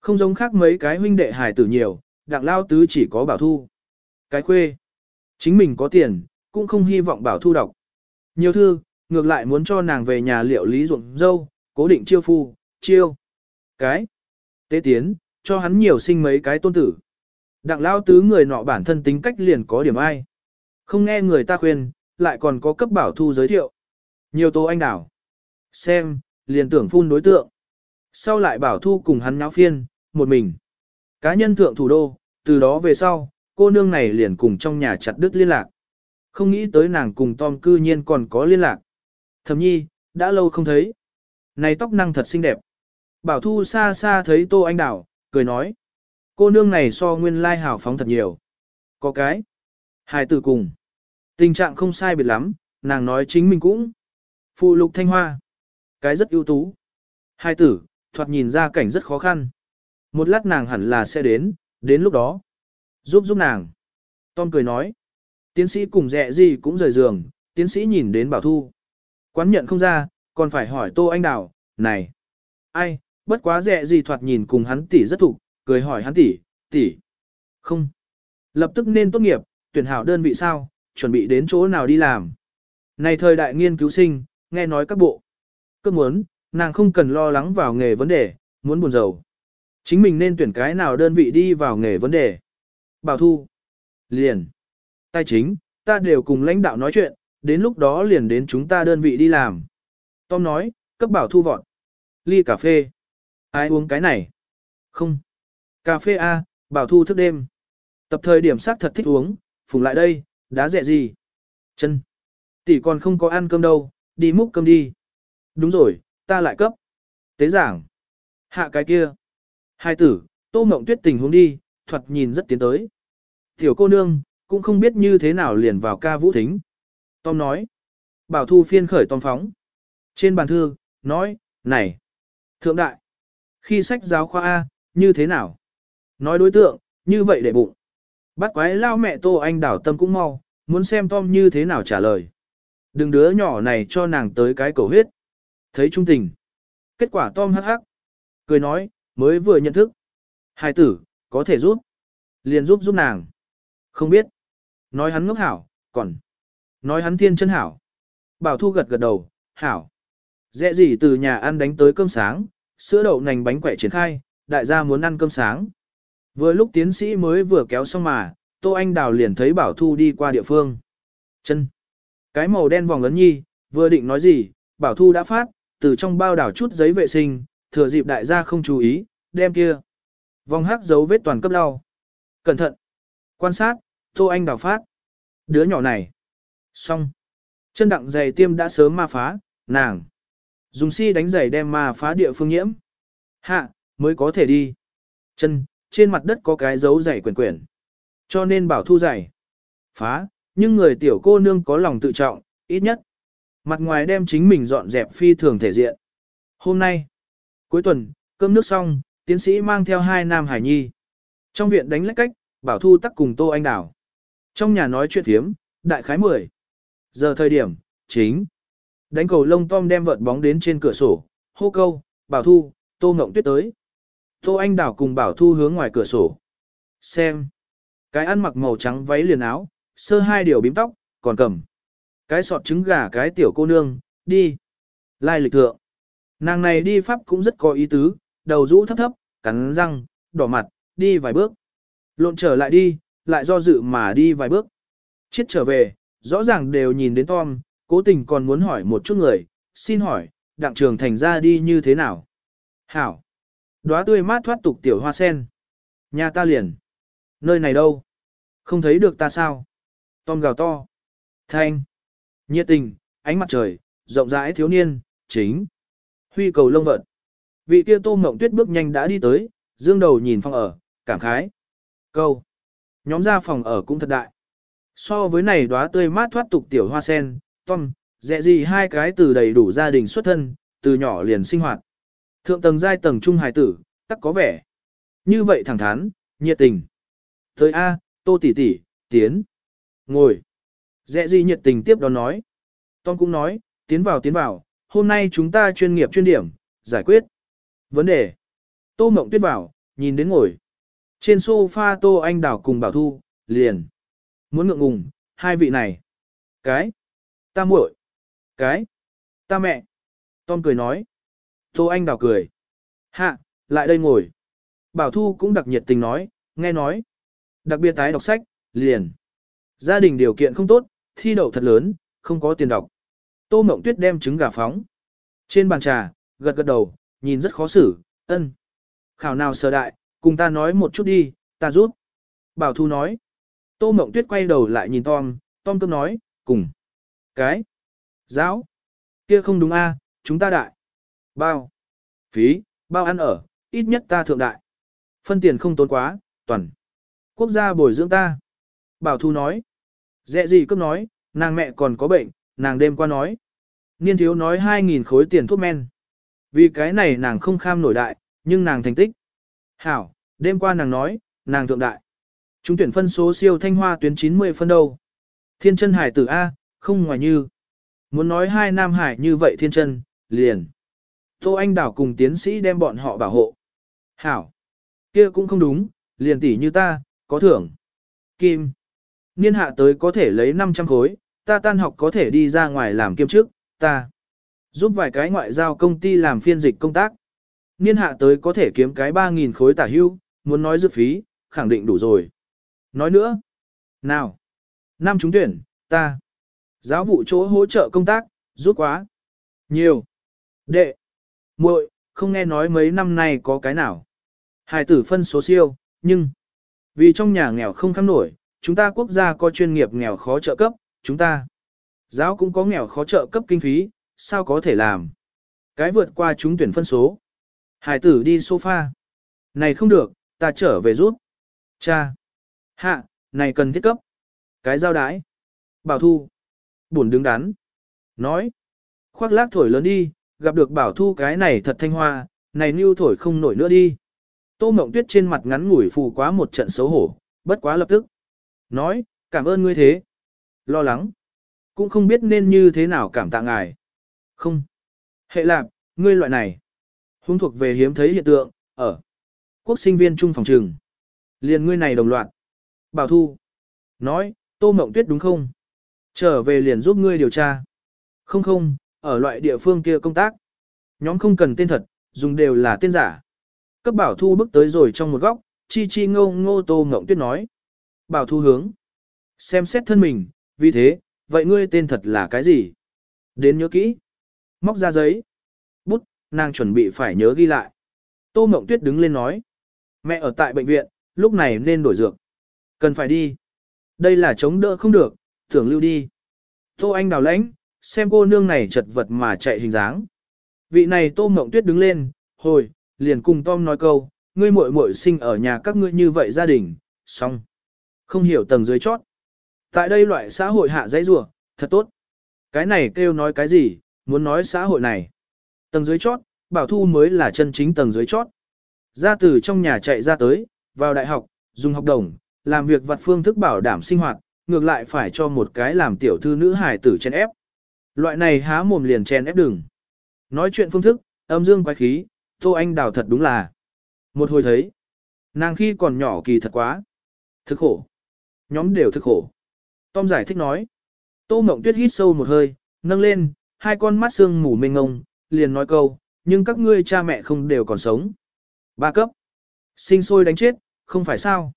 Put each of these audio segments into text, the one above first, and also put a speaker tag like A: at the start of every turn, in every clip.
A: Không giống khác mấy cái huynh đệ hài tử nhiều, đặng lao tứ chỉ có bảo thu. Cái khuê. Chính mình có tiền, cũng không hy vọng bảo thu đọc. Nhiều thư, ngược lại muốn cho nàng về nhà liệu lý ruộng dâu, cố định chiêu phu, chiêu. Cái. Tế tiến, cho hắn nhiều sinh mấy cái tôn tử. Đặng lao tứ người nọ bản thân tính cách liền có điểm ai. Không nghe người ta khuyên, lại còn có cấp bảo thu giới thiệu. Nhiều tô anh đảo. Xem, liền tưởng phun đối tượng. Sau lại bảo thu cùng hắn nháo phiên, một mình. Cá nhân thượng thủ đô, từ đó về sau, cô nương này liền cùng trong nhà chặt đứt liên lạc. Không nghĩ tới nàng cùng Tom cư nhiên còn có liên lạc. Thầm nhi, đã lâu không thấy. Này tóc năng thật xinh đẹp. Bảo thu xa xa thấy tô anh đảo, cười nói. Cô nương này so nguyên lai hào phóng thật nhiều. Có cái. Hai từ cùng. Tình trạng không sai biệt lắm, nàng nói chính mình cũng. Phụ lục thanh hoa. Cái rất ưu tú. Hai tử, thoạt nhìn ra cảnh rất khó khăn. Một lát nàng hẳn là sẽ đến, đến lúc đó. Giúp giúp nàng. Tom cười nói. Tiến sĩ cùng dạ dẹ gì cũng rời giường, tiến sĩ nhìn đến bảo thu. Quán nhận không ra, còn phải hỏi tô anh đào, này. Ai, bất quá dạ dẹ gì thoạt nhìn cùng hắn tỷ rất thục, cười hỏi hắn tỷ, tỷ. Không. Lập tức nên tốt nghiệp, tuyển hảo đơn vị sao, chuẩn bị đến chỗ nào đi làm. Này thời đại nghiên cứu sinh, nghe nói các bộ. Cơ muốn, nàng không cần lo lắng vào nghề vấn đề, muốn buồn giàu. Chính mình nên tuyển cái nào đơn vị đi vào nghề vấn đề. Bảo thu. Liền. Tài chính, ta đều cùng lãnh đạo nói chuyện, đến lúc đó liền đến chúng ta đơn vị đi làm. Tom nói, cấp bảo thu vọt. Ly cà phê. Ai uống cái này? Không. Cà phê A, bảo thu thức đêm. Tập thời điểm sắc thật thích uống, phùng lại đây, đá rẻ gì? Chân. Tỷ còn không có ăn cơm đâu, đi múc cơm đi. Đúng rồi, ta lại cấp. Tế giảng. Hạ cái kia. Hai tử, tô mộng tuyết tình huống đi, thuật nhìn rất tiến tới. Tiểu cô nương, cũng không biết như thế nào liền vào ca vũ thính. Tom nói. Bảo thu phiên khởi Tom phóng. Trên bàn thư, nói, này. Thượng đại. Khi sách giáo khoa A, như thế nào? Nói đối tượng, như vậy để bụng. Bắt quái lao mẹ tô anh đảo tâm cũng mau, muốn xem Tom như thế nào trả lời. Đừng đứa nhỏ này cho nàng tới cái cầu huyết. Thấy trung tình. Kết quả Tom hắc hắc. Cười nói, mới vừa nhận thức. Hai tử, có thể giúp. Liền giúp giúp nàng. Không biết. Nói hắn ngốc hảo, còn. Nói hắn thiên chân hảo. Bảo Thu gật gật đầu, hảo. Dẹ gì từ nhà ăn đánh tới cơm sáng, sữa đậu nành bánh quẻ triển khai, đại gia muốn ăn cơm sáng. Vừa lúc tiến sĩ mới vừa kéo xong mà, Tô Anh Đào liền thấy Bảo Thu đi qua địa phương. Chân. Cái màu đen vòng lớn nhi, vừa định nói gì, Bảo Thu đã phát, từ trong bao đảo chút giấy vệ sinh, thừa dịp đại gia không chú ý, đem kia. Vòng hắc dấu vết toàn cấp đau. Cẩn thận. Quan sát, Tô Anh đào phát. Đứa nhỏ này. Xong. Chân đặng giày tiêm đã sớm ma phá, nàng. Dùng si đánh giày đem ma phá địa phương nhiễm. Hạ, mới có thể đi. Chân, trên mặt đất có cái dấu giày quyển quyển. Cho nên bảo thu giày. Phá, nhưng người tiểu cô nương có lòng tự trọng, ít nhất. Mặt ngoài đem chính mình dọn dẹp phi thường thể diện. Hôm nay, cuối tuần, cơm nước xong, tiến sĩ mang theo hai nam hải nhi. Trong viện đánh lách cách, bảo thu tắc cùng Tô Anh Đảo. Trong nhà nói chuyện thiếm, đại khái 10. Giờ thời điểm, chính. Đánh cầu lông Tom đem vợt bóng đến trên cửa sổ, hô câu, bảo thu, Tô Ngộng Tuyết tới. Tô Anh Đảo cùng bảo thu hướng ngoài cửa sổ. Xem. Cái ăn mặc màu trắng váy liền áo, sơ hai điều bím tóc, còn cầm. Cái sọt trứng gà cái tiểu cô nương, đi. Lai lịch thượng. Nàng này đi pháp cũng rất có ý tứ, đầu rũ thấp thấp, cắn răng, đỏ mặt, đi vài bước. Lộn trở lại đi, lại do dự mà đi vài bước. Chết trở về, rõ ràng đều nhìn đến Tom, cố tình còn muốn hỏi một chút người, xin hỏi, đặng trường thành ra đi như thế nào? Hảo! Đóa tươi mát thoát tục tiểu hoa sen. Nhà ta liền. Nơi này đâu? Không thấy được ta sao? Tom gào to. Thanh. Nhiệt tình, ánh mặt trời, rộng rãi thiếu niên, chính. Huy cầu lông vận. Vị kia tô mộng tuyết bước nhanh đã đi tới, dương đầu nhìn phòng ở, cảm khái. Câu. Nhóm ra phòng ở cũng thật đại. So với này đóa tươi mát thoát tục tiểu hoa sen, Tom, dẹ gì hai cái từ đầy đủ gia đình xuất thân, từ nhỏ liền sinh hoạt. Thượng tầng giai tầng trung hài tử, tắc có vẻ. Như vậy thẳng thắn, nhiệt tình. Tới A, tô tỷ tỷ, tiến. Ngồi. Dẹ gì nhiệt tình tiếp đón nói. Tom cũng nói, tiến vào tiến vào, hôm nay chúng ta chuyên nghiệp chuyên điểm, giải quyết. Vấn đề. Tô mộng tuyết vào, nhìn đến ngồi. Trên sofa Tô Anh Đào cùng Bảo Thu, liền. Muốn ngượng ngùng, hai vị này. Cái. Ta muội. Cái. Ta mẹ. Tom cười nói. Tô Anh Đào cười. Hạ, lại đây ngồi. Bảo Thu cũng đặc nhiệt tình nói, nghe nói. Đặc biệt tái đọc sách, liền. Gia đình điều kiện không tốt, thi đậu thật lớn, không có tiền đọc. Tô Mộng Tuyết đem trứng gà phóng. Trên bàn trà, gật gật đầu, nhìn rất khó xử, ân. Khảo nào sở đại, cùng ta nói một chút đi, ta giúp. Bảo Thu nói. Tô Mộng Tuyết quay đầu lại nhìn Tom, Tom cơm nói, cùng. Cái. Giáo. Kia không đúng a, chúng ta đại. Bao. Phí, bao ăn ở, ít nhất ta thượng đại. Phân tiền không tốn quá, toàn. Quốc gia bồi dưỡng ta. Bảo Thu nói. Dẹ gì cơm nói, nàng mẹ còn có bệnh, nàng đêm qua nói. Niên thiếu nói 2.000 khối tiền thuốc men. Vì cái này nàng không kham nổi đại, nhưng nàng thành tích. Hảo, đêm qua nàng nói, nàng thượng đại. Chúng tuyển phân số siêu thanh hoa tuyến 90 phân đâu. Thiên chân hải tử A, không ngoài như. Muốn nói hai nam hải như vậy thiên chân, liền. Tô Anh Đảo cùng tiến sĩ đem bọn họ bảo hộ. Hảo. kia cũng không đúng, liền tỷ như ta, có thưởng. Kim. Niên hạ tới có thể lấy 500 khối, ta tan học có thể đi ra ngoài làm kiêm chức, ta. Giúp vài cái ngoại giao công ty làm phiên dịch công tác. Niên hạ tới có thể kiếm cái 3.000 khối tả hưu, muốn nói dược phí, khẳng định đủ rồi. Nói nữa. Nào. Năm trúng tuyển, ta. Giáo vụ chỗ hỗ trợ công tác, rút quá. Nhiều. Đệ. muội, không nghe nói mấy năm nay có cái nào. Hài tử phân số siêu, nhưng. Vì trong nhà nghèo không khám nổi, chúng ta quốc gia có chuyên nghiệp nghèo khó trợ cấp, chúng ta. Giáo cũng có nghèo khó trợ cấp kinh phí, sao có thể làm. Cái vượt qua chúng tuyển phân số. Hải tử đi sofa. Này không được, ta trở về rút. Cha. Hạ, này cần thiết cấp. Cái giao đái. Bảo thu. Buồn đứng đắn. Nói. Khoác lác thổi lớn đi, gặp được bảo thu cái này thật thanh hoa, này nưu thổi không nổi nữa đi. Tô mộng tuyết trên mặt ngắn ngủi phù quá một trận xấu hổ, bất quá lập tức. Nói, cảm ơn ngươi thế. Lo lắng. Cũng không biết nên như thế nào cảm tạ ngài. Không. Hệ lạc, ngươi loại này. Hung thuộc về hiếm thấy hiện tượng, ở. Quốc sinh viên trung phòng trường. Liền ngươi này đồng loạt. Bảo Thu. Nói, Tô Mộng Tuyết đúng không? Trở về liền giúp ngươi điều tra. Không không, ở loại địa phương kia công tác. Nhóm không cần tên thật, dùng đều là tên giả. Cấp Bảo Thu bước tới rồi trong một góc, chi chi ngô ngô Tô Mộng Tuyết nói. Bảo Thu hướng. Xem xét thân mình, vì thế, vậy ngươi tên thật là cái gì? Đến nhớ kỹ. Móc ra giấy. Bút, nàng chuẩn bị phải nhớ ghi lại. Tô Mộng Tuyết đứng lên nói. Mẹ ở tại bệnh viện, lúc này nên đổi dược. Cần phải đi. Đây là chống đỡ không được, tưởng lưu đi. Tô Anh đào lãnh, xem cô nương này chật vật mà chạy hình dáng. Vị này Tô Mộng Tuyết đứng lên, hồi, liền cùng Tom nói câu, ngươi muội muội sinh ở nhà các ngươi như vậy gia đình, xong. Không hiểu tầng dưới chót. Tại đây loại xã hội hạ dãy rùa, thật tốt. Cái này kêu nói cái gì, muốn nói xã hội này. Tầng dưới chót, bảo thu mới là chân chính tầng dưới chót. Ra từ trong nhà chạy ra tới, vào đại học, dùng học đồng, làm việc vặt phương thức bảo đảm sinh hoạt, ngược lại phải cho một cái làm tiểu thư nữ hài tử chen ép. Loại này há mồm liền chen ép đừng. Nói chuyện phương thức, âm dương quái khí, Tô Anh Đào thật đúng là. Một hồi thấy, nàng khi còn nhỏ kỳ thật quá. Thực khổ. Nhóm đều thực khổ. Tom giải thích nói. Tô Mộng Tuyết hít sâu một hơi, nâng lên, hai con mắt xương mù mênh ngông, liền nói câu, nhưng các ngươi cha mẹ không đều còn sống. Ba cấp. Sinh sôi đánh chết, không phải sao.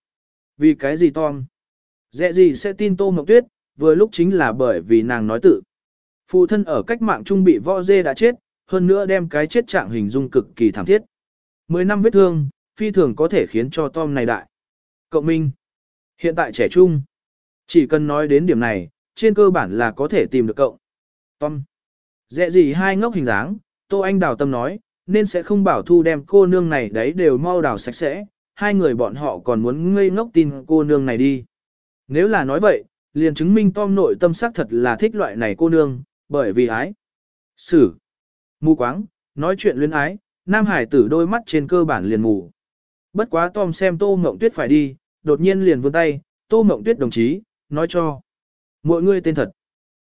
A: Vì cái gì Tom? Dẹ gì sẽ tin Tô Mộng Tuyết, vừa lúc chính là bởi vì nàng nói tự. Phụ thân ở cách mạng trung bị võ dê đã chết, hơn nữa đem cái chết trạng hình dung cực kỳ thảm thiết. Mười năm vết thương, phi thường có thể khiến cho Tom này đại. Cậu Minh. Hiện tại trẻ trung. Chỉ cần nói đến điểm này, trên cơ bản là có thể tìm được cậu. Tom. Dẹ gì hai ngốc hình dáng, Tô Anh đào tâm nói, nên sẽ không bảo thu đem cô nương này đấy đều mau đào sạch sẽ, hai người bọn họ còn muốn ngây ngốc tin cô nương này đi. Nếu là nói vậy, liền chứng minh Tom nội tâm xác thật là thích loại này cô nương, bởi vì ái. Sử. Mù quáng, nói chuyện luyến ái, Nam Hải tử đôi mắt trên cơ bản liền mù. Bất quá Tom xem Tô Ngộng Tuyết phải đi, đột nhiên liền vươn tay, Tô Ngộng Tuyết đồng chí, nói cho. Mọi người tên thật.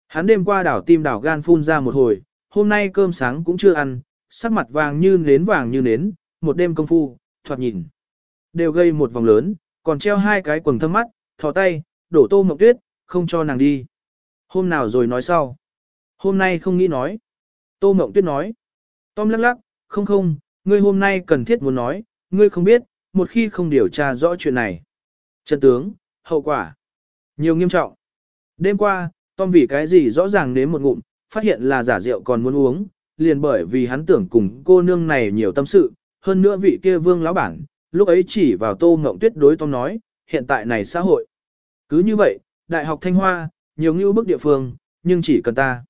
A: Hắn đêm qua đảo tim đảo gan phun ra một hồi, hôm nay cơm sáng cũng chưa ăn, sắc mặt vàng như nến vàng như nến, một đêm công phu, thoạt nhìn. đều gây một vòng lớn, còn treo hai cái quần thâm mắt, thò tay, đổ tô mộng tuyết, không cho nàng đi. Hôm nào rồi nói sau. Hôm nay không nghĩ nói. Tô mộng tuyết nói. Tom lắc lắc, không không, ngươi hôm nay cần thiết muốn nói, ngươi không biết, một khi không điều tra rõ chuyện này. Chân tướng, hậu quả. Nhiều nghiêm trọng. Đêm qua, Tom vì cái gì rõ ràng nếm một ngụm, phát hiện là giả rượu còn muốn uống, liền bởi vì hắn tưởng cùng cô nương này nhiều tâm sự, hơn nữa vị kia vương lão bản, lúc ấy chỉ vào tô ngộng tuyết đối Tom nói, hiện tại này xã hội. Cứ như vậy, Đại học Thanh Hoa, nhiều ngưu bức địa phương, nhưng chỉ cần ta.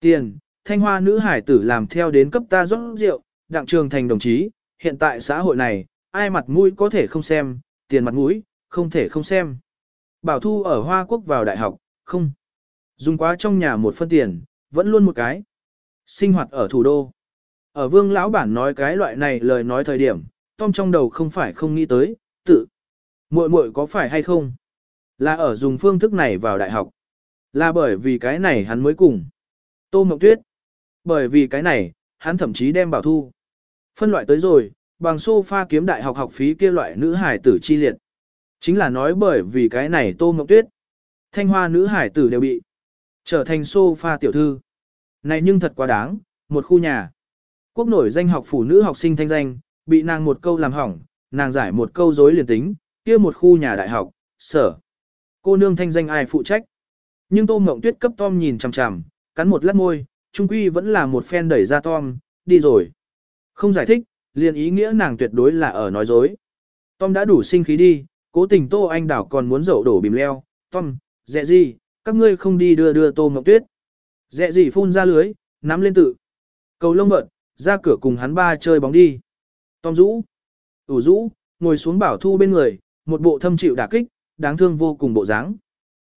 A: Tiền, Thanh Hoa nữ hải tử làm theo đến cấp ta rót rượu, đặng trường thành đồng chí, hiện tại xã hội này, ai mặt mũi có thể không xem, tiền mặt mũi, không thể không xem. Bảo Thu ở Hoa Quốc vào đại học, không. Dùng quá trong nhà một phân tiền, vẫn luôn một cái. Sinh hoạt ở thủ đô. Ở vương lão bản nói cái loại này lời nói thời điểm, Tom trong đầu không phải không nghĩ tới, tự. muội muội có phải hay không? Là ở dùng phương thức này vào đại học. Là bởi vì cái này hắn mới cùng. Tô Mộng Tuyết. Bởi vì cái này, hắn thậm chí đem bảo thu. Phân loại tới rồi, bằng sofa kiếm đại học học phí kia loại nữ hải tử chi liệt. Chính là nói bởi vì cái này Tô Mộng Tuyết. Thanh hoa nữ hải tử đều bị trở thành sofa tiểu thư. Này nhưng thật quá đáng, một khu nhà. Quốc nổi danh học phụ nữ học sinh thanh danh, bị nàng một câu làm hỏng, nàng giải một câu dối liền tính, kia một khu nhà đại học, sở. Cô nương thanh danh ai phụ trách. Nhưng Tô Mộng Tuyết cấp Tom nhìn chằm chằm, cắn một lát môi, trung quy vẫn là một phen đẩy ra Tom, đi rồi. Không giải thích, liền ý nghĩa nàng tuyệt đối là ở nói dối. Tom đã đủ sinh khí đi, cố tình Tô Anh Đảo còn muốn dậu đổ bìm leo. Tom, dẹ gì, các ngươi không đi đưa đưa Tô Mộng Tuyết. Dẹ gì phun ra lưới, nắm lên tự. Cầu lông vợn, ra cửa cùng hắn ba chơi bóng đi. Tom rũ, ủ rũ, ngồi xuống bảo thu bên người, một bộ thâm chịu đả kích, đáng thương vô cùng bộ dáng.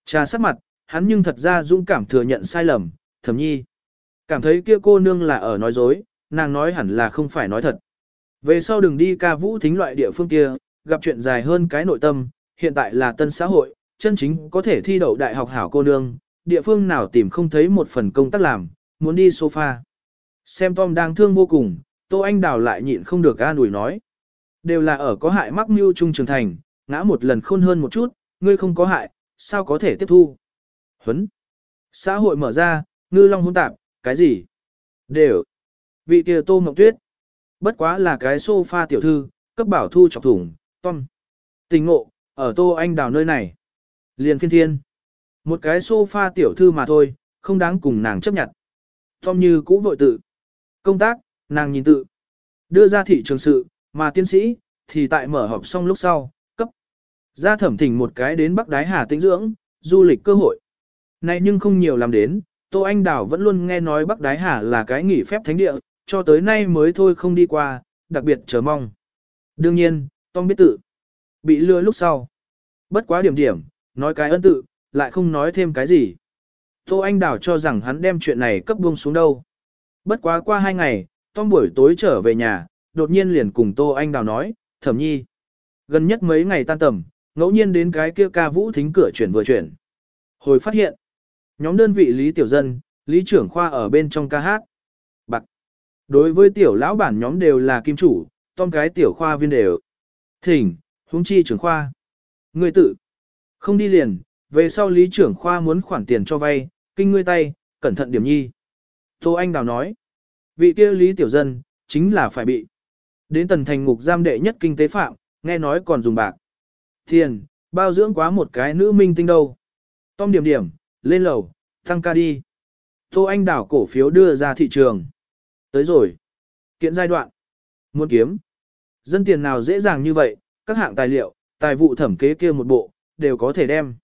A: Trà sắc mặt, hắn nhưng thật ra dũng cảm thừa nhận sai lầm, thầm nhi. Cảm thấy kia cô nương là ở nói dối, nàng nói hẳn là không phải nói thật. Về sau đừng đi ca vũ thính loại địa phương kia, gặp chuyện dài hơn cái nội tâm, hiện tại là tân xã hội, chân chính có thể thi đậu đại học hảo cô nương, địa phương nào tìm không thấy một phần công tác làm, muốn đi sofa. Xem Tom đang thương vô cùng, Tô Anh Đào lại nhịn không được an ủi nói. Đều là ở có hại mắc mưu trung trường thành, ngã một lần khôn hơn một chút, ngươi không có hại, sao có thể tiếp thu. Huấn. Xã hội mở ra, ngư long hôn tạp, cái gì? Đều. Vị kia tô mộng tuyết. Bất quá là cái sofa tiểu thư, cấp bảo thu chọc thủng, Tom. Tình ngộ, ở tô anh đào nơi này. Liền phiên thiên. Một cái sofa tiểu thư mà thôi, không đáng cùng nàng chấp nhận. Tom như cũ vội tự. Công tác, nàng nhìn tự. Đưa ra thị trường sự, mà tiến sĩ, thì tại mở họp xong lúc sau, cấp. Ra thẩm thỉnh một cái đến Bắc Đái Hà tĩnh dưỡng, du lịch cơ hội. Này nhưng không nhiều làm đến, Tô Anh Đào vẫn luôn nghe nói Bắc Đái Hà là cái nghỉ phép thánh địa, cho tới nay mới thôi không đi qua, đặc biệt chờ mong. Đương nhiên, Tom biết tự. Bị lừa lúc sau. Bất quá điểm điểm, nói cái ân tự, lại không nói thêm cái gì. Tô Anh Đào cho rằng hắn đem chuyện này cấp buông xuống đâu. Bất quá qua hai ngày, Tom buổi tối trở về nhà, đột nhiên liền cùng Tô Anh Đào nói, thẩm nhi. Gần nhất mấy ngày tan tầm, ngẫu nhiên đến cái kia ca vũ thính cửa chuyển vừa chuyển. Hồi phát hiện, nhóm đơn vị Lý Tiểu Dân, Lý trưởng khoa ở bên trong ca hát. Bạc. Đối với tiểu lão bản nhóm đều là kim chủ, Tom cái tiểu khoa viên đều. Thỉnh, huống chi trưởng khoa. Người tự. Không đi liền, về sau Lý trưởng khoa muốn khoản tiền cho vay, kinh ngươi tay, cẩn thận điểm nhi. Tô Anh Đào nói, vị kia Lý Tiểu Dân, chính là phải bị. Đến tần thành ngục giam đệ nhất kinh tế phạm, nghe nói còn dùng bạc. Thiền, bao dưỡng quá một cái nữ minh tinh đâu. Tom điểm điểm, lên lầu, tăng ca đi. Tô Anh Đào cổ phiếu đưa ra thị trường. Tới rồi. Kiện giai đoạn. Muốn kiếm. Dân tiền nào dễ dàng như vậy, các hạng tài liệu, tài vụ thẩm kế kia một bộ, đều có thể đem.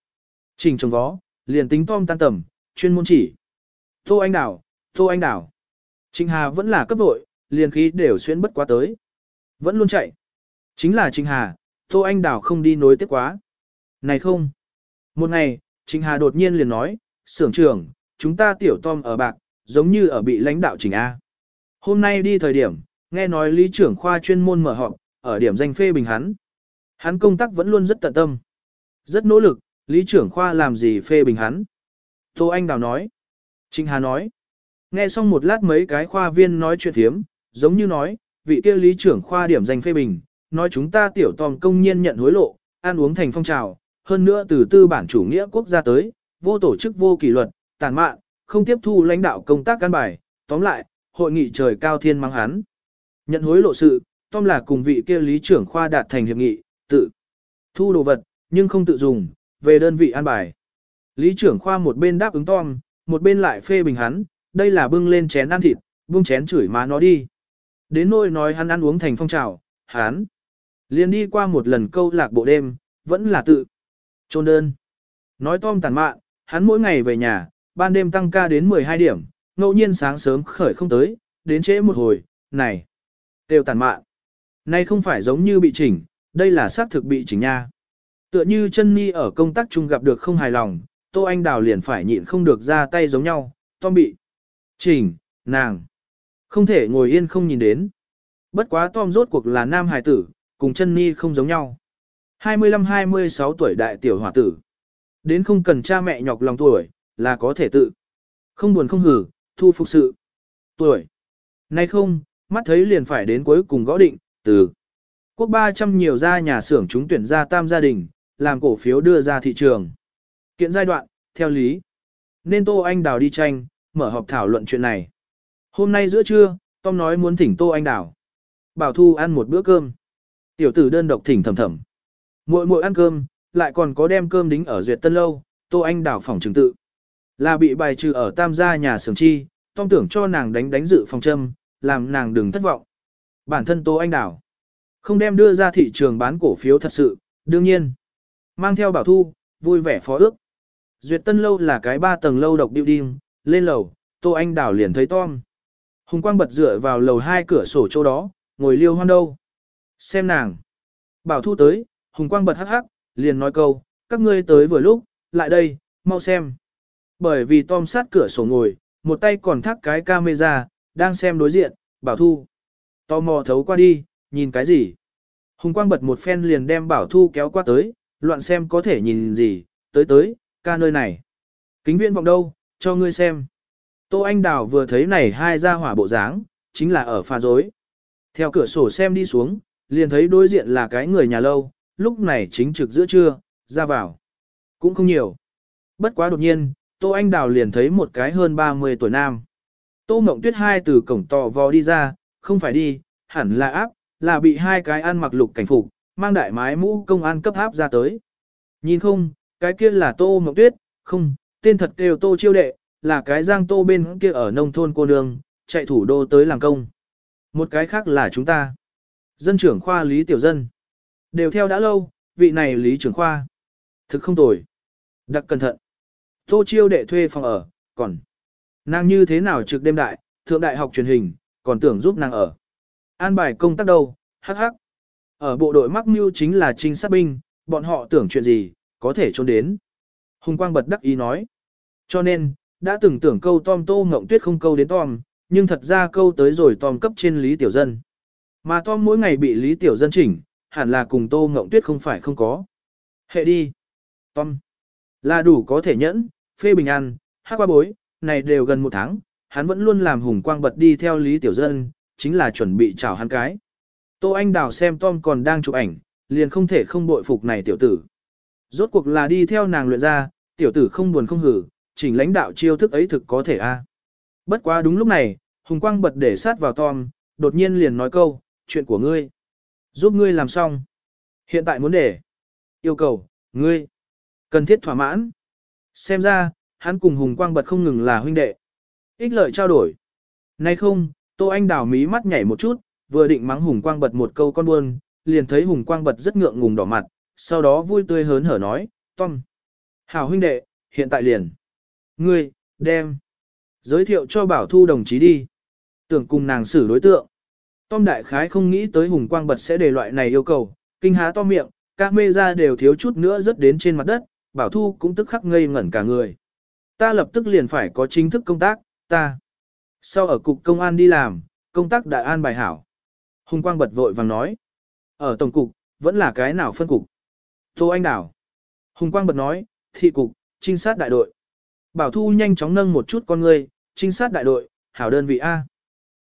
A: Trình trồng vó, liền tính Tom tan tầm, chuyên môn chỉ. Tô Anh Đào, Tô Anh Đào. Trình Hà vẫn là cấp đội, liền khí đều xuyên bất quá tới. Vẫn luôn chạy. Chính là Trình Hà, Tô Anh Đào không đi nối tiếp quá. Này không. Một ngày, Trình Hà đột nhiên liền nói, sưởng trưởng, chúng ta tiểu Tom ở bạc, giống như ở bị lãnh đạo Trình A. Hôm nay đi thời điểm, nghe nói lý trưởng khoa chuyên môn mở họp, ở điểm danh phê bình hắn. Hắn công tác vẫn luôn rất tận tâm. Rất nỗ lực, lý trưởng khoa làm gì phê bình hắn. Tô Anh Đào nói. Trinh Hà nói. Nghe xong một lát mấy cái khoa viên nói chuyện thiếm, giống như nói, vị kia lý trưởng khoa điểm danh phê bình, nói chúng ta tiểu tòm công nhiên nhận hối lộ, ăn uống thành phong trào, hơn nữa từ tư bản chủ nghĩa quốc gia tới, vô tổ chức vô kỷ luật, tàn mạn, không tiếp thu lãnh đạo công tác căn bài, tóm lại, hội nghị trời cao thiên mang hắn. Nhận hối lộ sự, Tom là cùng vị kia lý trưởng khoa đạt thành hiệp nghị, tự thu đồ vật, nhưng không tự dùng, về đơn vị an bài. Lý trưởng khoa một bên đáp ứng Tom, một bên lại phê bình hắn, đây là bưng lên chén ăn thịt, bưng chén chửi má nó đi. Đến nỗi nói hắn ăn uống thành phong trào, hắn liền đi qua một lần câu lạc bộ đêm, vẫn là tự trôn đơn. Nói Tom tàn mạn, hắn mỗi ngày về nhà, ban đêm tăng ca đến 12 điểm, ngẫu nhiên sáng sớm khởi không tới, đến trễ một hồi, này, đều tàn mạn. Nay không phải giống như bị chỉnh, đây là xác thực bị chỉnh nha. Tựa như chân ni ở công tác chung gặp được không hài lòng, Tô Anh Đào liền phải nhịn không được ra tay giống nhau, Tom bị chỉnh, nàng. Không thể ngồi yên không nhìn đến. Bất quá Tom rốt cuộc là nam hài tử, cùng chân ni không giống nhau. 25-26 tuổi đại tiểu hỏa tử. Đến không cần cha mẹ nhọc lòng tuổi, là có thể tự. Không buồn không hử, thu phục sự. Tuổi. Nay không, mắt thấy liền phải đến cuối cùng gõ định, từ. Quốc 300 nhiều gia nhà xưởng chúng tuyển ra tam gia đình, làm cổ phiếu đưa ra thị trường. Kiện giai đoạn, theo lý. Nên Tô Anh Đào đi tranh, mở họp thảo luận chuyện này. Hôm nay giữa trưa, Tom nói muốn thỉnh Tô Anh Đào. Bảo Thu ăn một bữa cơm. Tiểu tử đơn độc thỉnh thầm thầm. Muội muội ăn cơm, lại còn có đem cơm đính ở duyệt tân lâu, Tô Anh Đào phòng trừng tự. Là bị bài trừ ở tam gia nhà xưởng chi, Tom tưởng cho nàng đánh đánh dự phòng châm, làm nàng đừng thất vọng. Bản thân Tô Anh đảo không đem đưa ra thị trường bán cổ phiếu thật sự, đương nhiên. Mang theo bảo thu, vui vẻ phó ước. Duyệt tân lâu là cái ba tầng lâu độc building, lên lầu, Tô Anh đảo liền thấy Tom. Hùng quang bật dựa vào lầu hai cửa sổ chỗ đó, ngồi liêu hoan đâu. Xem nàng. Bảo thu tới, Hùng quang bật hắc hắc, liền nói câu, các ngươi tới vừa lúc, lại đây, mau xem. Bởi vì Tom sát cửa sổ ngồi, một tay còn thắt cái camera, đang xem đối diện, bảo thu. Tò mò thấu qua đi, nhìn cái gì? Hùng quang bật một phen liền đem bảo thu kéo qua tới, loạn xem có thể nhìn gì, tới tới, ca nơi này. Kính viên vọng đâu, cho ngươi xem. Tô Anh Đào vừa thấy này hai ra hỏa bộ dáng, chính là ở pha dối. Theo cửa sổ xem đi xuống, liền thấy đối diện là cái người nhà lâu, lúc này chính trực giữa trưa, ra vào. Cũng không nhiều. Bất quá đột nhiên, Tô Anh Đào liền thấy một cái hơn 30 tuổi nam. Tô Mộng Tuyết hai từ cổng tò vò đi ra, không phải đi, hẳn là áp, là bị hai cái ăn mặc lục cảnh phục, mang đại mái mũ công an cấp áp ra tới. Nhìn không, cái kia là Tô Mộng Tuyết, không, tên thật đều Tô Chiêu Đệ, là cái giang Tô bên kia ở nông thôn cô nương, chạy thủ đô tới làm công. Một cái khác là chúng ta. Dân trưởng khoa Lý Tiểu Dân. Đều theo đã lâu, vị này Lý trưởng khoa. Thực không tồi. Đặc cẩn thận. Tô Chiêu Đệ thuê phòng ở, còn nàng như thế nào trực đêm đại, thượng đại học truyền hình, còn tưởng giúp nàng ở. An bài công tác đâu, hắc hắc. Ở bộ đội mắc mưu chính là trinh sát binh, bọn họ tưởng chuyện gì, có thể trốn đến. Hùng Quang bật đắc ý nói. Cho nên, đã từng tưởng câu Tom Tô Ngộng Tuyết không câu đến Tom, nhưng thật ra câu tới rồi Tom cấp trên Lý Tiểu Dân. Mà Tom mỗi ngày bị Lý Tiểu Dân chỉnh, hẳn là cùng Tô Ngộng Tuyết không phải không có. Hệ đi. Tom. Là đủ có thể nhẫn, phê bình an, hát qua bối, này đều gần một tháng, hắn vẫn luôn làm hùng quang bật đi theo Lý Tiểu Dân, chính là chuẩn bị chào hắn cái. Tô Anh Đào xem Tom còn đang chụp ảnh, liền không thể không bội phục này tiểu tử. Rốt cuộc là đi theo nàng luyện ra, tiểu tử không buồn không hử, chỉnh lãnh đạo chiêu thức ấy thực có thể a. Bất quá đúng lúc này, Hùng Quang bật để sát vào Tom, đột nhiên liền nói câu, chuyện của ngươi. Giúp ngươi làm xong. Hiện tại muốn để. Yêu cầu, ngươi. Cần thiết thỏa mãn. Xem ra, hắn cùng Hùng Quang bật không ngừng là huynh đệ. Ích lợi trao đổi. Nay không, Tô Anh đào mí mắt nhảy một chút, vừa định mắng Hùng Quang bật một câu con buôn, liền thấy Hùng Quang bật rất ngượng ngùng đỏ mặt, sau đó vui tươi hớn hở nói, Tom. Hảo huynh đệ, hiện tại liền. Ngươi, đem. Giới thiệu cho bảo thu đồng chí đi. Tưởng cùng nàng xử đối tượng. Tom đại khái không nghĩ tới Hùng Quang bật sẽ đề loại này yêu cầu, kinh há to miệng, các mê ra đều thiếu chút nữa rớt đến trên mặt đất, bảo thu cũng tức khắc ngây ngẩn cả người. Ta lập tức liền phải có chính thức công tác, ta. Sau ở cục công an đi làm, công tác đại an bài hảo. Hùng Quang bật vội vàng nói. Ở tổng cục, vẫn là cái nào phân cục. Tô Anh Đảo. Hùng Quang bật nói, thị cục, trinh sát đại đội. Bảo Thu nhanh chóng nâng một chút con người trinh sát đại đội, hảo đơn vị A.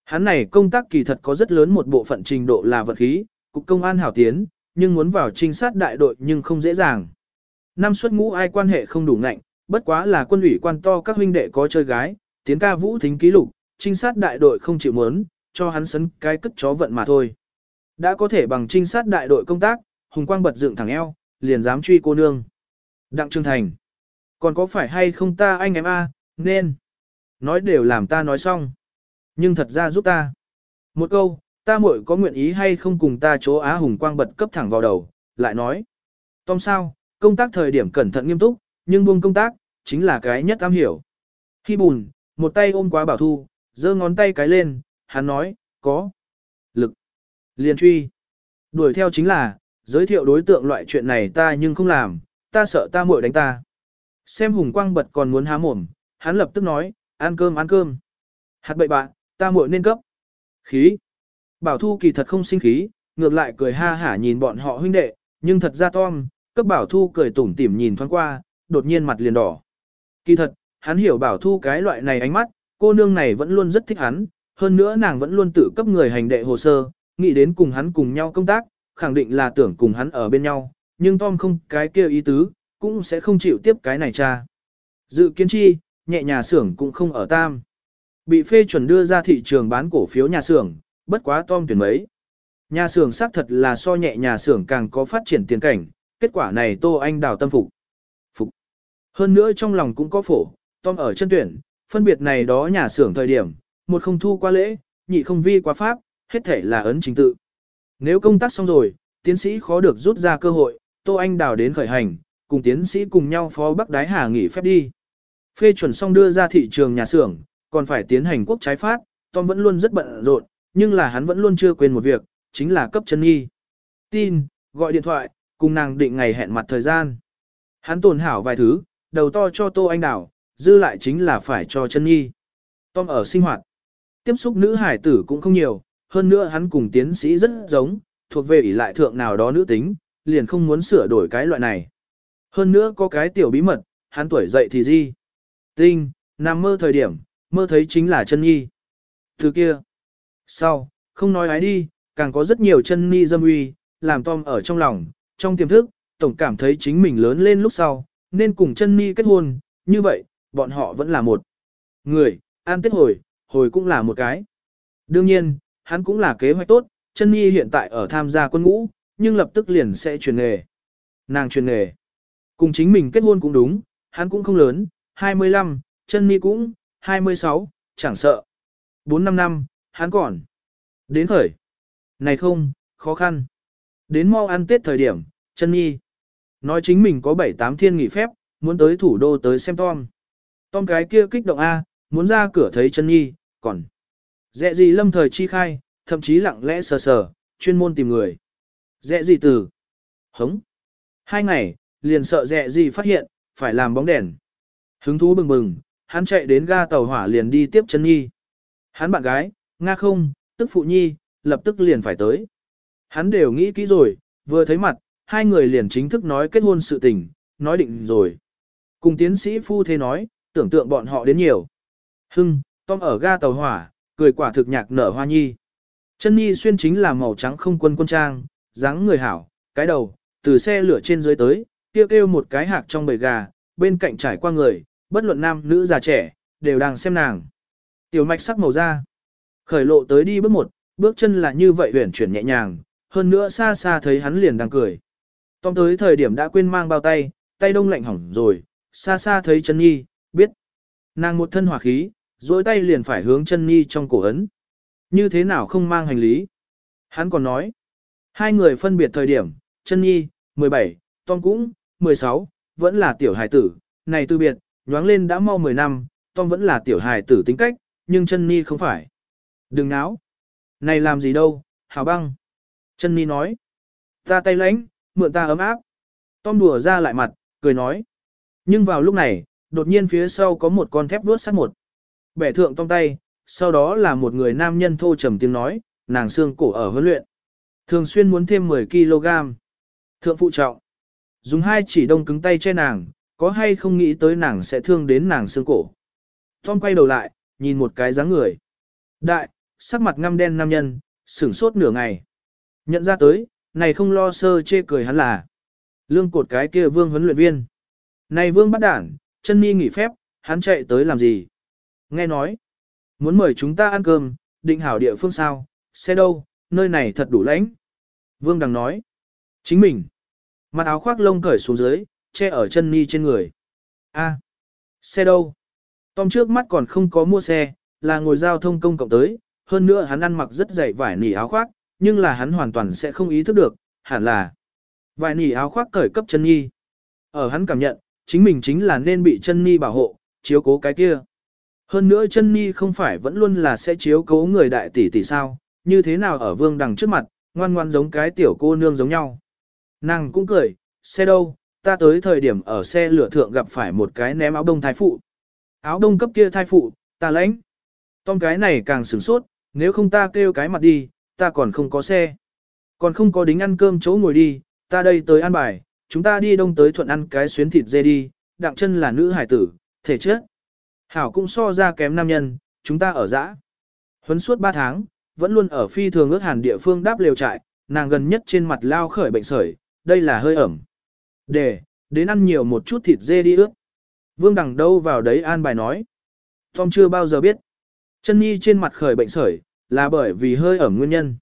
A: Hắn này công tác kỳ thật có rất lớn một bộ phận trình độ là vật khí, cục công an hảo tiến, nhưng muốn vào trinh sát đại đội nhưng không dễ dàng. Năm xuất ngũ ai quan hệ không đủ ngạnh, bất quá là quân ủy quan to các huynh đệ có chơi gái, tiến ca vũ thính ký lục, trinh sát đại đội không chịu muốn, cho hắn sấn cái cất chó vận mà thôi. Đã có thể bằng trinh sát đại đội công tác, hùng quang bật dựng thẳng eo, liền dám truy cô nương. Đặng Trương Thành. Còn có phải hay không ta anh em a, nên. Nói đều làm ta nói xong. Nhưng thật ra giúp ta. Một câu, ta muội có nguyện ý hay không cùng ta chỗ á hùng quang bật cấp thẳng vào đầu, lại nói. Tom sao, công tác thời điểm cẩn thận nghiêm túc, nhưng buông công tác, chính là cái nhất am hiểu. Khi bùn, một tay ôm quá bảo thu, giơ ngón tay cái lên, hắn nói, có. Lực. Liền truy. Đuổi theo chính là, giới thiệu đối tượng loại chuyện này ta nhưng không làm, ta sợ ta muội đánh ta. Xem hùng quang bật còn muốn há mồm, hắn lập tức nói, ăn cơm ăn cơm. Hạt bậy bạn, ta muội nên cấp. Khí. Bảo thu kỳ thật không sinh khí, ngược lại cười ha hả nhìn bọn họ huynh đệ, nhưng thật ra Tom, cấp bảo thu cười tủm tỉm nhìn thoáng qua, đột nhiên mặt liền đỏ. Kỳ thật, hắn hiểu bảo thu cái loại này ánh mắt, cô nương này vẫn luôn rất thích hắn, hơn nữa nàng vẫn luôn tự cấp người hành đệ hồ sơ, nghĩ đến cùng hắn cùng nhau công tác, khẳng định là tưởng cùng hắn ở bên nhau, nhưng Tom không cái kia ý tứ, cũng sẽ không chịu tiếp cái này cha. Dự kiến chi, nhẹ nhà xưởng cũng không ở tam. Bị phê chuẩn đưa ra thị trường bán cổ phiếu nhà xưởng, bất quá Tom tuyển mấy. Nhà xưởng xác thật là so nhẹ nhà xưởng càng có phát triển tiền cảnh, kết quả này Tô Anh đào tâm phục. Phục. Hơn nữa trong lòng cũng có phổ, Tom ở chân tuyển, phân biệt này đó nhà xưởng thời điểm, một không thu qua lễ, nhị không vi quá pháp, hết thể là ấn chính tự. Nếu công tác xong rồi, tiến sĩ khó được rút ra cơ hội, Tô Anh đào đến khởi hành, cùng tiến sĩ cùng nhau phó Bắc Đái Hà nghỉ phép đi. Phê chuẩn xong đưa ra thị trường nhà xưởng, còn phải tiến hành quốc trái phát, Tom vẫn luôn rất bận rộn, nhưng là hắn vẫn luôn chưa quên một việc, chính là cấp chân nghi. Tin, gọi điện thoại, cùng nàng định ngày hẹn mặt thời gian. Hắn tồn hảo vài thứ, đầu to cho Tô Anh Đào, dư lại chính là phải cho chân nhi. Tom ở sinh hoạt. Tiếp xúc nữ hải tử cũng không nhiều, hơn nữa hắn cùng tiến sĩ rất giống, thuộc về ỷ lại thượng nào đó nữ tính, liền không muốn sửa đổi cái loại này. Hơn nữa có cái tiểu bí mật, hắn tuổi dậy thì gì? Tinh, nằm mơ thời điểm, mơ thấy chính là chân nhi. Thứ kia. Sau, không nói ái đi, càng có rất nhiều chân nhi dâm uy, làm Tom ở trong lòng, trong tiềm thức, tổng cảm thấy chính mình lớn lên lúc sau, nên cùng chân nhi kết hôn, như vậy, bọn họ vẫn là một người, an tết hồi, hồi cũng là một cái. Đương nhiên, hắn cũng là kế hoạch tốt, chân nhi hiện tại ở tham gia quân ngũ, nhưng lập tức liền sẽ chuyển nghề. Nàng chuyển nghề. Cùng chính mình kết hôn cũng đúng, hắn cũng không lớn, 25, chân nhi cũng, 26, chẳng sợ. 4-5 năm, hắn còn. Đến khởi. Này không, khó khăn. Đến mau ăn tết thời điểm, chân nhi. Nói chính mình có 7-8 thiên nghỉ phép, muốn tới thủ đô tới xem Tom. Tom cái kia kích động A, muốn ra cửa thấy chân nhi, còn. Dẹ gì lâm thời chi khai, thậm chí lặng lẽ sờ sờ, chuyên môn tìm người. Dẹ gì từ. Hống. Hai ngày, liền sợ dẹ gì phát hiện, phải làm bóng đèn. Hứng thú bừng bừng, hắn chạy đến ga tàu hỏa liền đi tiếp chân nhi. Hắn bạn gái, Nga không, tức phụ nhi, lập tức liền phải tới. Hắn đều nghĩ kỹ rồi, vừa thấy mặt, hai người liền chính thức nói kết hôn sự tình, nói định rồi. Cùng tiến sĩ phu thế nói, tưởng tượng bọn họ đến nhiều. Hưng, Tom ở ga tàu hỏa, cười quả thực nhạc nở hoa nhi. Chân nhi xuyên chính là màu trắng không quân quân trang, dáng người hảo, cái đầu, từ xe lửa trên dưới tới, kêu kêu một cái hạc trong bầy gà, bên cạnh trải qua người, bất luận nam nữ già trẻ, đều đang xem nàng. Tiểu mạch sắc màu da. Khởi lộ tới đi bước một, bước chân là như vậy huyển chuyển nhẹ nhàng, hơn nữa xa xa thấy hắn liền đang cười. Tom tới thời điểm đã quên mang bao tay, tay đông lạnh hỏng rồi, xa xa thấy chân nhi, biết. Nàng một thân hỏa khí, duỗi tay liền phải hướng chân nhi trong cổ ấn. Như thế nào không mang hành lý? Hắn còn nói. Hai người phân biệt thời điểm, chân nhi, 17, Tom cũng, 16, vẫn là tiểu hài tử, này tư biệt, nhoáng lên đã mau 10 năm, Tom vẫn là tiểu hài tử tính cách, nhưng chân nhi không phải. Đừng náo. Này làm gì đâu, hào băng. Chân nhi nói. Ta tay lãnh, mượn ta ấm áp. Tom đùa ra lại mặt, cười nói. Nhưng vào lúc này, đột nhiên phía sau có một con thép đuốt sắt một. Bẻ thượng Tom tay, sau đó là một người nam nhân thô trầm tiếng nói, nàng xương cổ ở huấn luyện. Thường xuyên muốn thêm 10 kg. Thượng phụ trọng. Dùng hai chỉ đông cứng tay che nàng, có hay không nghĩ tới nàng sẽ thương đến nàng xương cổ. Tom quay đầu lại, nhìn một cái dáng người. Đại, sắc mặt ngăm đen nam nhân, sửng sốt nửa ngày. Nhận ra tới, này không lo sơ chê cười hắn là. Lương cột cái kia vương huấn luyện viên. Này vương bắt đản, chân ni nghỉ phép, hắn chạy tới làm gì? Nghe nói, muốn mời chúng ta ăn cơm, định hảo địa phương sao, xe đâu, nơi này thật đủ lãnh. Vương Đằng nói, chính mình, mặt áo khoác lông cởi xuống dưới, che ở chân ni trên người. A, xe đâu? Tom trước mắt còn không có mua xe, là ngồi giao thông công cộng tới, hơn nữa hắn ăn mặc rất dày vải nỉ áo khoác, nhưng là hắn hoàn toàn sẽ không ý thức được, hẳn là vài nỉ áo khoác cởi cấp chân nhi. Ở hắn cảm nhận, chính mình chính là nên bị chân nhi bảo hộ, chiếu cố cái kia. Hơn nữa chân nhi không phải vẫn luôn là sẽ chiếu cố người đại tỷ tỷ sao, như thế nào ở vương đằng trước mặt, ngoan ngoan giống cái tiểu cô nương giống nhau. Nàng cũng cười, xe đâu, ta tới thời điểm ở xe lửa thượng gặp phải một cái ném áo đông thai phụ. Áo đông cấp kia thai phụ, ta lãnh. Tom cái này càng sửng sốt, nếu không ta kêu cái mặt đi, ta còn không có xe. Còn không có đính ăn cơm chỗ ngồi đi, ta đây tới ăn bài, chúng ta đi đông tới thuận ăn cái xuyến thịt dê đi, đặng chân là nữ hải tử, thể chết. Hảo cũng so ra kém nam nhân, chúng ta ở dã. Huấn suốt 3 tháng, vẫn luôn ở phi thường ước hàn địa phương đáp liều trại, nàng gần nhất trên mặt lao khởi bệnh sởi, đây là hơi ẩm. Để, đến ăn nhiều một chút thịt dê đi ước. Vương đằng đâu vào đấy an bài nói. Tom chưa bao giờ biết. Chân nhi trên mặt khởi bệnh sởi, là bởi vì hơi ẩm nguyên nhân.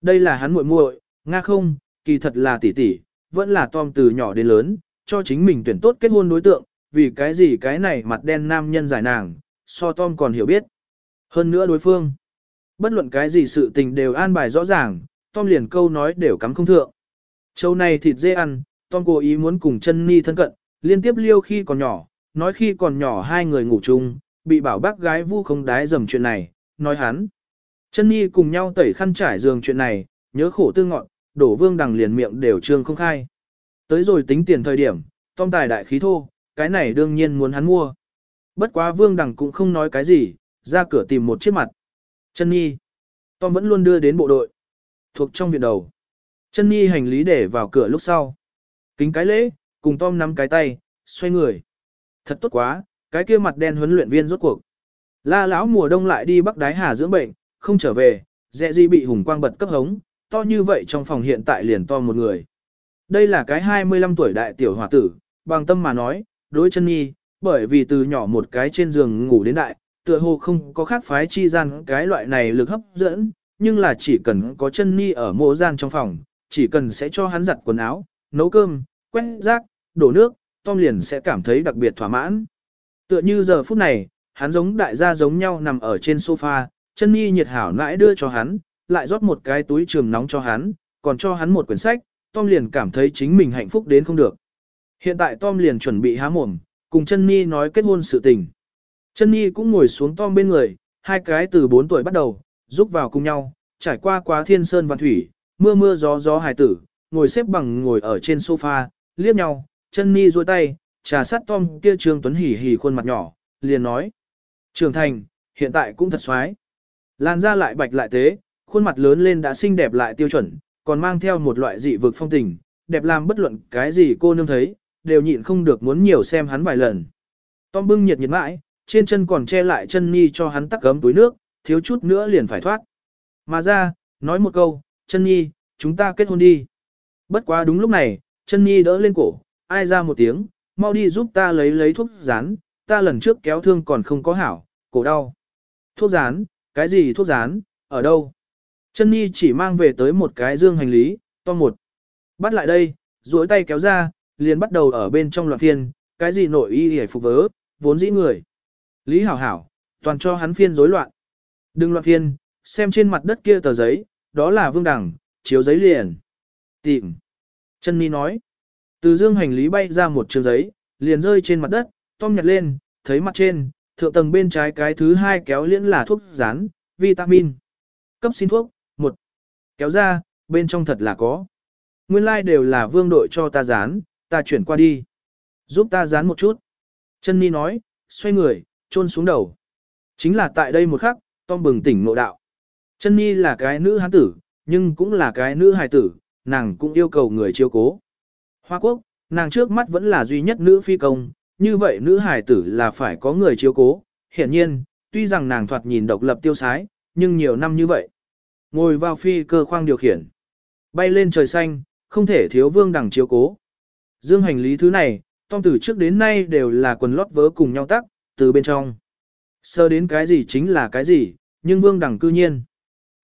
A: Đây là hắn muội muội, nga không, kỳ thật là tỷ tỷ, vẫn là Tom từ nhỏ đến lớn, cho chính mình tuyển tốt kết hôn đối tượng, vì cái gì cái này mặt đen nam nhân giải nàng, so Tom còn hiểu biết. Hơn nữa đối phương, bất luận cái gì sự tình đều an bài rõ ràng, Tom liền câu nói đều cắm không thượng. Châu này thịt dê ăn, Tom cố ý muốn cùng chân ni thân cận, liên tiếp liêu khi còn nhỏ, nói khi còn nhỏ hai người ngủ chung, bị bảo bác gái vu không đái dầm chuyện này, nói hắn. Chân Nhi cùng nhau tẩy khăn trải giường chuyện này, nhớ khổ tư ngọn, đổ vương đằng liền miệng đều trương không khai. Tới rồi tính tiền thời điểm, Tom tài đại khí thô, cái này đương nhiên muốn hắn mua. Bất quá vương đằng cũng không nói cái gì, ra cửa tìm một chiếc mặt. Chân Nhi. Tom vẫn luôn đưa đến bộ đội. Thuộc trong viện đầu. Chân Nhi hành lý để vào cửa lúc sau. Kính cái lễ, cùng Tom nắm cái tay, xoay người. Thật tốt quá, cái kia mặt đen huấn luyện viên rốt cuộc. La lão mùa đông lại đi Bắc Đái Hà dưỡng bệnh, không trở về, dẹ gì bị hùng quang bật cấp hống, to như vậy trong phòng hiện tại liền to một người. Đây là cái 25 tuổi đại tiểu hòa tử, bằng tâm mà nói, đối chân nhi, bởi vì từ nhỏ một cái trên giường ngủ đến đại, tựa hồ không có khác phái chi gian cái loại này lực hấp dẫn, nhưng là chỉ cần có chân nhi ở mộ gian trong phòng, chỉ cần sẽ cho hắn giặt quần áo, nấu cơm, quét rác, đổ nước, Tom liền sẽ cảm thấy đặc biệt thỏa mãn. Tựa như giờ phút này, hắn giống đại gia giống nhau nằm ở trên sofa, chân nhi nhiệt hảo nãi đưa cho hắn, lại rót một cái túi trường nóng cho hắn, còn cho hắn một quyển sách, Tom liền cảm thấy chính mình hạnh phúc đến không được. Hiện tại Tom liền chuẩn bị há mồm, cùng chân nhi nói kết hôn sự tình. Chân nhi cũng ngồi xuống Tom bên người, hai cái từ 4 tuổi bắt đầu, giúp vào cùng nhau, trải qua quá thiên sơn và thủy, mưa mưa gió gió hài tử, ngồi xếp bằng ngồi ở trên sofa, liếc nhau, chân nhi duỗi tay, trà sát Tom kia Trương Tuấn hỉ hỉ khuôn mặt nhỏ, liền nói. Trưởng thành, hiện tại cũng thật xoái. Làn da lại bạch lại tế, khuôn mặt lớn lên đã xinh đẹp lại tiêu chuẩn, còn mang theo một loại dị vực phong tình, đẹp làm bất luận cái gì cô nương thấy, đều nhịn không được muốn nhiều xem hắn vài lần. Tom bưng nhiệt nhiệt mãi, trên chân còn che lại chân nhi cho hắn tắc gấm túi nước, thiếu chút nữa liền phải thoát. Mà ra, nói một câu, chân nhi, chúng ta kết hôn đi. Bất quá đúng lúc này, chân nhi đỡ lên cổ, ai ra một tiếng, mau đi giúp ta lấy lấy thuốc rán, ta lần trước kéo thương còn không có hảo, cổ đau. Thuốc rán, cái gì thuốc rán, ở đâu? Chân Nhi chỉ mang về tới một cái dương hành lý, to một. Bắt lại đây, duỗi tay kéo ra, liền bắt đầu ở bên trong loạn phiên, cái gì nội y hề phục vớ, vốn dĩ người. Lý hảo hảo, toàn cho hắn phiên rối loạn. Đừng loạn phiên, xem trên mặt đất kia tờ giấy, đó là vương đẳng, chiếu giấy liền. Tìm. Chân Nhi nói. Từ dương hành lý bay ra một trường giấy, liền rơi trên mặt đất, Tom nhặt lên, thấy mặt trên, thượng tầng bên trái cái thứ hai kéo liễn là thuốc rán, vitamin. Cấp xin thuốc, một. Kéo ra, bên trong thật là có. Nguyên lai like đều là vương đội cho ta dán, ta chuyển qua đi. Giúp ta dán một chút. Chân Ni nói, xoay người, trôn xuống đầu. Chính là tại đây một khắc, Tom bừng tỉnh nội đạo. Chân Ni là cái nữ hán tử, nhưng cũng là cái nữ hài tử, nàng cũng yêu cầu người chiếu cố. Hoa quốc, nàng trước mắt vẫn là duy nhất nữ phi công, như vậy nữ hài tử là phải có người chiếu cố. Hiện nhiên, tuy rằng nàng thoạt nhìn độc lập tiêu sái, nhưng nhiều năm như vậy. Ngồi vào phi cơ khoang điều khiển. Bay lên trời xanh, không thể thiếu vương đẳng chiếu cố. Dương hành lý thứ này, Tom từ trước đến nay đều là quần lót vớ cùng nhau tắc, từ bên trong. Sơ đến cái gì chính là cái gì, nhưng vương đẳng cư nhiên.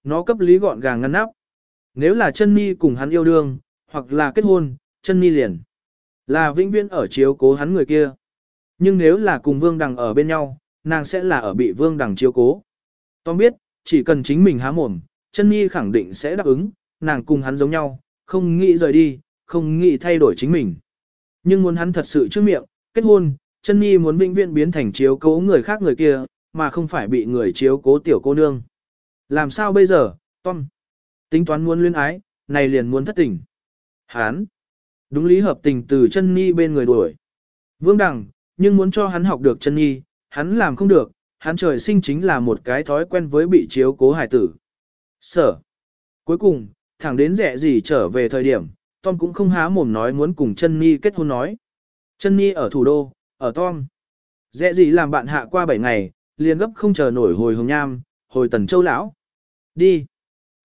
A: Nó cấp lý gọn gàng ngăn nắp. Nếu là chân ni cùng hắn yêu đương, hoặc là kết hôn, chân ni liền. Là vĩnh viễn ở chiếu cố hắn người kia. Nhưng nếu là cùng vương đằng ở bên nhau, nàng sẽ là ở bị vương đằng chiếu cố. Tom biết, chỉ cần chính mình há mồm, chân nhi khẳng định sẽ đáp ứng, nàng cùng hắn giống nhau, không nghĩ rời đi, không nghĩ thay đổi chính mình. Nhưng muốn hắn thật sự trước miệng, kết hôn, chân nhi muốn vĩnh viễn biến thành chiếu cố người khác người kia, mà không phải bị người chiếu cố tiểu cô nương. Làm sao bây giờ, Tom? Tính toán muốn luyến ái, này liền muốn thất tình. Hán. Đúng lý hợp tình từ chân nhi bên người đuổi. Vương Đằng, nhưng muốn cho hắn học được chân ni, hắn làm không được, hắn trời sinh chính là một cái thói quen với bị chiếu cố hải tử. Sở. Cuối cùng, thẳng đến rẻ gì trở về thời điểm, Tom cũng không há mồm nói muốn cùng chân ni kết hôn nói. Chân ni ở thủ đô, ở Tom. Rẻ gì làm bạn hạ qua 7 ngày, liền gấp không chờ nổi hồi hồng nham, hồi tần châu lão. Đi.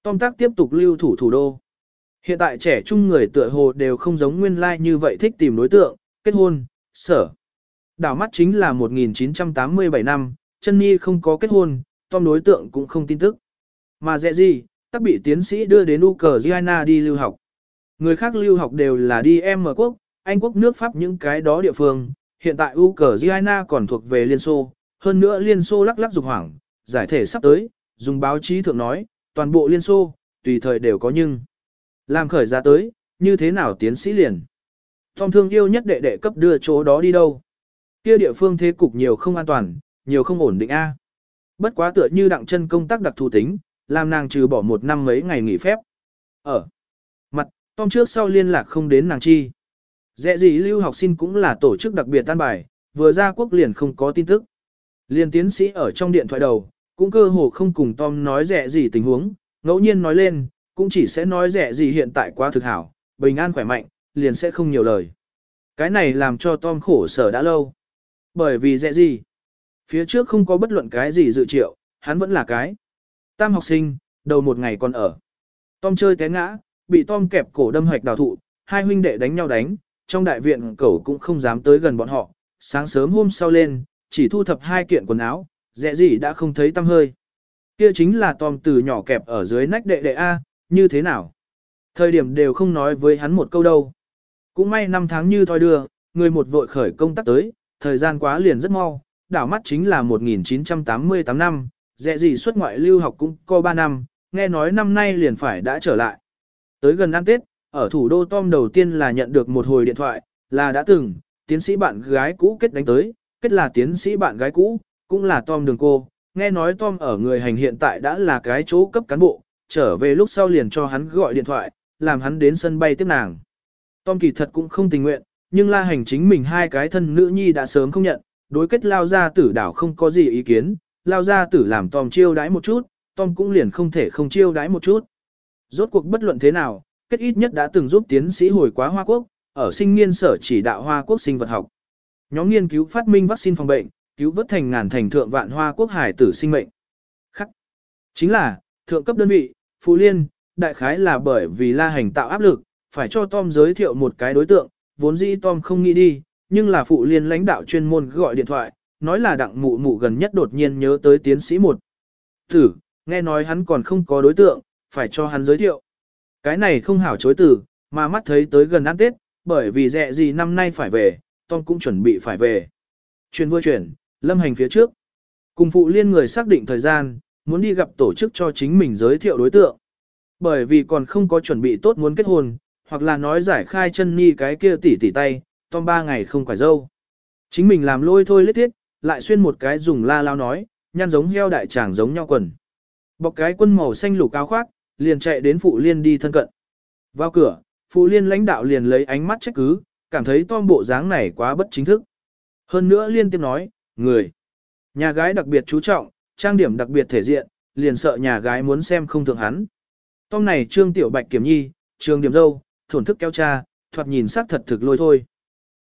A: Tom tác tiếp tục lưu thủ thủ đô. Hiện tại trẻ trung người tựa hồ đều không giống nguyên lai like như vậy thích tìm đối tượng, kết hôn, sở. Đảo mắt chính là 1987 năm, chân Nhi không có kết hôn, Tom đối tượng cũng không tin tức. Mà dẹ gì, tắc bị tiến sĩ đưa đến Ukraine đi lưu học. Người khác lưu học đều là đi em ở quốc, Anh quốc nước Pháp những cái đó địa phương, hiện tại Ukraine còn thuộc về Liên Xô, hơn nữa Liên Xô lắc lắc dục hoảng, giải thể sắp tới, dùng báo chí thượng nói, toàn bộ Liên Xô, tùy thời đều có nhưng. Làm khởi ra tới, như thế nào tiến sĩ liền. Tom thương yêu nhất đệ đệ cấp đưa chỗ đó đi đâu. Kia địa phương thế cục nhiều không an toàn, nhiều không ổn định a. Bất quá tựa như đặng chân công tác đặc thù tính, làm nàng trừ bỏ một năm mấy ngày nghỉ phép. Ở mặt, Tom trước sau liên lạc không đến nàng chi. Dẹ gì lưu học sinh cũng là tổ chức đặc biệt tan bài, vừa ra quốc liền không có tin tức. Liên tiến sĩ ở trong điện thoại đầu, cũng cơ hồ không cùng Tom nói rẻ gì tình huống, ngẫu nhiên nói lên, cũng chỉ sẽ nói rẻ gì hiện tại quá thực hảo, bình an khỏe mạnh, liền sẽ không nhiều lời. Cái này làm cho Tom khổ sở đã lâu. Bởi vì dễ gì? Phía trước không có bất luận cái gì dự triệu, hắn vẫn là cái. Tam học sinh, đầu một ngày còn ở. Tom chơi té ngã, bị Tom kẹp cổ đâm hoạch đào thụ, hai huynh đệ đánh nhau đánh, trong đại viện cậu cũng không dám tới gần bọn họ. Sáng sớm hôm sau lên, chỉ thu thập hai kiện quần áo, dễ gì đã không thấy tâm hơi. Kia chính là Tom từ nhỏ kẹp ở dưới nách đệ đệ A, như thế nào? Thời điểm đều không nói với hắn một câu đâu. Cũng may năm tháng như thoi đưa, người một vội khởi công tác tới, thời gian quá liền rất mau, đảo mắt chính là 1988 năm, dẹ gì xuất ngoại lưu học cũng có 3 năm, nghe nói năm nay liền phải đã trở lại. Tới gần ăn Tết, ở thủ đô Tom đầu tiên là nhận được một hồi điện thoại, là đã từng, tiến sĩ bạn gái cũ kết đánh tới, kết là tiến sĩ bạn gái cũ, cũng là Tom đường cô, nghe nói Tom ở người hành hiện tại đã là cái chỗ cấp cán bộ, trở về lúc sau liền cho hắn gọi điện thoại, làm hắn đến sân bay tiếp nàng. Tom kỳ thật cũng không tình nguyện, nhưng la hành chính mình hai cái thân nữ nhi đã sớm không nhận, đối kết lao gia tử đảo không có gì ý kiến, lao gia tử làm Tom chiêu đãi một chút, Tom cũng liền không thể không chiêu đãi một chút. Rốt cuộc bất luận thế nào, kết ít nhất đã từng giúp tiến sĩ hồi quá Hoa Quốc, ở sinh nghiên sở chỉ đạo Hoa Quốc sinh vật học. Nhóm nghiên cứu phát minh vaccine phòng bệnh, cứu vớt thành ngàn thành thượng vạn Hoa Quốc hải tử sinh mệnh. Khắc. Chính là, thượng cấp đơn vị, Phú Liên, đại khái là bởi vì la hành tạo áp lực, phải cho Tom giới thiệu một cái đối tượng, vốn dĩ Tom không nghĩ đi, nhưng là phụ liên lãnh đạo chuyên môn gọi điện thoại, nói là đặng mụ mụ gần nhất đột nhiên nhớ tới tiến sĩ một. Thử, nghe nói hắn còn không có đối tượng, phải cho hắn giới thiệu. Cái này không hảo chối từ, mà mắt thấy tới gần ăn Tết, bởi vì dẹ gì năm nay phải về, Tom cũng chuẩn bị phải về. Chuyên vừa chuyển, lâm hành phía trước. Cùng phụ liên người xác định thời gian, muốn đi gặp tổ chức cho chính mình giới thiệu đối tượng. Bởi vì còn không có chuẩn bị tốt muốn kết hôn, hoặc là nói giải khai chân ni cái kia tỉ tỉ tay, Tom ba ngày không quải dâu. Chính mình làm lôi thôi lết thiết, lại xuyên một cái dùng la lao nói, nhăn giống heo đại tràng giống nhau quần. Bọc cái quân màu xanh lục áo khoác, liền chạy đến phụ liên đi thân cận. Vào cửa, phụ liên lãnh đạo liền lấy ánh mắt trách cứ, cảm thấy Tom bộ dáng này quá bất chính thức. Hơn nữa liên tiếp nói, người, nhà gái đặc biệt chú trọng, trang điểm đặc biệt thể diện, liền sợ nhà gái muốn xem không thường hắn. Tom này trương tiểu bạch kiểm nhi, trương điểm dâu, thổn thức kéo cha, thoạt nhìn sắc thật thực lôi thôi.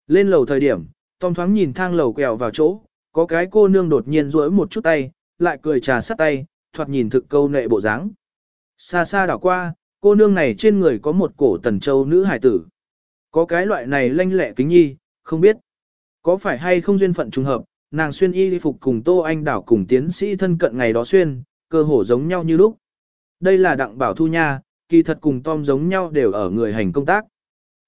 A: Lên lầu thời điểm, Tom thoáng nhìn thang lầu quẹo vào chỗ, có cái cô nương đột nhiên duỗi một chút tay, lại cười trà sắt tay, thoạt nhìn thực câu nệ bộ dáng. Xa xa đảo qua, cô nương này trên người có một cổ tần châu nữ hải tử. Có cái loại này lanh lẹ kính nhi, không biết. Có phải hay không duyên phận trùng hợp, nàng xuyên y phục cùng Tô Anh Đảo cùng tiến sĩ thân cận ngày đó xuyên, cơ hồ giống nhau như lúc. Đây là đặng bảo thu nha, kỳ thật cùng Tom giống nhau đều ở người hành công tác.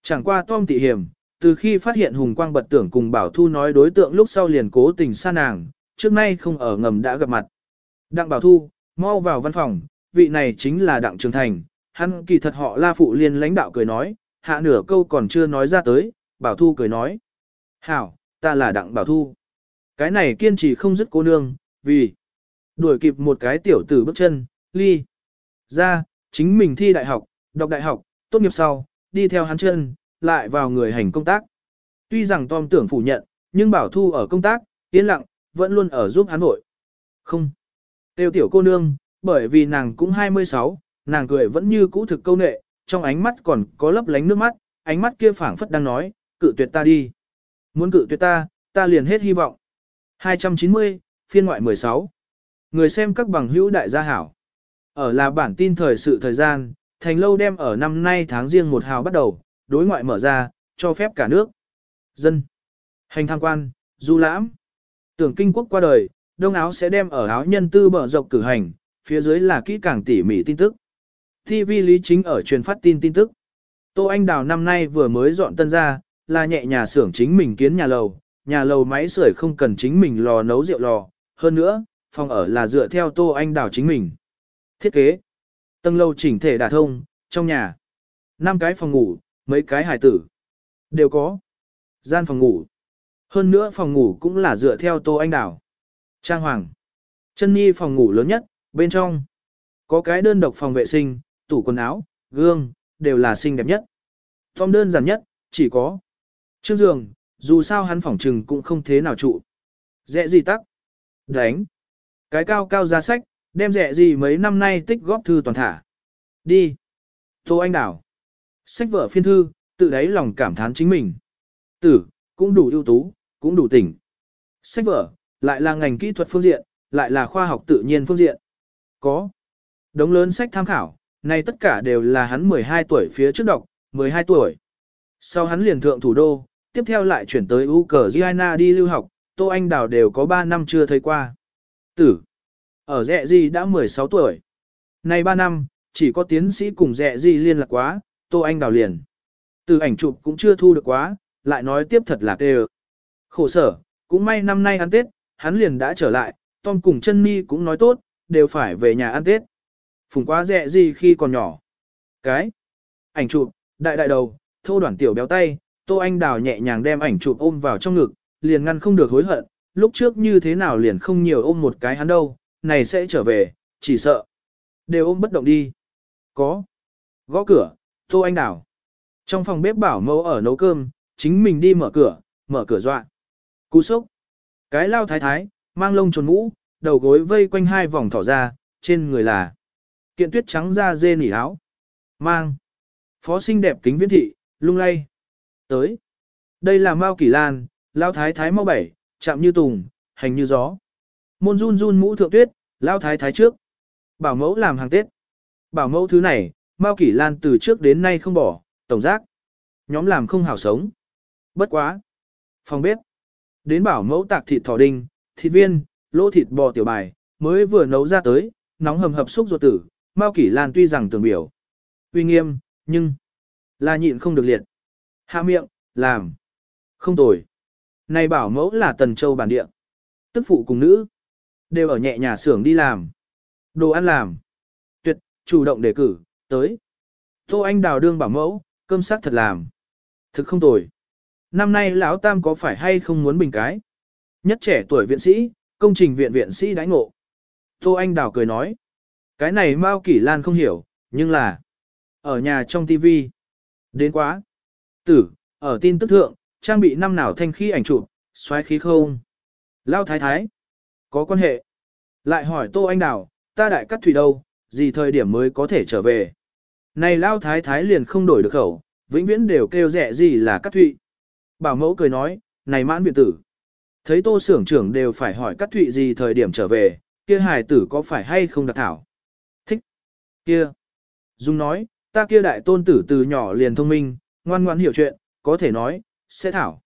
A: Chẳng qua Tom tị hiểm, từ khi phát hiện Hùng Quang bật tưởng cùng Bảo Thu nói đối tượng lúc sau liền cố tình xa nàng, trước nay không ở ngầm đã gặp mặt. Đặng Bảo Thu, mau vào văn phòng, vị này chính là Đặng Trường Thành, hắn kỳ thật họ la phụ liên lãnh đạo cười nói, hạ nửa câu còn chưa nói ra tới, Bảo Thu cười nói. Hảo, ta là Đặng Bảo Thu. Cái này kiên trì không dứt cô nương, vì đuổi kịp một cái tiểu tử bước chân, ly. Ra, chính mình thi đại học, đọc đại học, tốt nghiệp sau, đi theo hắn chân, lại vào người hành công tác. Tuy rằng Tom tưởng phủ nhận, nhưng Bảo Thu ở công tác, yên lặng, vẫn luôn ở giúp hắn nội. Không. Tiêu tiểu cô nương, bởi vì nàng cũng 26, nàng cười vẫn như cũ thực câu nệ, trong ánh mắt còn có lấp lánh nước mắt, ánh mắt kia phảng phất đang nói, cự tuyệt ta đi. Muốn cự tuyệt ta, ta liền hết hy vọng. 290, phiên ngoại 16. Người xem các bằng hữu đại gia hảo. Ở là bản tin thời sự thời gian, thành lâu đem ở năm nay tháng riêng một hào bắt đầu, đối ngoại mở ra, cho phép cả nước. Dân. Hành tham quan, du lãm. Tưởng kinh quốc qua đời, đông áo sẽ đem ở áo nhân tư bờ dọc cử hành, phía dưới là kỹ càng tỉ mỉ tin tức. TV Lý Chính ở truyền phát tin tin tức. Tô Anh Đào năm nay vừa mới dọn tân ra, là nhẹ nhà xưởng chính mình kiến nhà lầu, nhà lầu máy sưởi không cần chính mình lò nấu rượu lò, hơn nữa, phòng ở là dựa theo Tô Anh Đào chính mình. Thiết kế. Tầng lầu chỉnh thể đả thông, trong nhà. năm cái phòng ngủ, mấy cái hải tử. Đều có. Gian phòng ngủ. Hơn nữa phòng ngủ cũng là dựa theo Tô Anh đảo Trang Hoàng. Chân Nhi phòng ngủ lớn nhất, bên trong. Có cái đơn độc phòng vệ sinh, tủ quần áo, gương, đều là xinh đẹp nhất. Tom đơn giản nhất, chỉ có. Trương giường, dù sao hắn phòng trừng cũng không thế nào trụ. Dẹ gì tắc? Đánh. Cái cao cao ra sách, đem rẻ gì mấy năm nay tích góp thư toàn thả. Đi. Tô Anh Đảo. Sách vở phiên thư, tự đáy lòng cảm thán chính mình. Tử, cũng đủ ưu tú, cũng đủ tỉnh. Sách vở, lại là ngành kỹ thuật phương diện, lại là khoa học tự nhiên phương diện. Có. Đống lớn sách tham khảo, này tất cả đều là hắn 12 tuổi phía trước đọc, 12 tuổi. Sau hắn liền thượng thủ đô, tiếp theo lại chuyển tới Ukraine đi lưu học, Tô Anh Đào đều có 3 năm chưa thấy qua. Tử. Ở rẹ gì đã 16 tuổi. Này 3 năm, chỉ có tiến sĩ cùng rẹ gì liên lạc quá, Tô Anh Đào liền. Từ ảnh chụp cũng chưa thu được quá, lại nói tiếp thật là tê Khổ sở, cũng may năm nay ăn Tết, hắn liền đã trở lại, Tom cùng chân mi cũng nói tốt, đều phải về nhà ăn Tết. Phùng quá rẻ gì khi còn nhỏ. Cái. Ảnh chụp, đại đại đầu, thô đoạn tiểu béo tay, Tô Anh Đào nhẹ nhàng đem ảnh chụp ôm vào trong ngực, liền ngăn không được hối hận, lúc trước như thế nào liền không nhiều ôm một cái hắn đâu, này sẽ trở về, chỉ sợ. Đều ôm bất động đi. Có. Gõ cửa, Tô Anh Đào. Trong phòng bếp bảo mẫu ở nấu cơm, chính mình đi mở cửa, mở cửa dọa. Cú sốc. Cái lao thái thái, mang lông trồn mũ, đầu gối vây quanh hai vòng thỏ ra, trên người là kiện tuyết trắng da dê nỉ áo. Mang. Phó sinh đẹp kính viễn thị, lung lay. Tới. Đây là Mao Kỳ Lan, lao thái thái mau bảy, chạm như tùng, hành như gió. Môn run run mũ thượng tuyết, lao thái thái trước. Bảo mẫu làm hàng Tết. Bảo mẫu thứ này, Mao Kỷ Lan từ trước đến nay không bỏ, tổng giác. Nhóm làm không hảo sống. Bất quá. Phòng bếp. Đến bảo mẫu tạc thịt thỏ đinh, thịt viên, lỗ thịt bò tiểu bài, mới vừa nấu ra tới, nóng hầm hập xúc ruột tử, Mao Kỷ Lan tuy rằng tưởng biểu. Uy nghiêm, nhưng là nhịn không được liệt. Hạ miệng, làm. Không tồi. Này bảo mẫu là tần châu bản địa. Tức phụ cùng nữ. Đều ở nhẹ nhà xưởng đi làm. Đồ ăn làm. Tuyệt, chủ động đề cử, tới. Tô Anh đào đương bảo mẫu, cơm sắc thật làm. Thực không tồi. Năm nay lão tam có phải hay không muốn bình cái? Nhất trẻ tuổi viện sĩ, công trình viện viện sĩ đãi ngộ. Tô Anh Đào cười nói. Cái này Mao Kỷ Lan không hiểu, nhưng là ở nhà trong TV. Đến quá. Tử, ở tin tức thượng, trang bị năm nào thanh khí ảnh chụp, xoáy khí không. Lao thái thái. Có quan hệ. Lại hỏi Tô Anh Đào, ta đại cắt thủy đâu, gì thời điểm mới có thể trở về. Này Lao thái thái liền không đổi được khẩu, vĩnh viễn đều kêu rẻ gì là cắt thụy. Bảo mẫu cười nói, này mãn viện tử. Thấy tô xưởng trưởng đều phải hỏi cắt thụy gì thời điểm trở về, kia hài tử có phải hay không đặc thảo. Thích. Kia. Dung nói, Ta kia đại tôn tử từ nhỏ liền thông minh, ngoan ngoãn hiểu chuyện, có thể nói, sẽ thảo.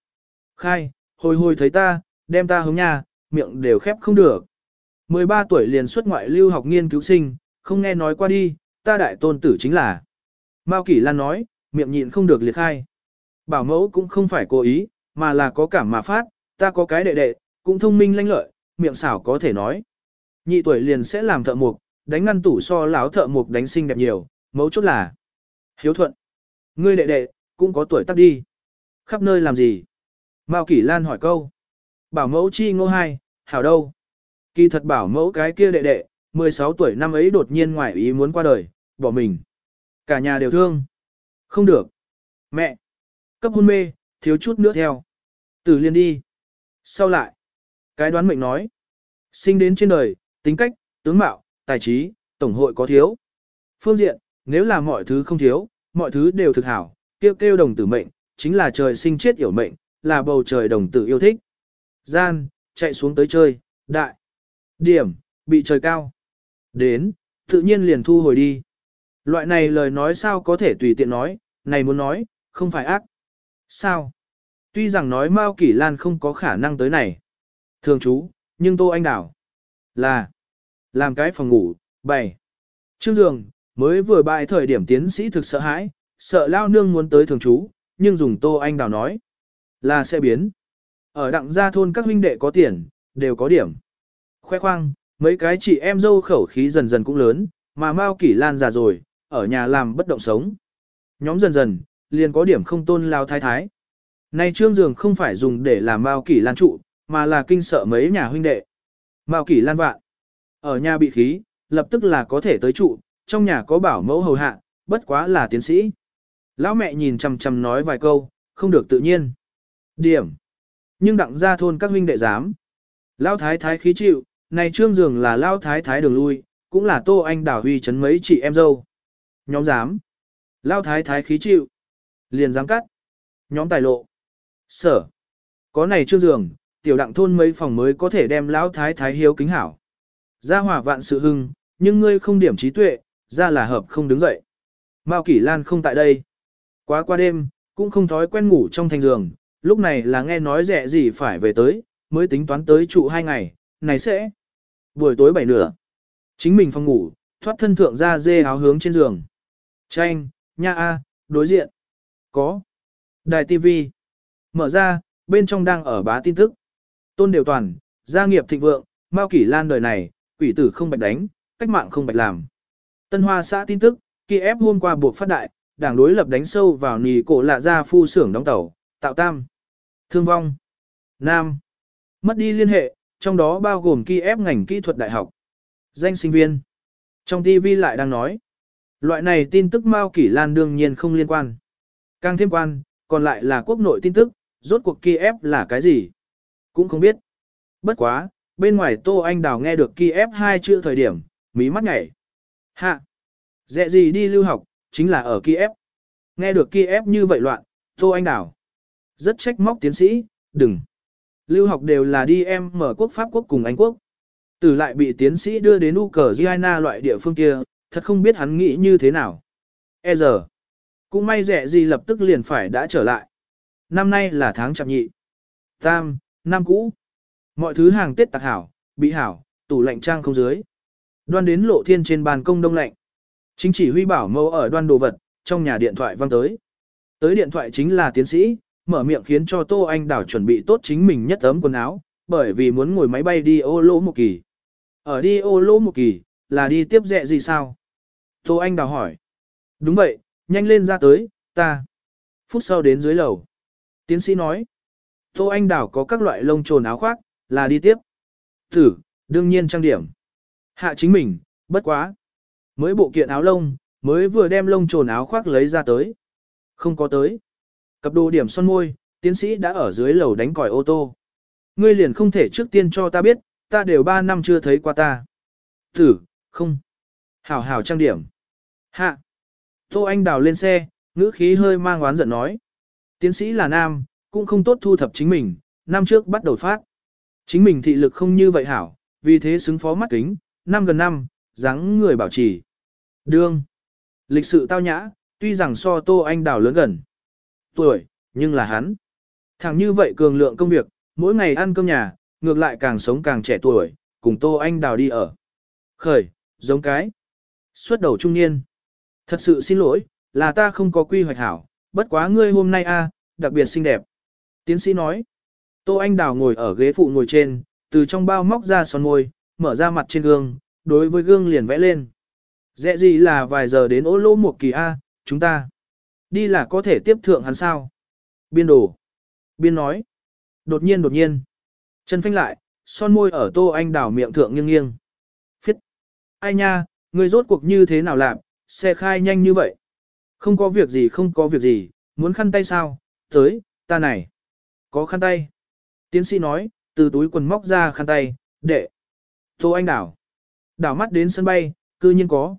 A: Khai, hồi hồi thấy ta, đem ta hướng nhà, miệng đều khép không được. 13 tuổi liền xuất ngoại lưu học nghiên cứu sinh, không nghe nói qua đi, ta đại tôn tử chính là. Mao Kỷ Lan nói, miệng nhịn không được liệt khai. Bảo mẫu cũng không phải cố ý, mà là có cảm mà phát, ta có cái đệ đệ, cũng thông minh lanh lợi, miệng xảo có thể nói. Nhị tuổi liền sẽ làm thợ mục, đánh ngăn tủ so láo thợ mục đánh xinh đẹp nhiều, mẫu chốt là hiếu thuận. Ngươi đệ đệ, cũng có tuổi tác đi. Khắp nơi làm gì? Mao Kỷ Lan hỏi câu. Bảo mẫu chi ngô hai, hảo đâu? Kỳ thật bảo mẫu cái kia đệ đệ, 16 tuổi năm ấy đột nhiên ngoài ý muốn qua đời, bỏ mình. Cả nhà đều thương. Không được. Mẹ. Cấp hôn mê, thiếu chút nữa theo. Tử liên đi. Sau lại. Cái đoán mệnh nói. Sinh đến trên đời, tính cách, tướng mạo, tài trí, tổng hội có thiếu. Phương diện, nếu là mọi thứ không thiếu, mọi thứ đều thực hảo, kêu kêu đồng tử mệnh, chính là trời sinh chết yểu mệnh, là bầu trời đồng tử yêu thích. Gian, chạy xuống tới chơi, đại. Điểm, bị trời cao. Đến, tự nhiên liền thu hồi đi. Loại này lời nói sao có thể tùy tiện nói, này muốn nói, không phải ác. Sao? Tuy rằng nói Mao Kỷ Lan không có khả năng tới này. Thường chú, nhưng Tô Anh Đảo là làm cái phòng ngủ, bày. Trương giường, mới vừa bại thời điểm tiến sĩ thực sợ hãi, sợ lao nương muốn tới thường chú, nhưng dùng Tô Anh Đảo nói là sẽ biến. Ở đặng gia thôn các huynh đệ có tiền, đều có điểm. Khoe khoang, mấy cái chị em dâu khẩu khí dần dần cũng lớn, mà Mao Kỷ Lan già rồi, ở nhà làm bất động sống. Nhóm dần dần, liền có điểm không tôn lao thái thái. Nay trương giường không phải dùng để làm Mao Kỷ Lan trụ, mà là kinh sợ mấy nhà huynh đệ. Mao Kỷ Lan vạn. Ở nhà bị khí, lập tức là có thể tới trụ, trong nhà có bảo mẫu hầu hạ, bất quá là tiến sĩ. Lão mẹ nhìn chằm chằm nói vài câu, không được tự nhiên. Điểm. Nhưng đặng ra thôn các huynh đệ dám. Lão thái thái khí chịu, này trương giường là lão thái thái đường lui, cũng là tô anh đảo huy chấn mấy chị em dâu. Nhóm dám. Lão thái thái khí chịu. Liền dám cắt. Nhóm tài lộ. Sở. Có này trương giường, tiểu đặng thôn mấy phòng mới có thể đem lão thái thái hiếu kính hảo. Gia hỏa vạn sự hưng, nhưng ngươi không điểm trí tuệ, ra là hợp không đứng dậy. Mao Kỷ Lan không tại đây. Quá qua đêm, cũng không thói quen ngủ trong thành giường, lúc này là nghe nói rẻ gì phải về tới, mới tính toán tới trụ hai ngày, này sẽ. Buổi tối bảy nửa, chính mình phòng ngủ, thoát thân thượng ra dê áo hướng trên giường. Tranh, nha a, đối diện. Có. Đài TV. Mở ra, bên trong đang ở bá tin tức. Tôn đều Toàn, gia nghiệp thịnh vượng, Mao Kỷ Lan đời này, quỷ tử không bạch đánh, cách mạng không bạch làm. Tân Hoa xã tin tức, Kiev hôm qua buộc phát đại, đảng đối lập đánh sâu vào nì cổ lạ ra phu xưởng đóng tàu, tạo tam. Thương vong. Nam. Mất đi liên hệ, trong đó bao gồm Kiev ngành kỹ thuật đại học. Danh sinh viên. Trong TV lại đang nói. Loại này tin tức Mao Kỷ Lan đương nhiên không liên quan. Càng thêm quan, còn lại là quốc nội tin tức, rốt cuộc Kiev là cái gì? Cũng không biết. Bất quá, bên ngoài Tô Anh Đào nghe được Kiev hai chữ thời điểm, mí mắt nhảy. Hạ! Dẹ gì đi lưu học, chính là ở Kiev. Nghe được Kiev như vậy loạn, Tô Anh Đào. Rất trách móc tiến sĩ, đừng. Lưu học đều là đi em mở quốc Pháp quốc cùng Anh quốc. Từ lại bị tiến sĩ đưa đến Ukraine loại địa phương kia, thật không biết hắn nghĩ như thế nào. E giờ, cũng may rẻ gì lập tức liền phải đã trở lại. Năm nay là tháng chạp nhị. Tam, năm cũ. Mọi thứ hàng Tết tạc hảo, bị hảo, tủ lạnh trang không dưới. Đoan đến lộ thiên trên bàn công đông lạnh. Chính chỉ huy bảo mẫu ở đoan đồ vật, trong nhà điện thoại văng tới. Tới điện thoại chính là tiến sĩ, mở miệng khiến cho Tô Anh Đảo chuẩn bị tốt chính mình nhất ấm quần áo, bởi vì muốn ngồi máy bay đi ô lỗ một kỳ. Ở đi ô lỗ một kỳ, là đi tiếp dẹ gì sao? Tô Anh đảo hỏi. Đúng vậy, nhanh lên ra tới, ta. Phút sau đến dưới lầu. Tiến sĩ nói. Tô Anh đảo có các loại lông trồn áo khoác, là đi tiếp. Thử, đương nhiên trang điểm. Hạ chính mình, bất quá. Mới bộ kiện áo lông, mới vừa đem lông trồn áo khoác lấy ra tới. Không có tới. Cặp đồ điểm son môi, tiến sĩ đã ở dưới lầu đánh còi ô tô. Ngươi liền không thể trước tiên cho ta biết, ta đều 3 năm chưa thấy qua ta. Thử, không. Hảo hảo trang điểm. Hạ. Tô Anh đào lên xe, ngữ khí hơi mang oán giận nói. Tiến sĩ là nam, cũng không tốt thu thập chính mình, năm trước bắt đầu phát. Chính mình thị lực không như vậy hảo, vì thế xứng phó mắt kính, năm gần năm, dáng người bảo trì. Đương. Lịch sự tao nhã, tuy rằng so Tô Anh Đào lớn gần tuổi, nhưng là hắn. Thằng như vậy cường lượng công việc, mỗi ngày ăn cơm nhà, ngược lại càng sống càng trẻ tuổi, cùng Tô Anh Đào đi ở. Khởi, giống cái. Xuất đầu trung niên. Thật sự xin lỗi, là ta không có quy hoạch hảo, bất quá ngươi hôm nay a, đặc biệt xinh đẹp. Tiến sĩ nói. Tô Anh Đào ngồi ở ghế phụ ngồi trên, từ trong bao móc ra son môi, mở ra mặt trên gương, đối với gương liền vẽ lên. Dẹ gì là vài giờ đến ô lô một kỳ A, chúng ta. Đi là có thể tiếp thượng hắn sao? Biên đồ. Biên nói. Đột nhiên đột nhiên. Chân phanh lại, son môi ở tô anh đảo miệng thượng nghiêng nghiêng. Phiết. Ai nha, người rốt cuộc như thế nào làm, xe khai nhanh như vậy. Không có việc gì không có việc gì, muốn khăn tay sao, tới, ta này. Có khăn tay. Tiến sĩ nói, từ túi quần móc ra khăn tay, đệ. Tô anh đảo. Đảo mắt đến sân bay, cư nhiên có.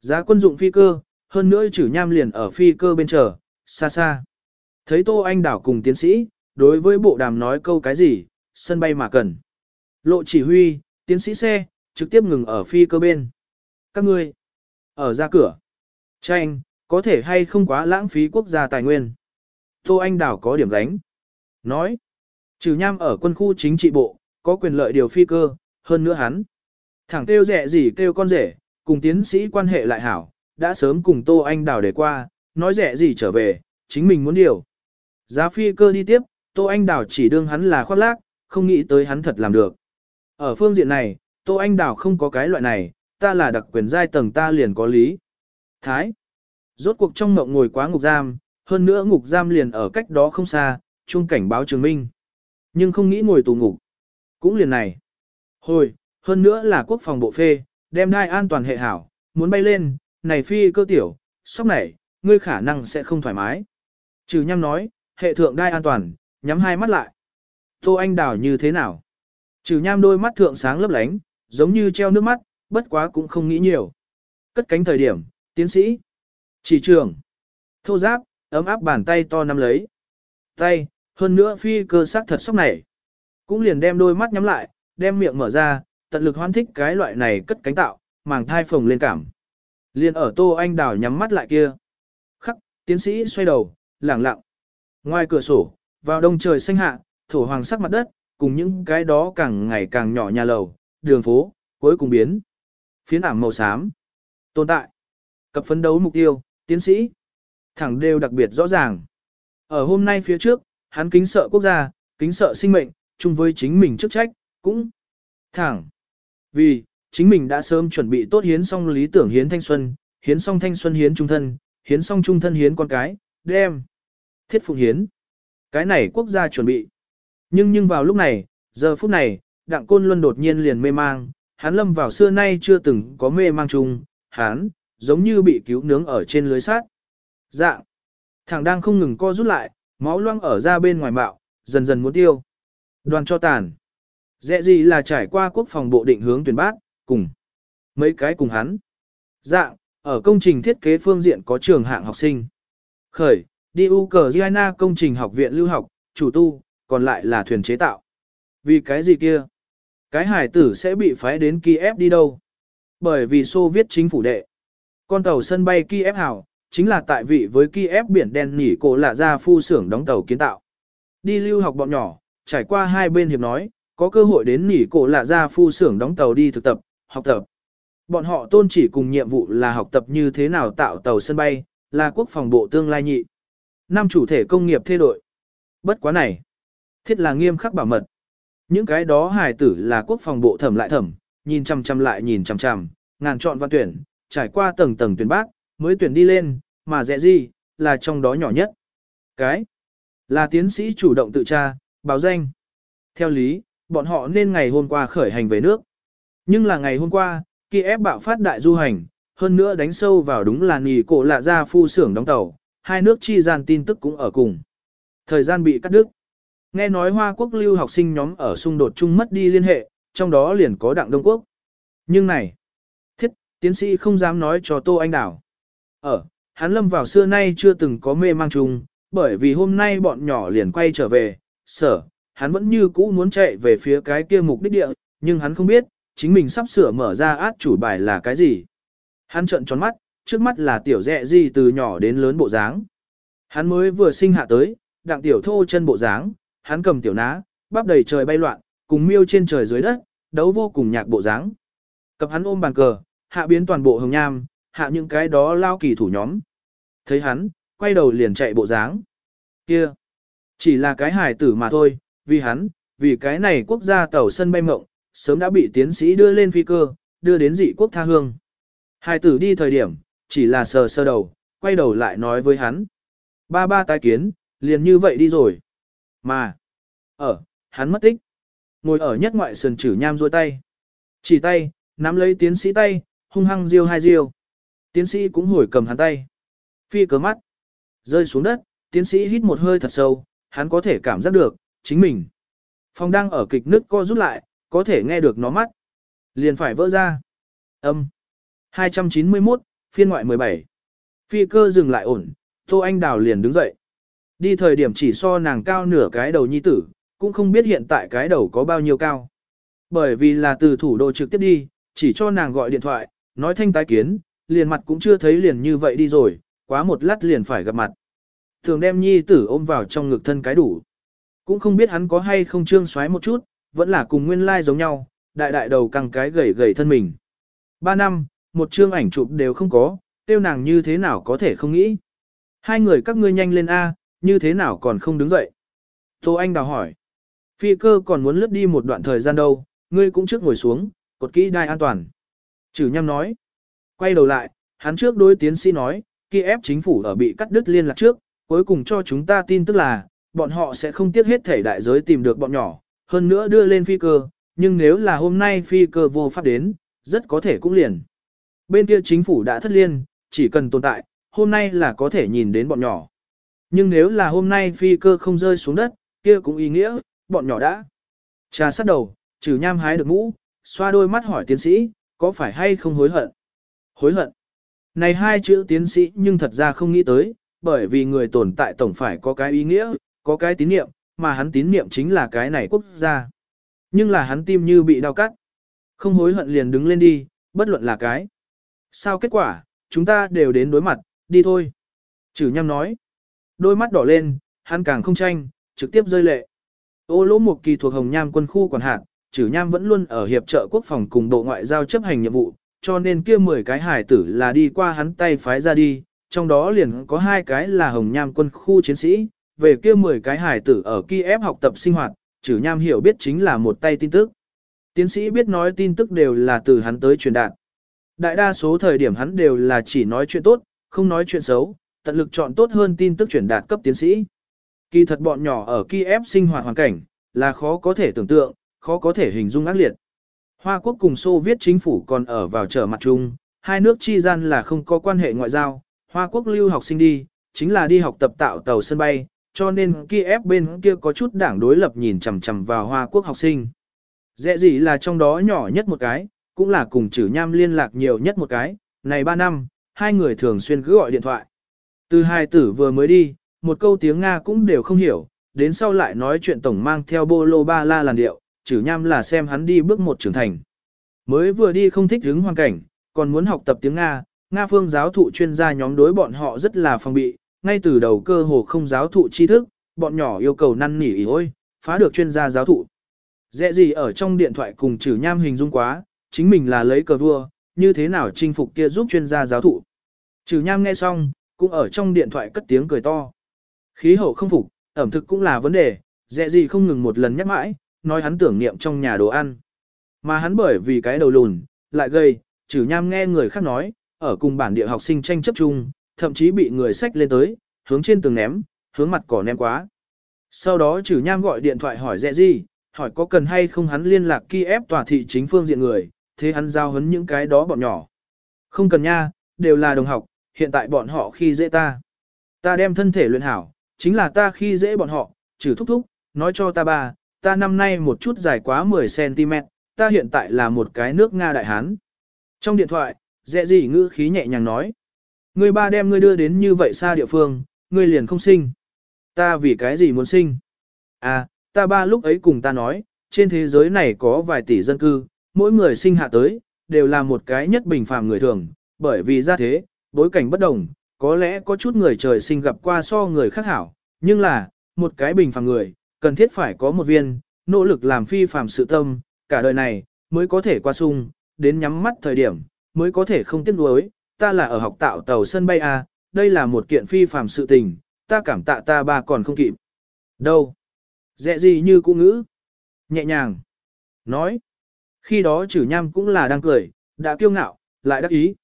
A: Giá quân dụng phi cơ, hơn nữa chử nham liền ở phi cơ bên chờ, xa xa. Thấy Tô Anh Đảo cùng tiến sĩ, đối với bộ đàm nói câu cái gì, sân bay mà cần. Lộ chỉ huy, tiến sĩ xe, trực tiếp ngừng ở phi cơ bên. Các ngươi, ở ra cửa. Tranh, có thể hay không quá lãng phí quốc gia tài nguyên. Tô Anh Đảo có điểm gánh. Nói, trừ nham ở quân khu chính trị bộ, có quyền lợi điều phi cơ, hơn nữa hắn. Thẳng kêu rẻ gì kêu con rể, cùng tiến sĩ quan hệ lại hảo, đã sớm cùng Tô Anh Đào để qua, nói rẻ gì trở về, chính mình muốn điều. Giá phi cơ đi tiếp, Tô Anh Đào chỉ đương hắn là khoác lác, không nghĩ tới hắn thật làm được. Ở phương diện này, Tô Anh Đào không có cái loại này, ta là đặc quyền giai tầng ta liền có lý. Thái. Rốt cuộc trong mộng ngồi quá ngục giam, hơn nữa ngục giam liền ở cách đó không xa, chung cảnh báo trường minh. Nhưng không nghĩ ngồi tù ngục. Cũng liền này. Hồi, hơn nữa là quốc phòng bộ phê, đem đai an toàn hệ hảo, muốn bay lên, này phi cơ tiểu, sóc này, ngươi khả năng sẽ không thoải mái. Trừ nhăm nói, hệ thượng đai an toàn, nhắm hai mắt lại. Tô Anh Đào như thế nào? Trừ nham đôi mắt thượng sáng lấp lánh, giống như treo nước mắt, bất quá cũng không nghĩ nhiều. Cất cánh thời điểm, tiến sĩ, chỉ trường, thô giáp, ấm áp bàn tay to nắm lấy. Tay, hơn nữa phi cơ sắc thật sóc này. Cũng liền đem đôi mắt nhắm lại, đem miệng mở ra, tận lực hoan thích cái loại này cất cánh tạo, màng thai phồng lên cảm. Liên ở Tô Anh Đào nhắm mắt lại kia. Khắc, tiến sĩ xoay đầu, lẳng lặng. Ngoài cửa sổ, vào đông trời xanh hạ, thổ hoàng sắc mặt đất, cùng những cái đó càng ngày càng nhỏ nhà lầu, đường phố, cuối cùng biến. Phiến ảm màu xám. Tồn tại. Cập phấn đấu mục tiêu, tiến sĩ. Thẳng đều đặc biệt rõ ràng. Ở hôm nay phía trước, hắn kính sợ quốc gia, kính sợ sinh mệnh, chung với chính mình chức trách, cũng thẳng. Vì, chính mình đã sớm chuẩn bị tốt hiến xong lý tưởng hiến thanh xuân, hiến xong thanh xuân hiến trung thân, hiến xong trung thân hiến con cái, đem. Thiết phụng hiến. Cái này quốc gia chuẩn bị. Nhưng nhưng vào lúc này, giờ phút này, đặng côn luân đột nhiên liền mê mang, hắn lâm vào xưa nay chưa từng có mê mang chung, hắn, giống như bị cứu nướng ở trên lưới sát. Dạng. Thằng đang không ngừng co rút lại, máu loang ở ra bên ngoài bạo, dần dần muốn tiêu. Đoàn cho tàn. Dẹ gì là trải qua quốc phòng bộ định hướng tuyển bác, cùng. Mấy cái cùng hắn. Dạng, ở công trình thiết kế phương diện có trường hạng học sinh. Khởi, đi Ukraine công trình học viện lưu học, chủ tu, còn lại là thuyền chế tạo. Vì cái gì kia? Cái hải tử sẽ bị phái đến Kiev đi đâu? Bởi vì Xô viết chính phủ đệ. Con tàu sân bay Kiev hảo, chính là tại vị với Kiev biển đen nỉ cổ là ra phu xưởng đóng tàu kiến tạo. Đi lưu học bọn nhỏ, trải qua hai bên hiệp nói, có cơ hội đến nỉ cổ là ra phu xưởng đóng tàu đi thực tập, học tập. Bọn họ tôn chỉ cùng nhiệm vụ là học tập như thế nào tạo tàu sân bay, là quốc phòng bộ tương lai nhị. Năm chủ thể công nghiệp thay đổi. Bất quá này, thiết là nghiêm khắc bảo mật. Những cái đó hài tử là quốc phòng bộ thẩm lại thẩm, nhìn chằm chằm lại nhìn chằm chằm, ngàn chọn văn tuyển, trải qua tầng tầng tuyển bác, mới tuyển đi lên, mà dễ gì, là trong đó nhỏ nhất. Cái, là tiến sĩ chủ động tự tra, báo danh. Theo lý, bọn họ nên ngày hôm qua khởi hành về nước. Nhưng là ngày hôm qua, khi ép bạo phát đại du hành, hơn nữa đánh sâu vào đúng là nì cổ lạ ra phu xưởng đóng tàu, hai nước chi gian tin tức cũng ở cùng. Thời gian bị cắt đứt. Nghe nói Hoa Quốc lưu học sinh nhóm ở xung đột chung mất đi liên hệ, trong đó liền có Đặng Đông Quốc. Nhưng này, thiết, tiến sĩ không dám nói cho Tô Anh Đảo. Ở, hắn lâm vào xưa nay chưa từng có mê mang chung, bởi vì hôm nay bọn nhỏ liền quay trở về, sở, hắn vẫn như cũ muốn chạy về phía cái kia mục đích địa, nhưng hắn không biết, chính mình sắp sửa mở ra át chủ bài là cái gì. Hắn trợn tròn mắt, trước mắt là tiểu dẹ gì từ nhỏ đến lớn bộ dáng. Hắn mới vừa sinh hạ tới, đặng tiểu thô chân bộ dáng, hắn cầm tiểu ná, bắp đầy trời bay loạn, cùng miêu trên trời dưới đất, đấu vô cùng nhạc bộ dáng. Cập hắn ôm bàn cờ, hạ biến toàn bộ hồng nham, hạ những cái đó lao kỳ thủ nhóm. Thấy hắn, quay đầu liền chạy bộ dáng. Kia, chỉ là cái hài tử mà thôi, vì hắn, vì cái này quốc gia tàu sân bay mộng, sớm đã bị tiến sĩ đưa lên phi cơ, đưa đến dị quốc tha hương. Hai tử đi thời điểm, chỉ là sờ sơ đầu, quay đầu lại nói với hắn. Ba ba tái kiến, liền như vậy đi rồi. Mà, ở, hắn mất tích. Ngồi ở nhất ngoại sườn chử nham rôi tay. Chỉ tay, nắm lấy tiến sĩ tay, hung hăng riêu hai riêu. Tiến sĩ cũng hồi cầm hắn tay. Phi cơ mắt. Rơi xuống đất, tiến sĩ hít một hơi thật sâu, hắn có thể cảm giác được, chính mình. Phòng đang ở kịch nước co rút lại, có thể nghe được nó mắt. Liền phải vỡ ra. Âm. 291, phiên ngoại 17. Phi cơ dừng lại ổn, Tô Anh Đào liền đứng dậy. Đi thời điểm chỉ so nàng cao nửa cái đầu nhi tử, cũng không biết hiện tại cái đầu có bao nhiêu cao. Bởi vì là từ thủ đô trực tiếp đi, chỉ cho nàng gọi điện thoại, nói thanh tái kiến, liền mặt cũng chưa thấy liền như vậy đi rồi, quá một lát liền phải gặp mặt. Thường đem nhi tử ôm vào trong ngực thân cái đủ. Cũng không biết hắn có hay không trương xoáy một chút, vẫn là cùng nguyên lai giống nhau, đại đại đầu căng cái gầy gầy thân mình. Ba năm, một chương ảnh chụp đều không có, tiêu nàng như thế nào có thể không nghĩ. Hai người các ngươi nhanh lên A, như thế nào còn không đứng dậy. Tô Anh đào hỏi. Phi cơ còn muốn lướt đi một đoạn thời gian đâu, ngươi cũng trước ngồi xuống, cột kỹ đai an toàn. Chử nhăm nói. Quay đầu lại, hắn trước đối tiến sĩ nói, khi ép chính phủ ở bị cắt đứt liên lạc trước, cuối cùng cho chúng ta tin tức là, bọn họ sẽ không tiếc hết thể đại giới tìm được bọn nhỏ, hơn nữa đưa lên phi cơ, nhưng nếu là hôm nay phi cơ vô pháp đến, rất có thể cũng liền. Bên kia chính phủ đã thất liên, chỉ cần tồn tại, hôm nay là có thể nhìn đến bọn nhỏ. Nhưng nếu là hôm nay phi cơ không rơi xuống đất, kia cũng ý nghĩa, bọn nhỏ đã. Trà sát đầu, trừ nham hái được mũ, xoa đôi mắt hỏi tiến sĩ, có phải hay không hối hận? Hối hận. Này hai chữ tiến sĩ nhưng thật ra không nghĩ tới, bởi vì người tồn tại tổng phải có cái ý nghĩa, có cái tín niệm, mà hắn tín niệm chính là cái này quốc gia. Nhưng là hắn tim như bị đau cắt. Không hối hận liền đứng lên đi, bất luận là cái. Sao kết quả, chúng ta đều đến đối mặt, đi thôi. Chử nhăm nói. Đôi mắt đỏ lên, hắn càng không tranh, trực tiếp rơi lệ. Ô lỗ một kỳ thuộc Hồng Nham quân khu quản hạt, Chử Nham vẫn luôn ở hiệp trợ quốc phòng cùng bộ ngoại giao chấp hành nhiệm vụ, cho nên kia 10 cái hải tử là đi qua hắn tay phái ra đi, trong đó liền có hai cái là Hồng Nham quân khu chiến sĩ, về kia 10 cái hải tử ở Kiev học tập sinh hoạt, Chử Nham hiểu biết chính là một tay tin tức. Tiến sĩ biết nói tin tức đều là từ hắn tới truyền đạt. Đại đa số thời điểm hắn đều là chỉ nói chuyện tốt, không nói chuyện xấu, tận lực chọn tốt hơn tin tức truyền đạt cấp tiến sĩ. Kỳ thật bọn nhỏ ở Kiev sinh hoạt hoàn cảnh, là khó có thể tưởng tượng, khó có thể hình dung ác liệt. Hoa quốc cùng Xô Viết chính phủ còn ở vào trở mặt chung, hai nước chi gian là không có quan hệ ngoại giao, Hoa quốc lưu học sinh đi, chính là đi học tập tạo tàu sân bay, cho nên Kiev bên kia có chút đảng đối lập nhìn chằm chằm vào Hoa quốc học sinh. Dễ gì là trong đó nhỏ nhất một cái, cũng là cùng chử nham liên lạc nhiều nhất một cái, này ba năm, hai người thường xuyên cứ gọi điện thoại. Từ hai tử vừa mới đi, một câu tiếng Nga cũng đều không hiểu, đến sau lại nói chuyện tổng mang theo bô lô ba la làn điệu, chử nham là xem hắn đi bước một trưởng thành. Mới vừa đi không thích hứng hoàn cảnh, còn muốn học tập tiếng Nga, Nga phương giáo thụ chuyên gia nhóm đối bọn họ rất là phòng bị, ngay từ đầu cơ hồ không giáo thụ tri thức, bọn nhỏ yêu cầu năn nỉ ý ôi, phá được chuyên gia giáo thụ. Dẹ gì ở trong điện thoại cùng trừ nham hình dung quá, chính mình là lấy cờ vua, như thế nào chinh phục kia giúp chuyên gia giáo thụ. Trừ nham nghe xong, cũng ở trong điện thoại cất tiếng cười to. Khí hậu không phục, ẩm thực cũng là vấn đề, dẹ gì không ngừng một lần nhắc mãi, nói hắn tưởng niệm trong nhà đồ ăn. Mà hắn bởi vì cái đầu lùn, lại gây, trừ nham nghe người khác nói, ở cùng bản địa học sinh tranh chấp chung, thậm chí bị người xách lên tới, hướng trên tường ném, hướng mặt cỏ ném quá. Sau đó trừ nham gọi điện thoại hỏi dẹ gì, hỏi có cần hay không hắn liên lạc Kiev tòa thị chính phương diện người, thế hắn giao hấn những cái đó bọn nhỏ. Không cần nha, đều là đồng học, hiện tại bọn họ khi dễ ta. Ta đem thân thể luyện hảo, chính là ta khi dễ bọn họ, trừ thúc thúc, nói cho ta ba, ta năm nay một chút dài quá 10cm, ta hiện tại là một cái nước Nga đại hán. Trong điện thoại, dẹ gì ngữ khí nhẹ nhàng nói. Ngươi ba đem ngươi đưa đến như vậy xa địa phương, ngươi liền không sinh. Ta vì cái gì muốn sinh? À, ta ba lúc ấy cùng ta nói, trên thế giới này có vài tỷ dân cư, mỗi người sinh hạ tới, đều là một cái nhất bình phàm người thường, bởi vì ra thế, bối cảnh bất đồng, có lẽ có chút người trời sinh gặp qua so người khác hảo, nhưng là, một cái bình phàm người, cần thiết phải có một viên, nỗ lực làm phi phàm sự tâm, cả đời này, mới có thể qua sung, đến nhắm mắt thời điểm, mới có thể không tiếc nuối, ta là ở học tạo tàu sân bay A, đây là một kiện phi phàm sự tình, ta cảm tạ ta ba còn không kịp. Đâu? Dẹ gì như cụ ngữ? Nhẹ nhàng. Nói. Khi đó chử nham cũng là đang cười, đã kiêu ngạo, lại đắc ý.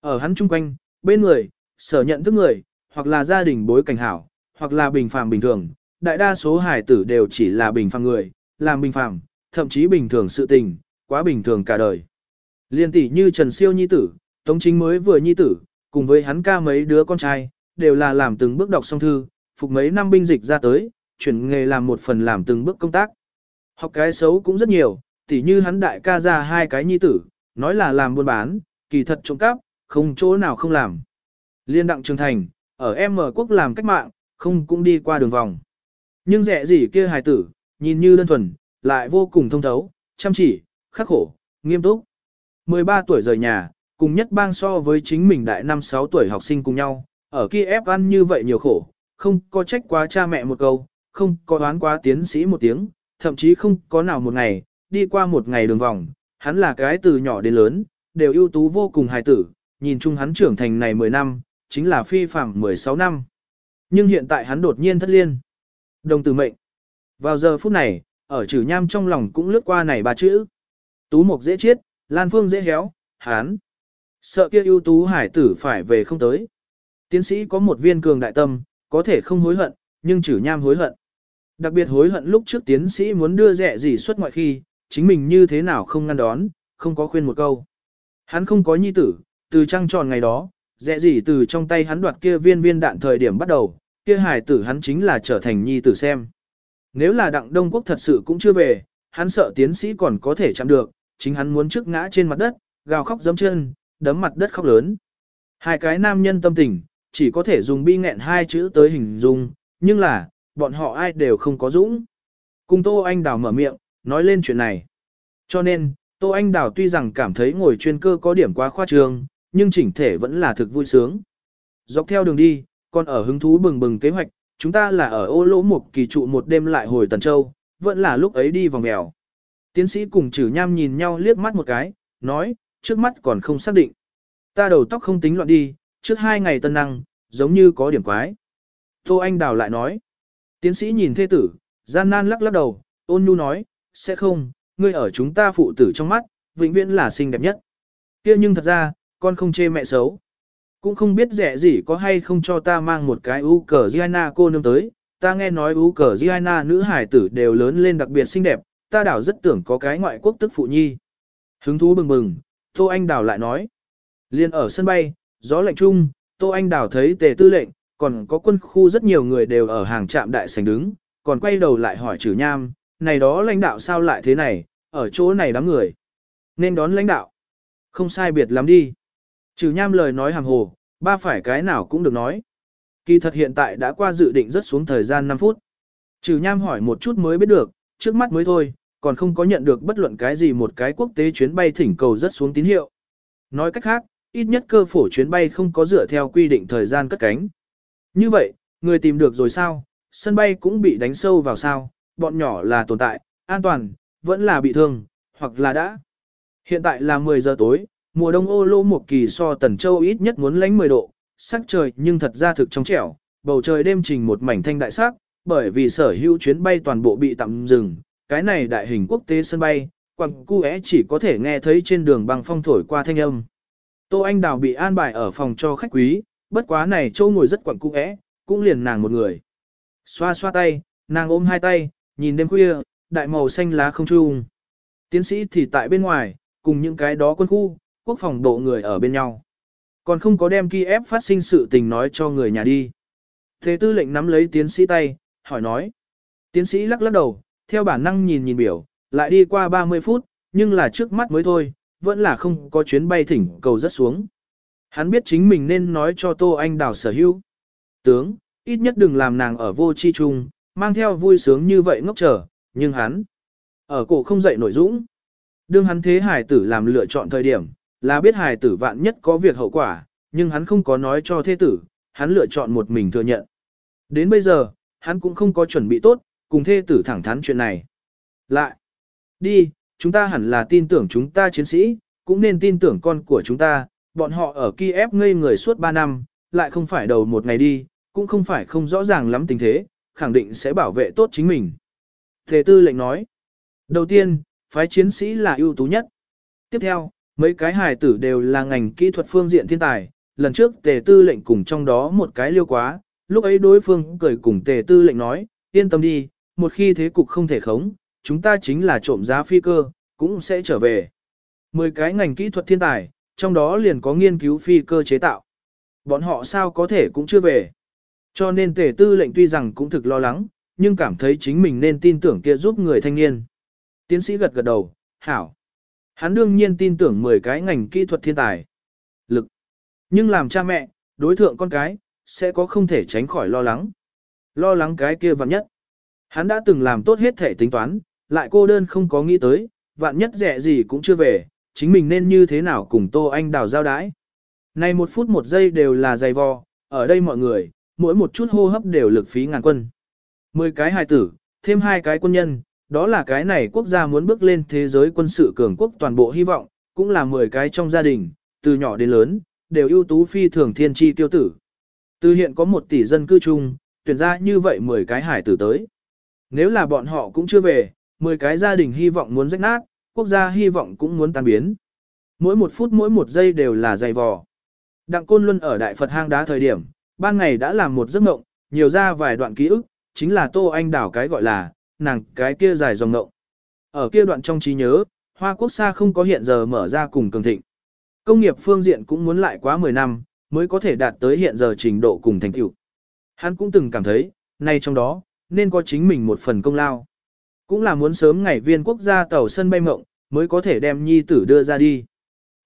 A: Ở hắn chung quanh, bên người, sở nhận thức người, hoặc là gia đình bối cảnh hảo, hoặc là bình phàm bình thường, đại đa số hải tử đều chỉ là bình phàm người, làm bình phàm, thậm chí bình thường sự tình, quá bình thường cả đời. Liên tỷ như Trần Siêu Nhi tử, Tống Chính mới vừa Nhi tử, cùng với hắn ca mấy đứa con trai, đều là làm từng bước đọc song thư, phục mấy năm binh dịch ra tới, chuyển nghề làm một phần làm từng bước công tác. Học cái xấu cũng rất nhiều, tỉ như hắn đại ca ra hai cái nhi tử, nói là làm buôn bán, kỳ thật trộm cắp, không chỗ nào không làm. Liên đặng trường thành, ở M quốc làm cách mạng, không cũng đi qua đường vòng. Nhưng rẻ gì kia hài tử, nhìn như đơn thuần, lại vô cùng thông thấu, chăm chỉ, khắc khổ, nghiêm túc. 13 tuổi rời nhà, cùng nhất bang so với chính mình đại năm 6 tuổi học sinh cùng nhau, ở kia ép ăn như vậy nhiều khổ, không có trách quá cha mẹ một câu, không có đoán quá tiến sĩ một tiếng, thậm chí không có nào một ngày, đi qua một ngày đường vòng, hắn là cái từ nhỏ đến lớn, đều ưu tú vô cùng hài tử, nhìn chung hắn trưởng thành này 10 năm, chính là phi phạm 16 năm. Nhưng hiện tại hắn đột nhiên thất liên. Đồng tử mệnh. Vào giờ phút này, ở chữ nham trong lòng cũng lướt qua này ba chữ. Tú mục dễ chết, Lan Phương dễ héo, hán. Sợ kia ưu tú hải tử phải về không tới. Tiến sĩ có một viên cường đại tâm, có thể không hối hận, nhưng chử nham hối hận. Đặc biệt hối hận lúc trước tiến sĩ muốn đưa rẻ gì xuất ngoại khi, chính mình như thế nào không ngăn đón, không có khuyên một câu. Hắn không có nhi tử, từ trăng tròn ngày đó, rẻ gì từ trong tay hắn đoạt kia viên viên đạn thời điểm bắt đầu, kia hải tử hắn chính là trở thành nhi tử xem. Nếu là đặng Đông Quốc thật sự cũng chưa về, hắn sợ tiến sĩ còn có thể chạm được, chính hắn muốn trước ngã trên mặt đất, gào khóc giấm chân, đấm mặt đất khóc lớn. Hai cái nam nhân tâm tình, chỉ có thể dùng bi nghẹn hai chữ tới hình dung, nhưng là, bọn họ ai đều không có dũng. Cùng Tô Anh Đào mở miệng, nói lên chuyện này. Cho nên, Tô Anh Đào tuy rằng cảm thấy ngồi chuyên cơ có điểm quá khoa trương, nhưng chỉnh thể vẫn là thực vui sướng. Dọc theo đường đi, còn ở hứng thú bừng bừng kế hoạch, chúng ta là ở ô lỗ một kỳ trụ một đêm lại hồi Tần Châu, vẫn là lúc ấy đi vòng mèo. Tiến sĩ cùng trừ nham nhìn nhau liếc mắt một cái, nói, trước mắt còn không xác định. Ta đầu tóc không tính loạn đi, trước hai ngày tân năng, giống như có điểm quái. Tô Anh Đào lại nói, tiến sĩ nhìn thê tử, gian nan lắc lắc đầu, ôn nhu nói, sẽ không, ngươi ở chúng ta phụ tử trong mắt, vĩnh viễn là xinh đẹp nhất. kia nhưng thật ra, con không chê mẹ xấu. Cũng không biết rẻ gì có hay không cho ta mang một cái u cờ Giana cô nương tới, ta nghe nói u cờ Giana nữ hải tử đều lớn lên đặc biệt xinh đẹp, ta đảo rất tưởng có cái ngoại quốc tức phụ nhi. Hứng thú bừng bừng, Tô Anh Đào lại nói. Liên ở sân bay, gió lạnh chung, Tô Anh Đào thấy tề tư lệnh, còn có quân khu rất nhiều người đều ở hàng trạm đại sảnh đứng, còn quay đầu lại hỏi trừ nham, này đó lãnh đạo sao lại thế này, ở chỗ này đám người. Nên đón lãnh đạo. Không sai biệt lắm đi. Trừ nham lời nói hàng hồ, ba phải cái nào cũng được nói. Kỳ thật hiện tại đã qua dự định rất xuống thời gian 5 phút. Trừ nham hỏi một chút mới biết được, trước mắt mới thôi, còn không có nhận được bất luận cái gì một cái quốc tế chuyến bay thỉnh cầu rất xuống tín hiệu. Nói cách khác, ít nhất cơ phổ chuyến bay không có dựa theo quy định thời gian cất cánh. Như vậy, người tìm được rồi sao, sân bay cũng bị đánh sâu vào sao, bọn nhỏ là tồn tại, an toàn, vẫn là bị thương, hoặc là đã. Hiện tại là 10 giờ tối, mùa đông ô lô một kỳ so tần châu ít nhất muốn lánh 10 độ, sắc trời nhưng thật ra thực trong trẻo, bầu trời đêm trình một mảnh thanh đại sắc, bởi vì sở hữu chuyến bay toàn bộ bị tạm dừng, cái này đại hình quốc tế sân bay, quặng cu é chỉ có thể nghe thấy trên đường băng phong thổi qua thanh âm. Tô Anh Đào bị an bài ở phòng cho khách quý, bất quá này châu ngồi rất quặng cu é, cũng liền nàng một người. Xoa xoa tay, nàng ôm hai tay, nhìn đêm khuya, đại màu xanh lá không trung. Tiến sĩ thì tại bên ngoài, cùng những cái đó quân khu, quốc phòng bộ người ở bên nhau. Còn không có đem Kiev phát sinh sự tình nói cho người nhà đi. Thế tư lệnh nắm lấy tiến sĩ tay, hỏi nói. Tiến sĩ lắc lắc đầu, theo bản năng nhìn nhìn biểu, lại đi qua 30 phút, nhưng là trước mắt mới thôi, vẫn là không có chuyến bay thỉnh cầu rất xuống. Hắn biết chính mình nên nói cho Tô Anh Đào sở hữu. Tướng, ít nhất đừng làm nàng ở vô chi trung, mang theo vui sướng như vậy ngốc trở, nhưng hắn, ở cổ không dậy nổi dũng. Đương hắn thế hải tử làm lựa chọn thời điểm, là biết hải tử vạn nhất có việc hậu quả, nhưng hắn không có nói cho thế tử, hắn lựa chọn một mình thừa nhận. Đến bây giờ, hắn cũng không có chuẩn bị tốt, cùng thê tử thẳng thắn chuyện này. Lại, đi, chúng ta hẳn là tin tưởng chúng ta chiến sĩ, cũng nên tin tưởng con của chúng ta, bọn họ ở Kiev ngây người suốt 3 năm, lại không phải đầu một ngày đi, cũng không phải không rõ ràng lắm tình thế, khẳng định sẽ bảo vệ tốt chính mình. Thế tư lệnh nói, đầu tiên, phái chiến sĩ là ưu tú nhất. Tiếp theo, mấy cái hài tử đều là ngành kỹ thuật phương diện thiên tài, lần trước tề tư lệnh cùng trong đó một cái liêu quá, lúc ấy đối phương cười cùng tề tư lệnh nói, yên tâm đi, một khi thế cục không thể khống, chúng ta chính là trộm giá phi cơ, cũng sẽ trở về. Mười cái ngành kỹ thuật thiên tài, trong đó liền có nghiên cứu phi cơ chế tạo. Bọn họ sao có thể cũng chưa về. Cho nên tề tư lệnh tuy rằng cũng thực lo lắng, nhưng cảm thấy chính mình nên tin tưởng kia giúp người thanh niên. Tiến sĩ gật gật đầu, hảo. Hắn đương nhiên tin tưởng 10 cái ngành kỹ thuật thiên tài. Lực. Nhưng làm cha mẹ, đối thượng con cái, sẽ có không thể tránh khỏi lo lắng. Lo lắng cái kia vặn nhất. Hắn đã từng làm tốt hết thể tính toán, lại cô đơn không có nghĩ tới, vạn nhất rẻ gì cũng chưa về, chính mình nên như thế nào cùng Tô Anh Đào giao đái. Này một phút một giây đều là dày vò, ở đây mọi người, mỗi một chút hô hấp đều lực phí ngàn quân. Mười cái hài tử, thêm hai cái quân nhân, đó là cái này quốc gia muốn bước lên thế giới quân sự cường quốc toàn bộ hy vọng, cũng là mười cái trong gia đình, từ nhỏ đến lớn, đều ưu tú phi thường thiên tri tiêu tử. Từ hiện có một tỷ dân cư chung, tuyển ra như vậy 10 cái hải tử tới. Nếu là bọn họ cũng chưa về, 10 cái gia đình hy vọng muốn rách nát, quốc gia hy vọng cũng muốn tan biến. Mỗi một phút mỗi một giây đều là dày vò. Đặng Côn Luân ở Đại Phật hang đá thời điểm, ban ngày đã làm một giấc mộng, nhiều ra vài đoạn ký ức, chính là Tô Anh đảo cái gọi là, nàng cái kia dài dòng mộng. Ở kia đoạn trong trí nhớ, Hoa Quốc xa không có hiện giờ mở ra cùng cường thịnh. Công nghiệp phương diện cũng muốn lại quá 10 năm, mới có thể đạt tới hiện giờ trình độ cùng thành tựu. Hắn cũng từng cảm thấy, nay trong đó, nên có chính mình một phần công lao. Cũng là muốn sớm ngày viên quốc gia tàu sân bay mộng, mới có thể đem nhi tử đưa ra đi.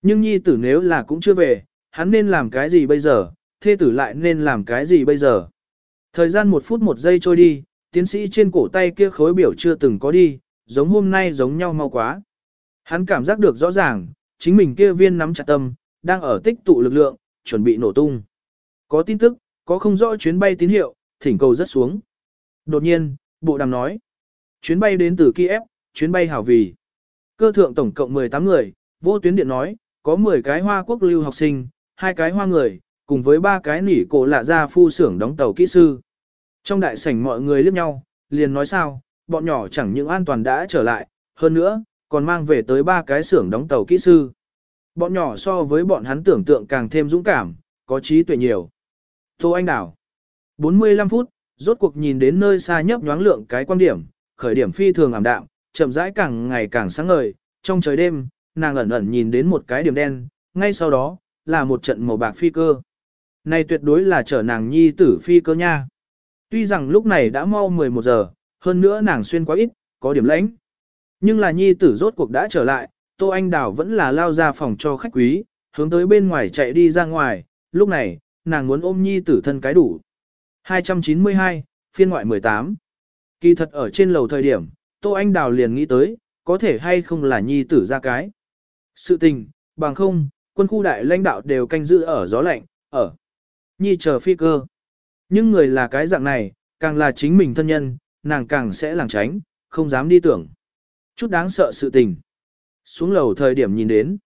A: Nhưng nhi tử nếu là cũng chưa về, hắn nên làm cái gì bây giờ, thê tử lại nên làm cái gì bây giờ. Thời gian một phút một giây trôi đi, tiến sĩ trên cổ tay kia khối biểu chưa từng có đi, giống hôm nay giống nhau mau quá. Hắn cảm giác được rõ ràng, chính mình kia viên nắm chặt tâm, đang ở tích tụ lực lượng, chuẩn bị nổ tung. Có tin tức, có không rõ chuyến bay tín hiệu, thỉnh cầu rất xuống. Đột nhiên, bộ đàm nói, chuyến bay đến từ Kiev, chuyến bay hảo vì. Cơ thượng tổng cộng 18 người, vô tuyến điện nói, có 10 cái hoa quốc lưu học sinh, hai cái hoa người, cùng với ba cái nỉ cổ lạ ra phu xưởng đóng tàu kỹ sư. Trong đại sảnh mọi người liếc nhau, liền nói sao, bọn nhỏ chẳng những an toàn đã trở lại, hơn nữa, còn mang về tới ba cái xưởng đóng tàu kỹ sư. Bọn nhỏ so với bọn hắn tưởng tượng càng thêm dũng cảm, có trí tuệ nhiều. Tô Anh Đảo 45 phút, rốt cuộc nhìn đến nơi xa nhấp nhoáng lượng cái quan điểm, khởi điểm phi thường ảm đạm, chậm rãi càng ngày càng sáng ngời, trong trời đêm, nàng ẩn ẩn nhìn đến một cái điểm đen, ngay sau đó, là một trận màu bạc phi cơ. Này tuyệt đối là trở nàng nhi tử phi cơ nha. Tuy rằng lúc này đã mau 11 giờ, hơn nữa nàng xuyên quá ít, có điểm lãnh. Nhưng là nhi tử rốt cuộc đã trở lại, Tô Anh Đào vẫn là lao ra phòng cho khách quý, hướng tới bên ngoài chạy đi ra ngoài, lúc này, nàng muốn ôm nhi tử thân cái đủ. 292, phiên ngoại 18. Kỳ thật ở trên lầu thời điểm, Tô Anh Đào liền nghĩ tới, có thể hay không là nhi tử ra cái. Sự tình, bằng không, quân khu đại lãnh đạo đều canh giữ ở gió lạnh, ở nhi chờ phi cơ. Nhưng người là cái dạng này, càng là chính mình thân nhân, nàng càng sẽ làng tránh, không dám đi tưởng. Chút đáng sợ sự tình. Xuống lầu thời điểm nhìn đến.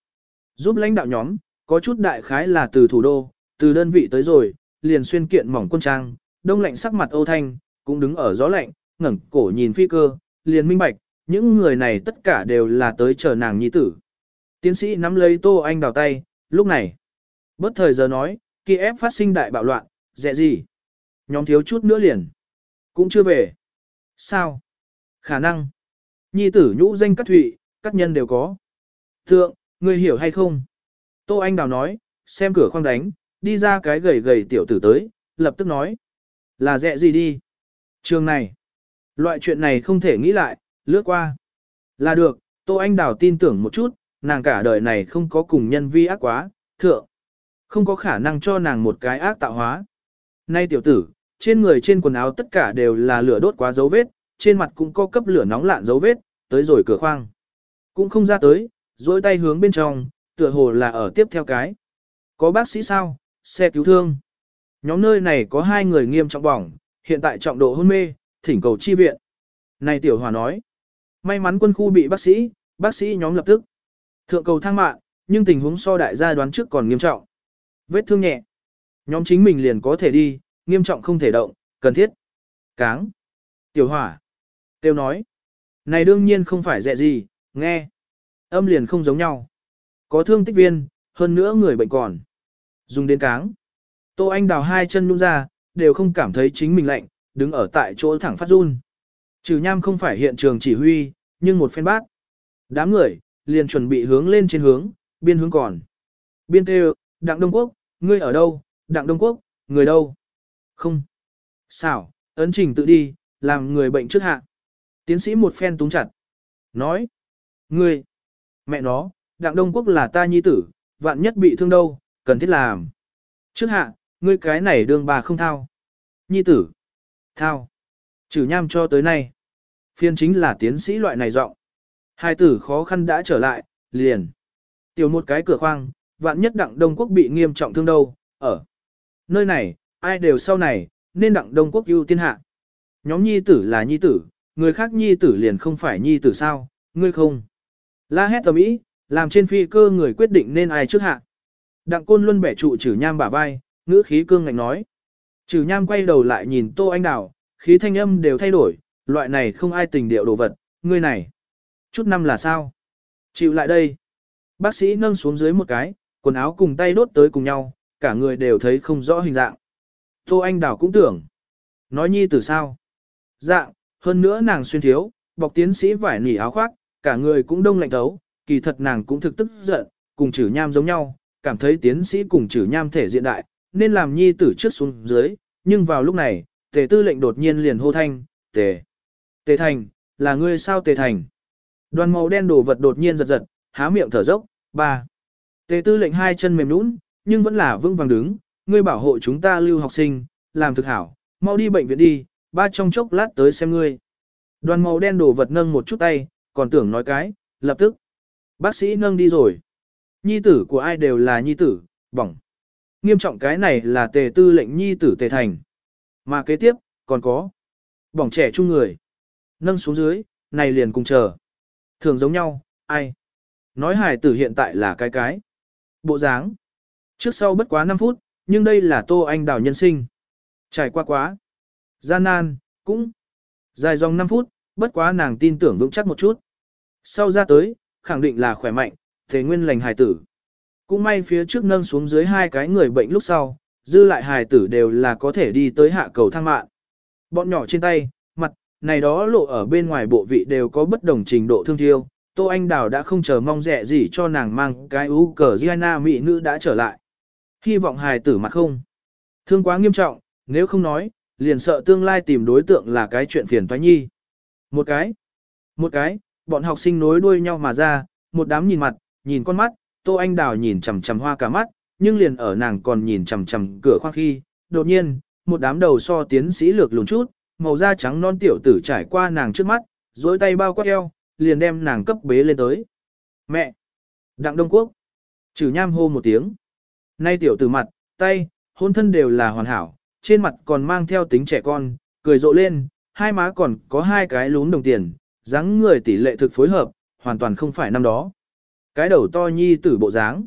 A: Giúp lãnh đạo nhóm, có chút đại khái là từ thủ đô, từ đơn vị tới rồi, liền xuyên kiện mỏng quân trang, đông lạnh sắc mặt Âu Thanh, cũng đứng ở gió lạnh, ngẩng cổ nhìn phi cơ, liền minh bạch, những người này tất cả đều là tới chờ nàng nhi tử. Tiến sĩ nắm lấy Tô Anh đào tay, lúc này, bất thời giờ nói, khi ép phát sinh đại bạo loạn, dẹ gì? Nhóm thiếu chút nữa liền. Cũng chưa về. Sao? Khả năng. Nhi tử nhũ danh các thụy, các nhân đều có. Thượng, người hiểu hay không? Tô Anh Đào nói, xem cửa khoang đánh, đi ra cái gầy gầy tiểu tử tới, lập tức nói. Là dẹ gì đi? Trường này. Loại chuyện này không thể nghĩ lại, lướt qua. Là được, Tô Anh Đào tin tưởng một chút, nàng cả đời này không có cùng nhân vi ác quá, thượng. Không có khả năng cho nàng một cái ác tạo hóa. Nay tiểu tử, trên người trên quần áo tất cả đều là lửa đốt quá dấu vết, trên mặt cũng có cấp lửa nóng lạn dấu vết, tới rồi cửa khoang. Cũng không ra tới, dối tay hướng bên trong, tựa hồ là ở tiếp theo cái. Có bác sĩ sao, xe cứu thương. Nhóm nơi này có hai người nghiêm trọng bỏng, hiện tại trọng độ hôn mê, thỉnh cầu chi viện. Này tiểu hòa nói, may mắn quân khu bị bác sĩ, bác sĩ nhóm lập tức thượng cầu thang mạng, nhưng tình huống so đại gia đoán trước còn nghiêm trọng. Vết thương nhẹ, nhóm chính mình liền có thể đi, nghiêm trọng không thể động, cần thiết. Cáng, tiểu hỏa, tiêu nói, này đương nhiên không phải dẹ gì, nghe, âm liền không giống nhau. Có thương tích viên, hơn nữa người bệnh còn. Dùng đến cáng. Tô Anh đào hai chân nhung ra, đều không cảm thấy chính mình lạnh, đứng ở tại chỗ thẳng phát run. Trừ nham không phải hiện trường chỉ huy, nhưng một phen bát. Đám người, liền chuẩn bị hướng lên trên hướng, biên hướng còn. Biên kêu, Đặng Đông Quốc, ngươi ở đâu, Đặng Đông Quốc, người đâu? Không. Xảo, ấn trình tự đi, làm người bệnh trước hạ. Tiến sĩ một phen túng chặt. Nói. Ngươi. Mẹ nó, Đặng Đông Quốc là ta nhi tử, vạn nhất bị thương đâu, cần thiết làm. Trước hạ, ngươi cái này đương bà không thao. Nhi tử. Thao. Trừ nham cho tới nay. Phiên chính là tiến sĩ loại này giọng. Hai tử khó khăn đã trở lại, liền. Tiểu một cái cửa khoang, vạn nhất đặng Đông Quốc bị nghiêm trọng thương đâu, ở. Nơi này, ai đều sau này, nên đặng Đông Quốc ưu tiên hạ. Nhóm nhi tử là nhi tử, người khác nhi tử liền không phải nhi tử sao, ngươi không. La hét tầm ý, làm trên phi cơ người quyết định nên ai trước hạ. Đặng côn luôn bẻ trụ trừ nham bả vai, ngữ khí cương ngạnh nói. Trừ nham quay đầu lại nhìn tô anh đào, khí thanh âm đều thay đổi, loại này không ai tình điệu đồ vật, ngươi này. Chút năm là sao? Chịu lại đây. Bác sĩ nâng xuống dưới một cái, quần áo cùng tay đốt tới cùng nhau, cả người đều thấy không rõ hình dạng. Tô anh đào cũng tưởng. Nói nhi từ sao? Dạng, hơn nữa nàng xuyên thiếu, bọc tiến sĩ vải nỉ áo khoác, cả người cũng đông lạnh thấu, kỳ thật nàng cũng thực tức giận, cùng chử nham giống nhau, cảm thấy tiến sĩ cùng chử nham thể diện đại, nên làm nhi tử trước xuống dưới, nhưng vào lúc này, tề tư lệnh đột nhiên liền hô thanh, tề, tề thành, là ngươi sao tề thành. Đoàn màu đen đổ vật đột nhiên giật giật, há miệng thở dốc, ba. Tề tư lệnh hai chân mềm nũng, nhưng vẫn là vững vàng đứng, ngươi bảo hộ chúng ta lưu học sinh, làm thực hảo, mau đi bệnh viện đi, ba trong chốc lát tới xem ngươi. Đoàn màu đen đổ vật nâng một chút tay, còn tưởng nói cái, lập tức. Bác sĩ nâng đi rồi. Nhi tử của ai đều là nhi tử, bỏng. Nghiêm trọng cái này là tề tư lệnh nhi tử tề thành. Mà kế tiếp, còn có. Bỏng trẻ chung người. Nâng xuống dưới, này liền cùng chờ. Thường giống nhau, ai. Nói hài tử hiện tại là cái cái. Bộ dáng. Trước sau bất quá 5 phút, nhưng đây là tô anh đào nhân sinh. Trải qua quá. Gian nan, cũng. Dài dòng 5 phút, bất quá nàng tin tưởng vững chắc một chút. Sau ra tới, khẳng định là khỏe mạnh, thế nguyên lành hài tử. Cũng may phía trước nâng xuống dưới hai cái người bệnh lúc sau, dư lại hài tử đều là có thể đi tới hạ cầu thang mạng. Bọn nhỏ trên tay, mặt, này đó lộ ở bên ngoài bộ vị đều có bất đồng trình độ thương thiêu. Tô Anh Đào đã không chờ mong rẻ gì cho nàng mang cái ú cờ Giana mỹ nữ đã trở lại. Hy vọng hài tử mặt không. Thương quá nghiêm trọng, nếu không nói, liền sợ tương lai tìm đối tượng là cái chuyện phiền toái nhi. Một cái, một cái, bọn học sinh nối đuôi nhau mà ra, một đám nhìn mặt, nhìn con mắt, Tô Anh Đào nhìn chằm chằm hoa cả mắt, nhưng liền ở nàng còn nhìn chằm chằm cửa khoang khi, đột nhiên, một đám đầu so tiến sĩ lược lùn chút, màu da trắng non tiểu tử trải qua nàng trước mắt, dối tay bao quát eo, liền đem nàng cấp bế lên tới. Mẹ! Đặng Đông Quốc! Chử nham hô một tiếng. Nay tiểu tử mặt, tay, hôn thân đều là hoàn hảo, trên mặt còn mang theo tính trẻ con, cười rộ lên, hai má còn có hai cái lún đồng tiền, dáng người tỷ lệ thực phối hợp, hoàn toàn không phải năm đó. Cái đầu to nhi tử bộ dáng.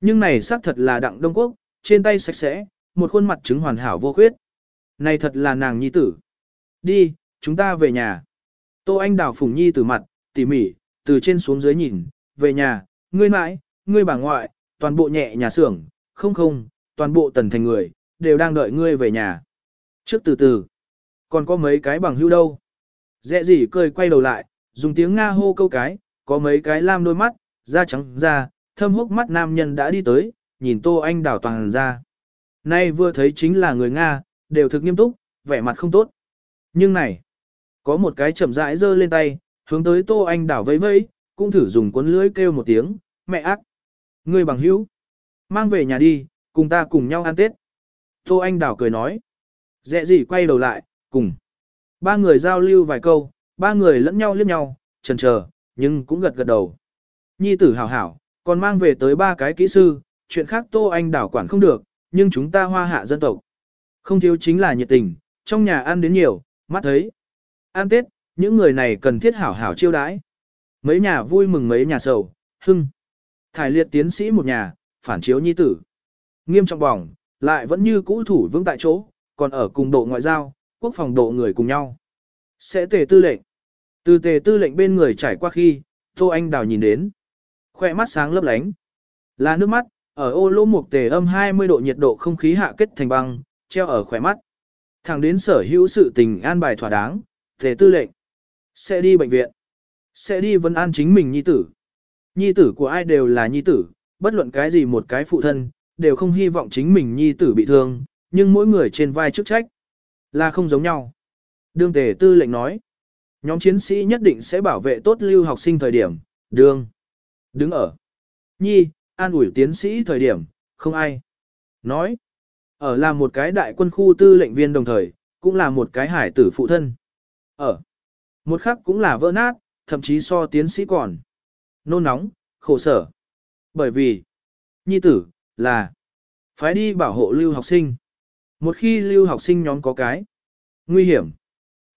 A: Nhưng này xác thật là đặng đông quốc, trên tay sạch sẽ, một khuôn mặt trứng hoàn hảo vô khuyết. Này thật là nàng nhi tử. Đi, chúng ta về nhà. Tô Anh đào phùng nhi tử mặt, tỉ mỉ, từ trên xuống dưới nhìn, về nhà, ngươi mãi, ngươi bà ngoại, toàn bộ nhẹ nhà xưởng, không không, toàn bộ tần thành người, đều đang đợi ngươi về nhà. Trước từ từ, còn có mấy cái bằng hưu đâu. Dẹ gì cười quay đầu lại, dùng tiếng Nga hô câu cái, có mấy cái lam đôi mắt, da trắng da, thâm hốc mắt nam nhân đã đi tới, nhìn Tô Anh đảo toàn ra. Nay vừa thấy chính là người Nga, đều thực nghiêm túc, vẻ mặt không tốt. Nhưng này, có một cái chậm rãi giơ lên tay, hướng tới Tô Anh đảo vẫy vẫy, cũng thử dùng cuốn lưới kêu một tiếng, mẹ ác. Người bằng hữu, mang về nhà đi, cùng ta cùng nhau ăn Tết. Tô Anh đảo cười nói. Dẹ gì quay đầu lại, cùng. Ba người giao lưu vài câu, ba người lẫn nhau liếc nhau, chần chờ, nhưng cũng gật gật đầu. Nhi tử hảo hảo, còn mang về tới ba cái kỹ sư, chuyện khác Tô Anh đảo quản không được, nhưng chúng ta hoa hạ dân tộc. Không thiếu chính là nhiệt tình, trong nhà ăn đến nhiều, mắt thấy. Ăn Tết, những người này cần thiết hảo hảo chiêu đãi. Mấy nhà vui mừng mấy nhà sầu, hưng. Thải liệt tiến sĩ một nhà, phản chiếu nhi tử. Nghiêm trọng bỏng, lại vẫn như cũ thủ vững tại chỗ, còn ở cùng độ ngoại giao, quốc phòng độ người cùng nhau. Sẽ tề tư lệnh. Từ tề tư lệnh bên người trải qua khi, Tô Anh Đào nhìn đến. Khoe mắt sáng lấp lánh. Là nước mắt, ở ô lô mục tề âm 20 độ nhiệt độ không khí hạ kết thành băng, treo ở khỏe mắt. Thẳng đến sở hữu sự tình an bài thỏa đáng, tề tư lệnh. Sẽ đi bệnh viện. Sẽ đi vấn an chính mình nhi tử. Nhi tử của ai đều là nhi tử, bất luận cái gì một cái phụ thân, đều không hy vọng chính mình nhi tử bị thương, nhưng mỗi người trên vai chức trách là không giống nhau. Đương tề tư lệnh nói, nhóm chiến sĩ nhất định sẽ bảo vệ tốt lưu học sinh thời điểm, đương, đứng ở, nhi, an ủi tiến sĩ thời điểm, không ai. Nói, ở là một cái đại quân khu tư lệnh viên đồng thời, cũng là một cái hải tử phụ thân. Ở, một khắc cũng là vỡ nát, thậm chí so tiến sĩ còn. Nôn nóng, khổ sở. Bởi vì, nhi tử, là, phải đi bảo hộ lưu học sinh. Một khi lưu học sinh nhóm có cái nguy hiểm,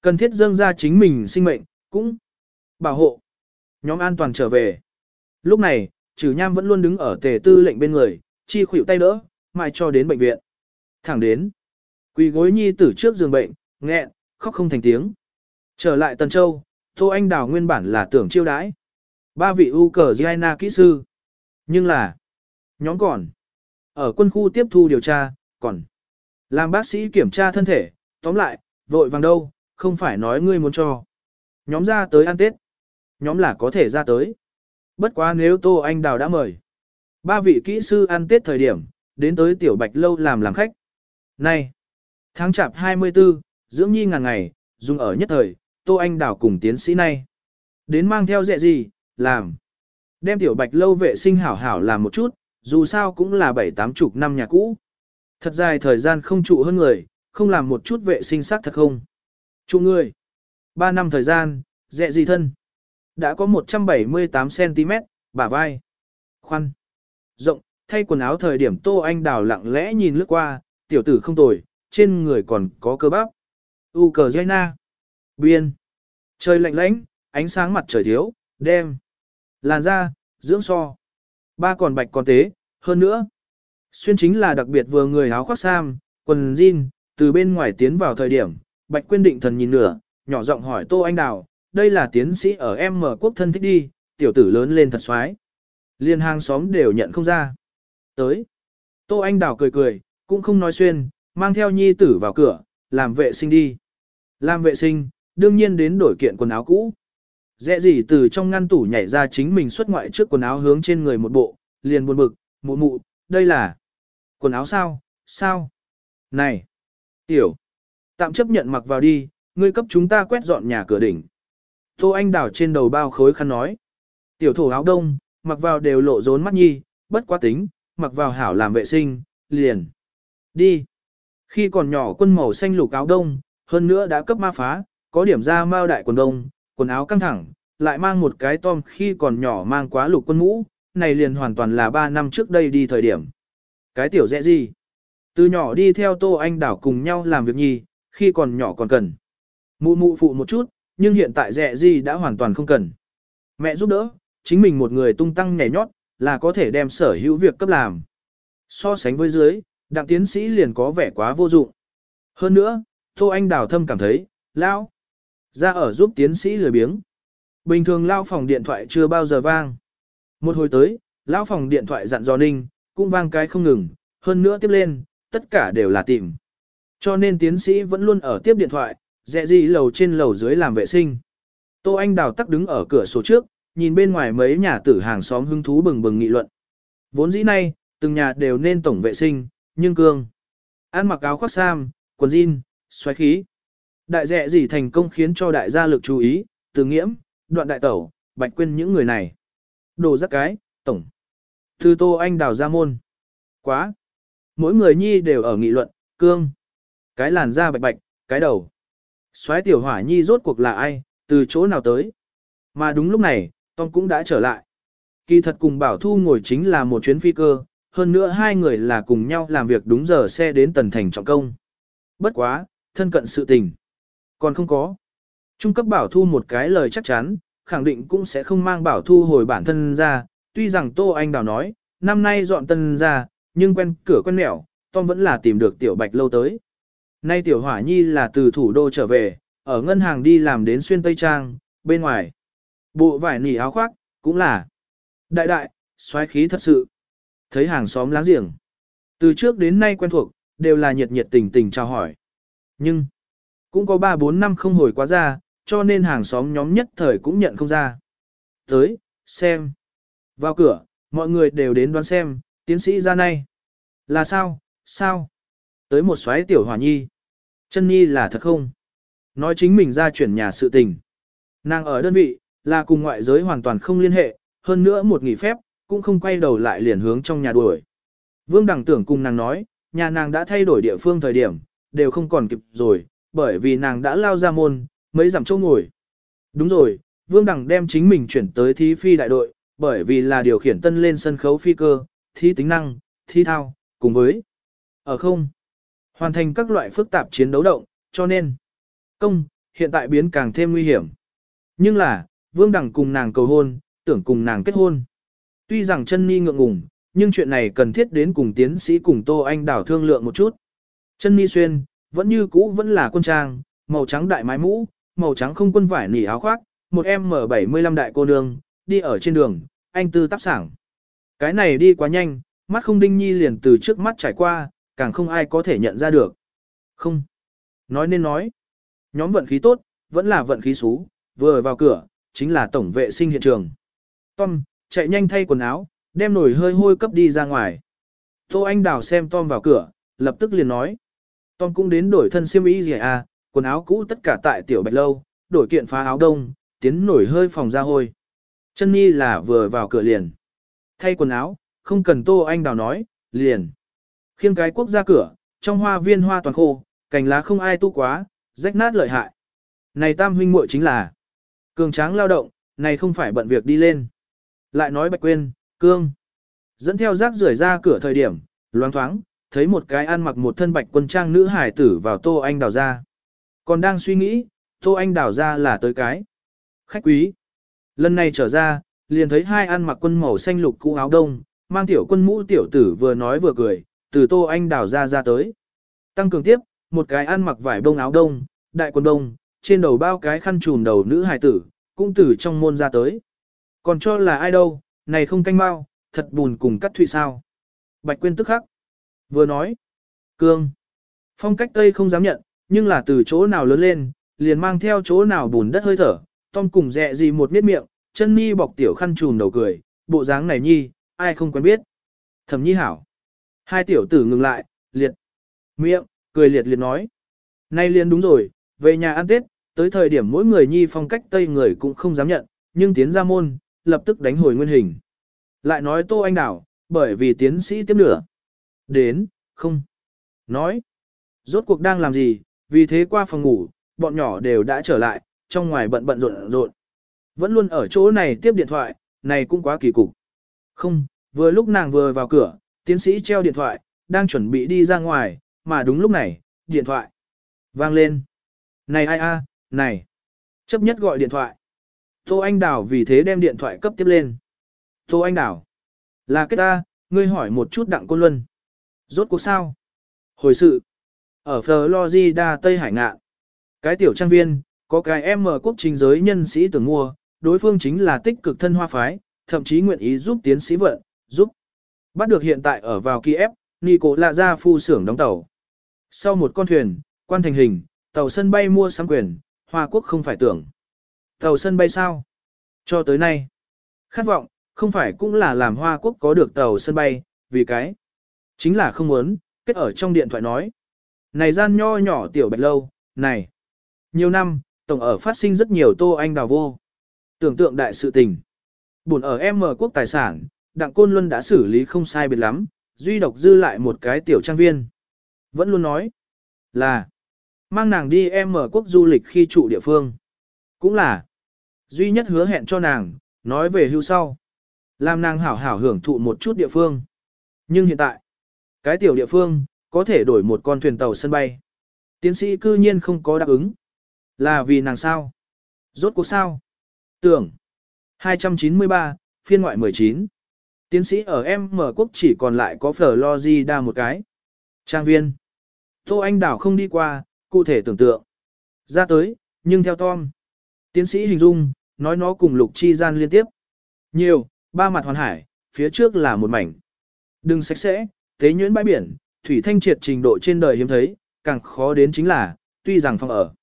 A: cần thiết dâng ra chính mình sinh mệnh, cũng bảo hộ. Nhóm an toàn trở về. Lúc này, trừ nham vẫn luôn đứng ở tề tư lệnh bên người, chi khuỷu tay đỡ, mai cho đến bệnh viện. Thẳng đến, quỳ gối nhi tử trước giường bệnh, nghẹn, khóc không thành tiếng. Trở lại Tần Châu, Tô Anh Đào nguyên bản là tưởng chiêu đãi. Ba vị U cờ Giana kỹ sư. Nhưng là, nhóm còn. Ở quân khu tiếp thu điều tra, còn. Làm bác sĩ kiểm tra thân thể, tóm lại, vội vàng đâu, không phải nói ngươi muốn cho. Nhóm ra tới ăn Tết. Nhóm là có thể ra tới. Bất quá nếu Tô Anh Đào đã mời. Ba vị kỹ sư ăn Tết thời điểm, đến tới Tiểu Bạch Lâu làm làm khách. Này, tháng chạp 24, dưỡng nhi ngàn ngày, dùng ở nhất thời, Tô Anh Đào cùng tiến sĩ này. Đến mang theo dẹ gì, làm. Đem Tiểu Bạch Lâu vệ sinh hảo hảo làm một chút, dù sao cũng là bảy tám chục năm nhà cũ. Thật dài thời gian không trụ hơn người, không làm một chút vệ sinh xác thật không. Trụ người. Ba năm thời gian, dẹ gì thân. Đã có 178cm, bả vai. Khoan. Rộng, thay quần áo thời điểm Tô Anh Đào lặng lẽ nhìn lướt qua, tiểu tử không tồi, trên người còn có cơ bắp. U cờ na. Biên. Trời lạnh lãnh, ánh sáng mặt trời thiếu, đêm. Làn da, dưỡng so. Ba còn bạch còn tế, hơn nữa. Xuyên chính là đặc biệt vừa người áo khoác sam, quần jean, từ bên ngoài tiến vào thời điểm, bạch quyên định thần nhìn nửa, nhỏ giọng hỏi Tô Anh Đào, đây là tiến sĩ ở em mở quốc thân thích đi, tiểu tử lớn lên thật xoái. Liên hàng xóm đều nhận không ra. Tới. Tô Anh Đào cười cười, cũng không nói xuyên, mang theo nhi tử vào cửa, làm vệ sinh đi. Làm vệ sinh, đương nhiên đến đổi kiện quần áo cũ. Dẹ gì từ trong ngăn tủ nhảy ra chính mình xuất ngoại trước quần áo hướng trên người một bộ, liền buồn bực, mụ mụ, đây là quần áo sao, sao? Này, tiểu, tạm chấp nhận mặc vào đi, ngươi cấp chúng ta quét dọn nhà cửa đỉnh. Tô Anh đảo trên đầu bao khối khăn nói. Tiểu thổ áo đông, mặc vào đều lộ rốn mắt nhi, bất quá tính, mặc vào hảo làm vệ sinh, liền. Đi. Khi còn nhỏ quân màu xanh lục áo đông, hơn nữa đã cấp ma phá, có điểm ra mao đại quần đông, quần áo căng thẳng, lại mang một cái tom khi còn nhỏ mang quá lục quân mũ, này liền hoàn toàn là 3 năm trước đây đi thời điểm. Cái tiểu dễ gì? Từ nhỏ đi theo Tô Anh Đảo cùng nhau làm việc nhi, khi còn nhỏ còn cần. Mụ mụ phụ một chút, nhưng hiện tại dẹ gì đã hoàn toàn không cần. Mẹ giúp đỡ, chính mình một người tung tăng nhảy nhót, là có thể đem sở hữu việc cấp làm. So sánh với dưới, đặng tiến sĩ liền có vẻ quá vô dụng. Hơn nữa, Tô Anh Đào thâm cảm thấy, lão, ra ở giúp tiến sĩ lười biếng. Bình thường lao phòng điện thoại chưa bao giờ vang. Một hồi tới, lão phòng điện thoại dặn dò ninh, cũng vang cái không ngừng, hơn nữa tiếp lên, tất cả đều là tìm. Cho nên tiến sĩ vẫn luôn ở tiếp điện thoại, dẹ gì lầu trên lầu dưới làm vệ sinh. Tô Anh Đào tắc đứng ở cửa sổ trước, nhìn bên ngoài mấy nhà tử hàng xóm hứng thú bừng bừng nghị luận. Vốn dĩ nay, từng nhà đều nên tổng vệ sinh, nhưng cương. Ăn mặc áo khoác sam, quần jean, xoáy khí. Đại dẹ gì thành công khiến cho đại gia lực chú ý, từ nghiễm, đoạn đại tẩu, bạch quên những người này. Đồ rắc cái, tổng. Thư tô anh đào ra môn. Quá. Mỗi người nhi đều ở nghị luận, cương. Cái làn da bạch bạch, cái đầu. Xoáy tiểu hỏa nhi rốt cuộc là ai, từ chỗ nào tới. Mà đúng lúc này, Tom cũng đã trở lại. Kỳ thật cùng Bảo Thu ngồi chính là một chuyến phi cơ, hơn nữa hai người là cùng nhau làm việc đúng giờ xe đến tần thành trọng công. Bất quá, thân cận sự tình. Còn không có. Trung cấp bảo thu một cái lời chắc chắn, khẳng định cũng sẽ không mang bảo thu hồi bản thân ra, tuy rằng Tô Anh Đào nói, năm nay dọn tân ra, nhưng quen cửa quen mẹo, Tom vẫn là tìm được tiểu bạch lâu tới. Nay tiểu hỏa nhi là từ thủ đô trở về, ở ngân hàng đi làm đến xuyên Tây Trang, bên ngoài. Bộ vải nỉ áo khoác, cũng là. Đại đại, xoáy khí thật sự. Thấy hàng xóm láng giềng. Từ trước đến nay quen thuộc, đều là nhiệt nhiệt tình tình chào hỏi. Nhưng, cũng có 3-4 năm không hồi quá ra, cho nên hàng xóm nhóm nhất thời cũng nhận không ra. Tới, xem. Vào cửa, mọi người đều đến đoán xem, tiến sĩ ra nay. Là sao, sao? Tới một xoáy tiểu hòa nhi. Chân nhi là thật không? Nói chính mình ra chuyển nhà sự tình. Nàng ở đơn vị, là cùng ngoại giới hoàn toàn không liên hệ, hơn nữa một nghỉ phép, cũng không quay đầu lại liền hướng trong nhà đuổi. Vương Đằng tưởng cùng nàng nói, nhà nàng đã thay đổi địa phương thời điểm, đều không còn kịp rồi, bởi vì nàng đã lao ra môn, mấy dặm chỗ ngồi. Đúng rồi, Vương Đằng đem chính mình chuyển tới thí phi đại đội, bởi vì là điều khiển tân lên sân khấu phi cơ, thí tính năng, thí thao, cùng với ở không. Hoàn thành các loại phức tạp chiến đấu động, cho nên công, hiện tại biến càng thêm nguy hiểm. Nhưng là, Vương Đằng cùng nàng cầu hôn, tưởng cùng nàng kết hôn. Tuy rằng chân ni ngượng ngùng, nhưng chuyện này cần thiết đến cùng tiến sĩ cùng Tô Anh đảo thương lượng một chút. Chân ni xuyên, vẫn như cũ vẫn là quân trang, màu trắng đại mái mũ, màu trắng không quân vải nỉ áo khoác, một em M75 đại cô nương, đi ở trên đường, anh tư tác sảng. Cái này đi quá nhanh, mắt không đinh nhi liền từ trước mắt trải qua, càng không ai có thể nhận ra được. Không. Nói nên nói. Nhóm vận khí tốt, vẫn là vận khí xú, vừa vào cửa, chính là tổng vệ sinh hiện trường. Tom, chạy nhanh thay quần áo, đem nổi hơi hôi cấp đi ra ngoài. Tô Anh Đào xem Tom vào cửa, lập tức liền nói. Tom cũng đến đổi thân siêu y gì à, quần áo cũ tất cả tại tiểu bạch lâu, đổi kiện phá áo đông, tiến nổi hơi phòng ra hôi. Chân Nhi là vừa vào cửa liền. Thay quần áo, không cần Tô Anh Đào nói, liền. Khiêng cái quốc ra cửa, trong hoa viên hoa toàn khô, cành lá không ai tu quá, rách nát lợi hại. Này tam huynh muội chính là cường tráng lao động, này không phải bận việc đi lên. Lại nói bạch quên, cương. Dẫn theo rác rưởi ra cửa thời điểm, loáng thoáng, thấy một cái ăn mặc một thân bạch quân trang nữ hải tử vào tô anh đào ra. Còn đang suy nghĩ, tô anh đào ra là tới cái. Khách quý. Lần này trở ra, liền thấy hai ăn mặc quân màu xanh lục cũ áo đông, mang tiểu quân mũ tiểu tử vừa nói vừa cười, từ tô anh đào ra ra tới. Tăng cường tiếp, một cái ăn mặc vải đông áo đông, đại quần đông, trên đầu bao cái khăn trùm đầu nữ hài tử, cũng từ trong môn ra tới. Còn cho là ai đâu, này không canh mau, thật buồn cùng cắt thụy sao. Bạch Quyên tức khắc. Vừa nói. Cương. Phong cách Tây không dám nhận, nhưng là từ chỗ nào lớn lên, liền mang theo chỗ nào bùn đất hơi thở. Tom cùng dẹ gì một miết miệng, chân mi bọc tiểu khăn trùm đầu cười, bộ dáng này nhi, ai không quen biết. Thẩm nhi hảo. Hai tiểu tử ngừng lại, liệt. Miệng, cười liệt liệt nói. Nay liền đúng rồi, về nhà ăn Tết, tới thời điểm mỗi người nhi phong cách Tây người cũng không dám nhận, nhưng tiến ra môn, lập tức đánh hồi nguyên hình. Lại nói Tô Anh Đảo, bởi vì tiến sĩ tiếp nửa. Đến, không. Nói. Rốt cuộc đang làm gì, vì thế qua phòng ngủ, bọn nhỏ đều đã trở lại, trong ngoài bận bận rộn rộn. Vẫn luôn ở chỗ này tiếp điện thoại, này cũng quá kỳ cục. Không, vừa lúc nàng vừa vào cửa, tiến sĩ treo điện thoại, đang chuẩn bị đi ra ngoài, mà đúng lúc này, điện thoại vang lên. Này ai a, này. Chấp nhất gọi điện thoại. Tô Anh Đào vì thế đem điện thoại cấp tiếp lên. Tô Anh Đào. Là cái ta, ngươi hỏi một chút đặng côn luân. Rốt cuộc sao? Hồi sự. Ở Florida Tây Hải Ngạn. Cái tiểu trang viên, có cái em mở quốc trình giới nhân sĩ tưởng mua, đối phương chính là tích cực thân hoa phái, thậm chí nguyện ý giúp tiến sĩ vận, giúp. Bắt được hiện tại ở vào Kiev, Nico lạ ra phu xưởng đóng tàu. Sau một con thuyền, quan thành hình, tàu sân bay mua sắm quyền, Hoa Quốc không phải tưởng. Tàu sân bay sao? Cho tới nay, khát vọng, không phải cũng là làm Hoa Quốc có được tàu sân bay, vì cái. Chính là không muốn, kết ở trong điện thoại nói. Này gian nho nhỏ tiểu bạch lâu, này. Nhiều năm, tổng ở phát sinh rất nhiều tô anh đào vô. Tưởng tượng đại sự tình. Buồn ở M quốc tài sản, Đặng Côn Luân đã xử lý không sai biệt lắm, duy độc dư lại một cái tiểu trang viên. Vẫn luôn nói là Mang nàng đi em mở quốc du lịch khi trụ địa phương. Cũng là duy nhất hứa hẹn cho nàng, nói về hưu sau. Làm nàng hảo hảo hưởng thụ một chút địa phương. Nhưng hiện tại, cái tiểu địa phương, có thể đổi một con thuyền tàu sân bay. Tiến sĩ cư nhiên không có đáp ứng. Là vì nàng sao? Rốt cuộc sao? Tưởng. 293, phiên ngoại 19. Tiến sĩ ở M quốc chỉ còn lại có Florida một cái. Trang viên. Tô Anh Đảo không đi qua, cụ thể tưởng tượng. Ra tới, nhưng theo Tom. Tiến sĩ hình dung, nói nó cùng lục chi gian liên tiếp. Nhiều, ba mặt hoàn hải, phía trước là một mảnh. Đừng sạch sẽ, tế nhuyễn bãi biển, thủy thanh triệt trình độ trên đời hiếm thấy, càng khó đến chính là, tuy rằng phòng ở.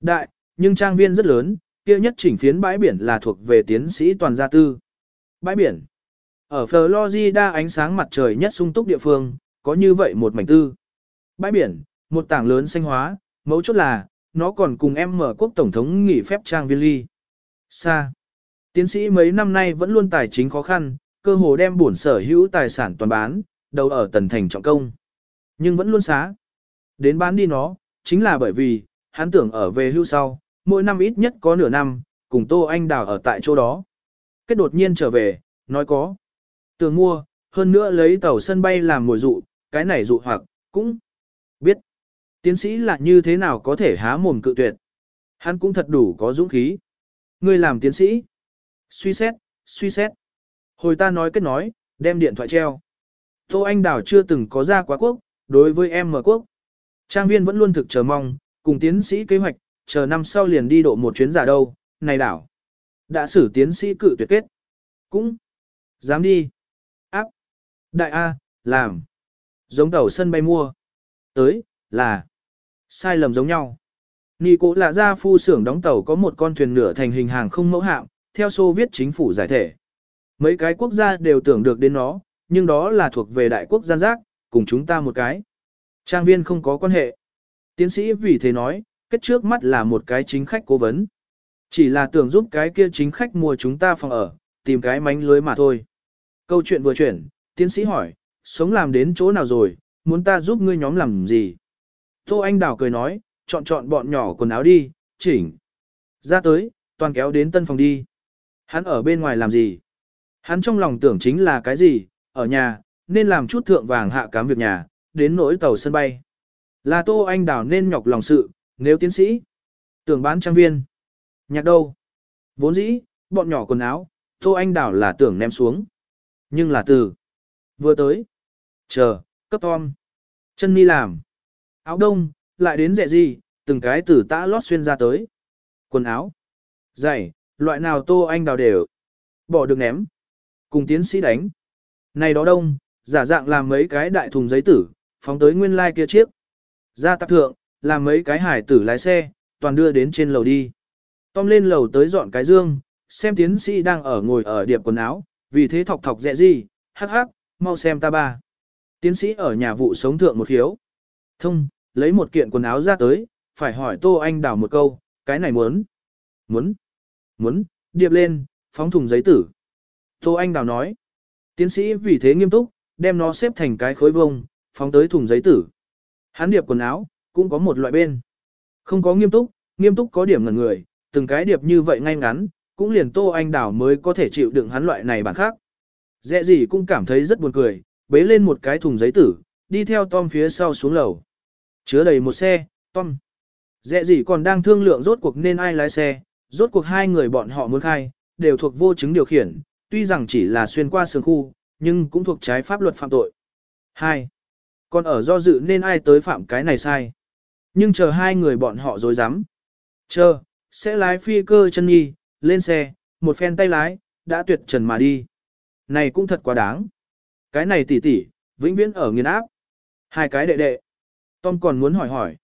A: Đại, nhưng trang viên rất lớn, kia nhất chỉnh phiến bãi biển là thuộc về tiến sĩ toàn gia tư. Bãi biển. Ở Florida ánh sáng mặt trời nhất sung túc địa phương, có như vậy một mảnh tư. Bãi biển, một tảng lớn xanh hóa, mấu chốt là, nó còn cùng em mở quốc tổng thống nghỉ phép trang viên ly. Xa. Tiến sĩ mấy năm nay vẫn luôn tài chính khó khăn, cơ hồ đem bổn sở hữu tài sản toàn bán, đầu ở tần thành trọng công. Nhưng vẫn luôn xá. Đến bán đi nó, chính là bởi vì, hắn tưởng ở về hưu sau, mỗi năm ít nhất có nửa năm, cùng Tô Anh Đào ở tại chỗ đó. Kết đột nhiên trở về, nói có. Tưởng mua, hơn nữa lấy tàu sân bay làm mồi dụ, cái này dụ hoặc, cũng biết. Tiến sĩ là như thế nào có thể há mồm cự tuyệt. Hắn cũng thật đủ có dũng khí. Ngươi làm tiến sĩ. Suy xét, suy xét. Hồi ta nói kết nói, đem điện thoại treo. Tô Anh đảo chưa từng có ra quá quốc, đối với em mở quốc. Trang viên vẫn luôn thực chờ mong, cùng tiến sĩ kế hoạch, chờ năm sau liền đi độ một chuyến giả đâu, này đảo. Đã xử tiến sĩ cự tuyệt kết. Cũng. Dám đi. Đại A, làm. Giống tàu sân bay mua. Tới, là. Sai lầm giống nhau. Nị cổ là ra phu xưởng đóng tàu có một con thuyền nửa thành hình hàng không mẫu hạm, theo Xô viết chính phủ giải thể. Mấy cái quốc gia đều tưởng được đến nó, nhưng đó là thuộc về đại quốc gian giác, cùng chúng ta một cái. Trang viên không có quan hệ. Tiến sĩ vì thế nói, kết trước mắt là một cái chính khách cố vấn. Chỉ là tưởng giúp cái kia chính khách mua chúng ta phòng ở, tìm cái mánh lưới mà thôi. Câu chuyện vừa chuyển, tiến sĩ hỏi, sống làm đến chỗ nào rồi, muốn ta giúp ngươi nhóm làm gì? Tô Anh Đào cười nói, chọn chọn bọn nhỏ quần áo đi, chỉnh. Ra tới, toàn kéo đến tân phòng đi. Hắn ở bên ngoài làm gì? Hắn trong lòng tưởng chính là cái gì, ở nhà, nên làm chút thượng vàng hạ cám việc nhà, đến nỗi tàu sân bay. Là Tô Anh Đào nên nhọc lòng sự, nếu tiến sĩ. Tưởng bán trang viên. Nhạc đâu? Vốn dĩ, bọn nhỏ quần áo, Tô Anh Đào là tưởng ném xuống. Nhưng là từ. Vừa tới. Chờ, cấp Tom. Chân mi làm. Áo đông, lại đến dẹ gì, từng cái từ tã lót xuyên ra tới. Quần áo. Giày, loại nào Tô Anh Đào đều. Bỏ được ném. Cùng tiến sĩ đánh. Này đó đông, giả dạng làm mấy cái đại thùng giấy tử, phóng tới nguyên lai like kia chiếc. Ra tạp thượng, làm mấy cái hải tử lái xe, toàn đưa đến trên lầu đi. Tom lên lầu tới dọn cái dương, xem tiến sĩ đang ở ngồi ở điệp quần áo, vì thế thọc thọc dẹ gì, hắc hắc, mau xem ta ba. Tiến sĩ ở nhà vụ sống thượng một hiếu. Thông, lấy một kiện quần áo ra tới, phải hỏi Tô Anh đảo một câu, cái này muốn. Muốn. Muốn, điệp lên, phóng thùng giấy tử. Tô Anh đảo nói. Tiến sĩ vì thế nghiêm túc, đem nó xếp thành cái khối vông, phóng tới thùng giấy tử. Hắn điệp quần áo, cũng có một loại bên. Không có nghiêm túc, nghiêm túc có điểm ngần người, từng cái điệp như vậy ngay ngắn, cũng liền Tô Anh Đảo mới có thể chịu đựng hắn loại này bản khác. Dẹ gì cũng cảm thấy rất buồn cười, bế lên một cái thùng giấy tử, đi theo Tom phía sau xuống lầu. Chứa đầy một xe, Tom. Dẹ gì còn đang thương lượng rốt cuộc nên ai lái xe, rốt cuộc hai người bọn họ muốn khai, đều thuộc vô chứng điều khiển, tuy rằng chỉ là xuyên qua sườn khu, nhưng cũng thuộc trái pháp luật phạm tội. 2. Còn ở do dự nên ai tới phạm cái này sai. Nhưng chờ hai người bọn họ dối rắm Chờ, sẽ lái phi cơ chân nhi, lên xe, một phen tay lái, đã tuyệt trần mà đi. Này cũng thật quá đáng. Cái này tỷ tỷ vĩnh viễn ở nghiền áp. Hai cái đệ đệ. Tom còn muốn hỏi hỏi.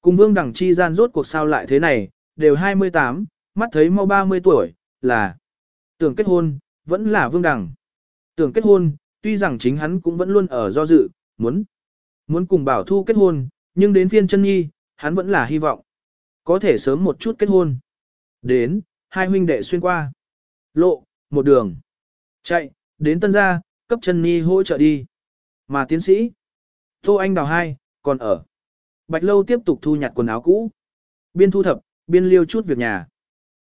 A: Cùng vương đẳng chi gian rốt cuộc sao lại thế này, đều 28, mắt thấy mau 30 tuổi, là tưởng kết hôn, vẫn là vương đẳng. Tưởng kết hôn, tuy rằng chính hắn cũng vẫn luôn ở do dự, muốn muốn cùng bảo thu kết hôn, nhưng đến phiên chân nhi, hắn vẫn là hy vọng. Có thể sớm một chút kết hôn. Đến, hai huynh đệ xuyên qua. Lộ, một đường. Chạy, đến tân gia, cấp chân nhi hỗ trợ đi. Mà tiến sĩ, Tô Anh đào hai, còn ở. Bạch Lâu tiếp tục thu nhặt quần áo cũ. Biên thu thập, biên liêu chút việc nhà.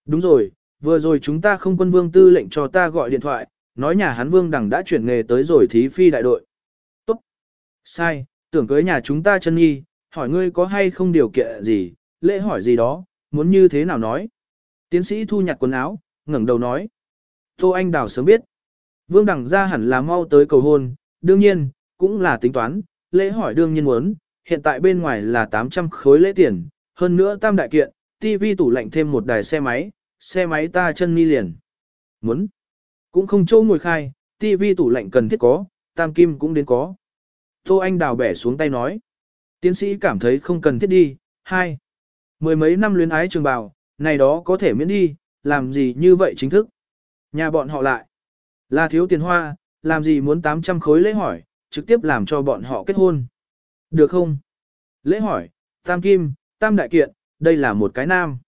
A: Đúng rồi, vừa rồi chúng ta không quân vương tư lệnh cho ta gọi điện thoại, nói nhà hắn vương đẳng đã chuyển nghề tới rồi thí phi đại đội. Tốt. Sai, tưởng cưới nhà chúng ta chân nhi, hỏi ngươi có hay không điều kiện gì, lễ hỏi gì đó, muốn như thế nào nói. Tiến sĩ thu nhặt quần áo, ngẩng đầu nói. Tô Anh Đào sớm biết. Vương Đẳng ra hẳn là mau tới cầu hôn, đương nhiên, cũng là tính toán, lễ hỏi đương nhiên muốn, hiện tại bên ngoài là 800 khối lễ tiền, hơn nữa tam đại kiện, tivi tủ lạnh thêm một đài xe máy, xe máy ta chân ni liền. Muốn. Cũng không châu ngồi khai, tivi tủ lạnh cần thiết có, tam kim cũng đến có. Tô Anh đào bẻ xuống tay nói. Tiến sĩ cảm thấy không cần thiết đi, hai. Mười mấy năm luyến ái trường bào, này đó có thể miễn đi, làm gì như vậy chính thức. Nhà bọn họ lại. Là thiếu tiền hoa, làm gì muốn 800 khối lễ hỏi, trực tiếp làm cho bọn họ kết hôn. Được không? Lễ hỏi, tam kim, tam đại kiện, đây là một cái nam.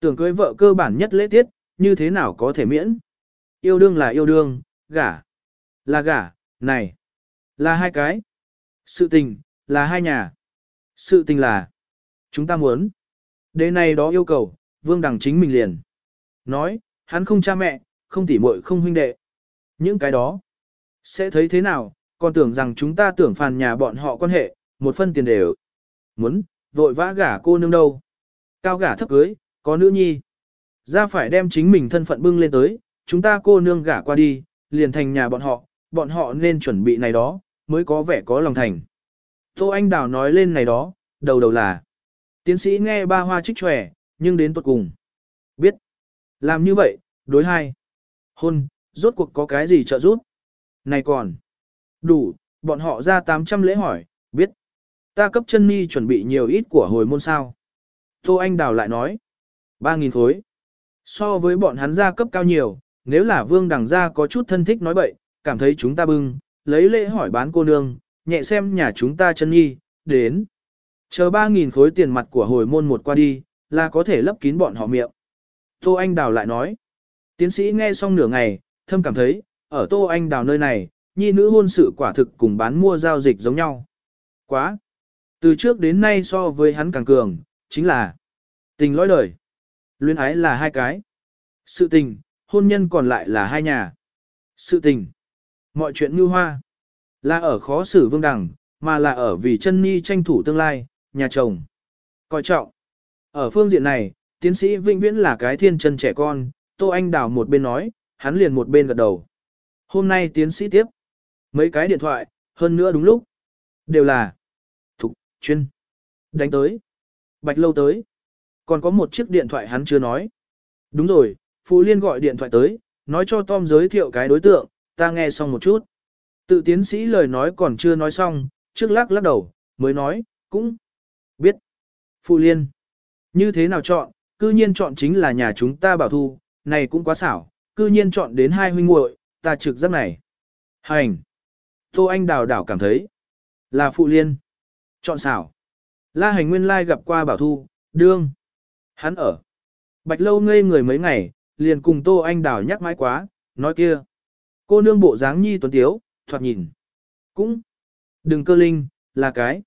A: Tưởng cưới vợ cơ bản nhất lễ tiết, như thế nào có thể miễn? Yêu đương là yêu đương, gả. Là gả, này. Là hai cái. Sự tình, là hai nhà. Sự tình là, chúng ta muốn. Đề này đó yêu cầu, vương đằng chính mình liền. Nói, hắn không cha mẹ, không tỉ muội không huynh đệ. Những cái đó, sẽ thấy thế nào, còn tưởng rằng chúng ta tưởng phàn nhà bọn họ quan hệ, một phân tiền đều. Muốn, vội vã gả cô nương đâu. Cao gả thấp cưới, có nữ nhi. Ra phải đem chính mình thân phận bưng lên tới, chúng ta cô nương gả qua đi, liền thành nhà bọn họ, bọn họ nên chuẩn bị này đó, mới có vẻ có lòng thành. Tô Anh Đào nói lên này đó, đầu đầu là. Tiến sĩ nghe ba hoa trích tròe, nhưng đến tuột cùng. Biết. Làm như vậy, đối hai. Hôn, rốt cuộc có cái gì trợ giúp? Này còn. Đủ, bọn họ ra 800 lễ hỏi, biết. Ta cấp chân ni chuẩn bị nhiều ít của hồi môn sao. Tô Anh Đào lại nói. 3.000 khối. So với bọn hắn gia cấp cao nhiều, nếu là vương đẳng gia có chút thân thích nói bậy, cảm thấy chúng ta bưng, lấy lễ hỏi bán cô nương, nhẹ xem nhà chúng ta chân nhi, đến. Chờ 3.000 khối tiền mặt của hồi môn một qua đi, là có thể lấp kín bọn họ miệng. Tô Anh Đào lại nói. Tiến sĩ nghe xong nửa ngày, thâm cảm thấy, ở Tô Anh Đào nơi này, nhi nữ hôn sự quả thực cùng bán mua giao dịch giống nhau. Quá! Từ trước đến nay so với hắn càng cường, chính là tình lõi đời. Luyến ái là hai cái. Sự tình, hôn nhân còn lại là hai nhà. Sự tình, mọi chuyện như hoa. Là ở khó xử vương đẳng, mà là ở vì chân ni tranh thủ tương lai, nhà chồng. Coi trọng. Ở phương diện này, tiến sĩ vĩnh viễn là cái thiên chân trẻ con, Tô Anh Đào một bên nói, hắn liền một bên gật đầu. Hôm nay tiến sĩ tiếp. Mấy cái điện thoại, hơn nữa đúng lúc. Đều là thục, chuyên. Đánh tới. Bạch lâu tới. Còn có một chiếc điện thoại hắn chưa nói. Đúng rồi, Phụ Liên gọi điện thoại tới, nói cho Tom giới thiệu cái đối tượng, ta nghe xong một chút. Tự tiến sĩ lời nói còn chưa nói xong, trước lắc lắc đầu, mới nói, cũng biết. Phụ Liên, như thế nào chọn, cư nhiên chọn chính là nhà chúng ta bảo thu, này cũng quá xảo, cư nhiên chọn đến hai huynh muội, ta trực giác này. Hành. Tô Anh đào đảo cảm thấy, là Phụ Liên. Chọn xảo. La hành nguyên lai gặp qua bảo thu, đương. Hắn ở. Bạch lâu ngây người mấy ngày, liền cùng Tô Anh Đào nhắc mãi quá, nói kia. Cô nương bộ dáng nhi tuấn tiếu, thoạt nhìn. Cũng. Đừng cơ linh, là cái.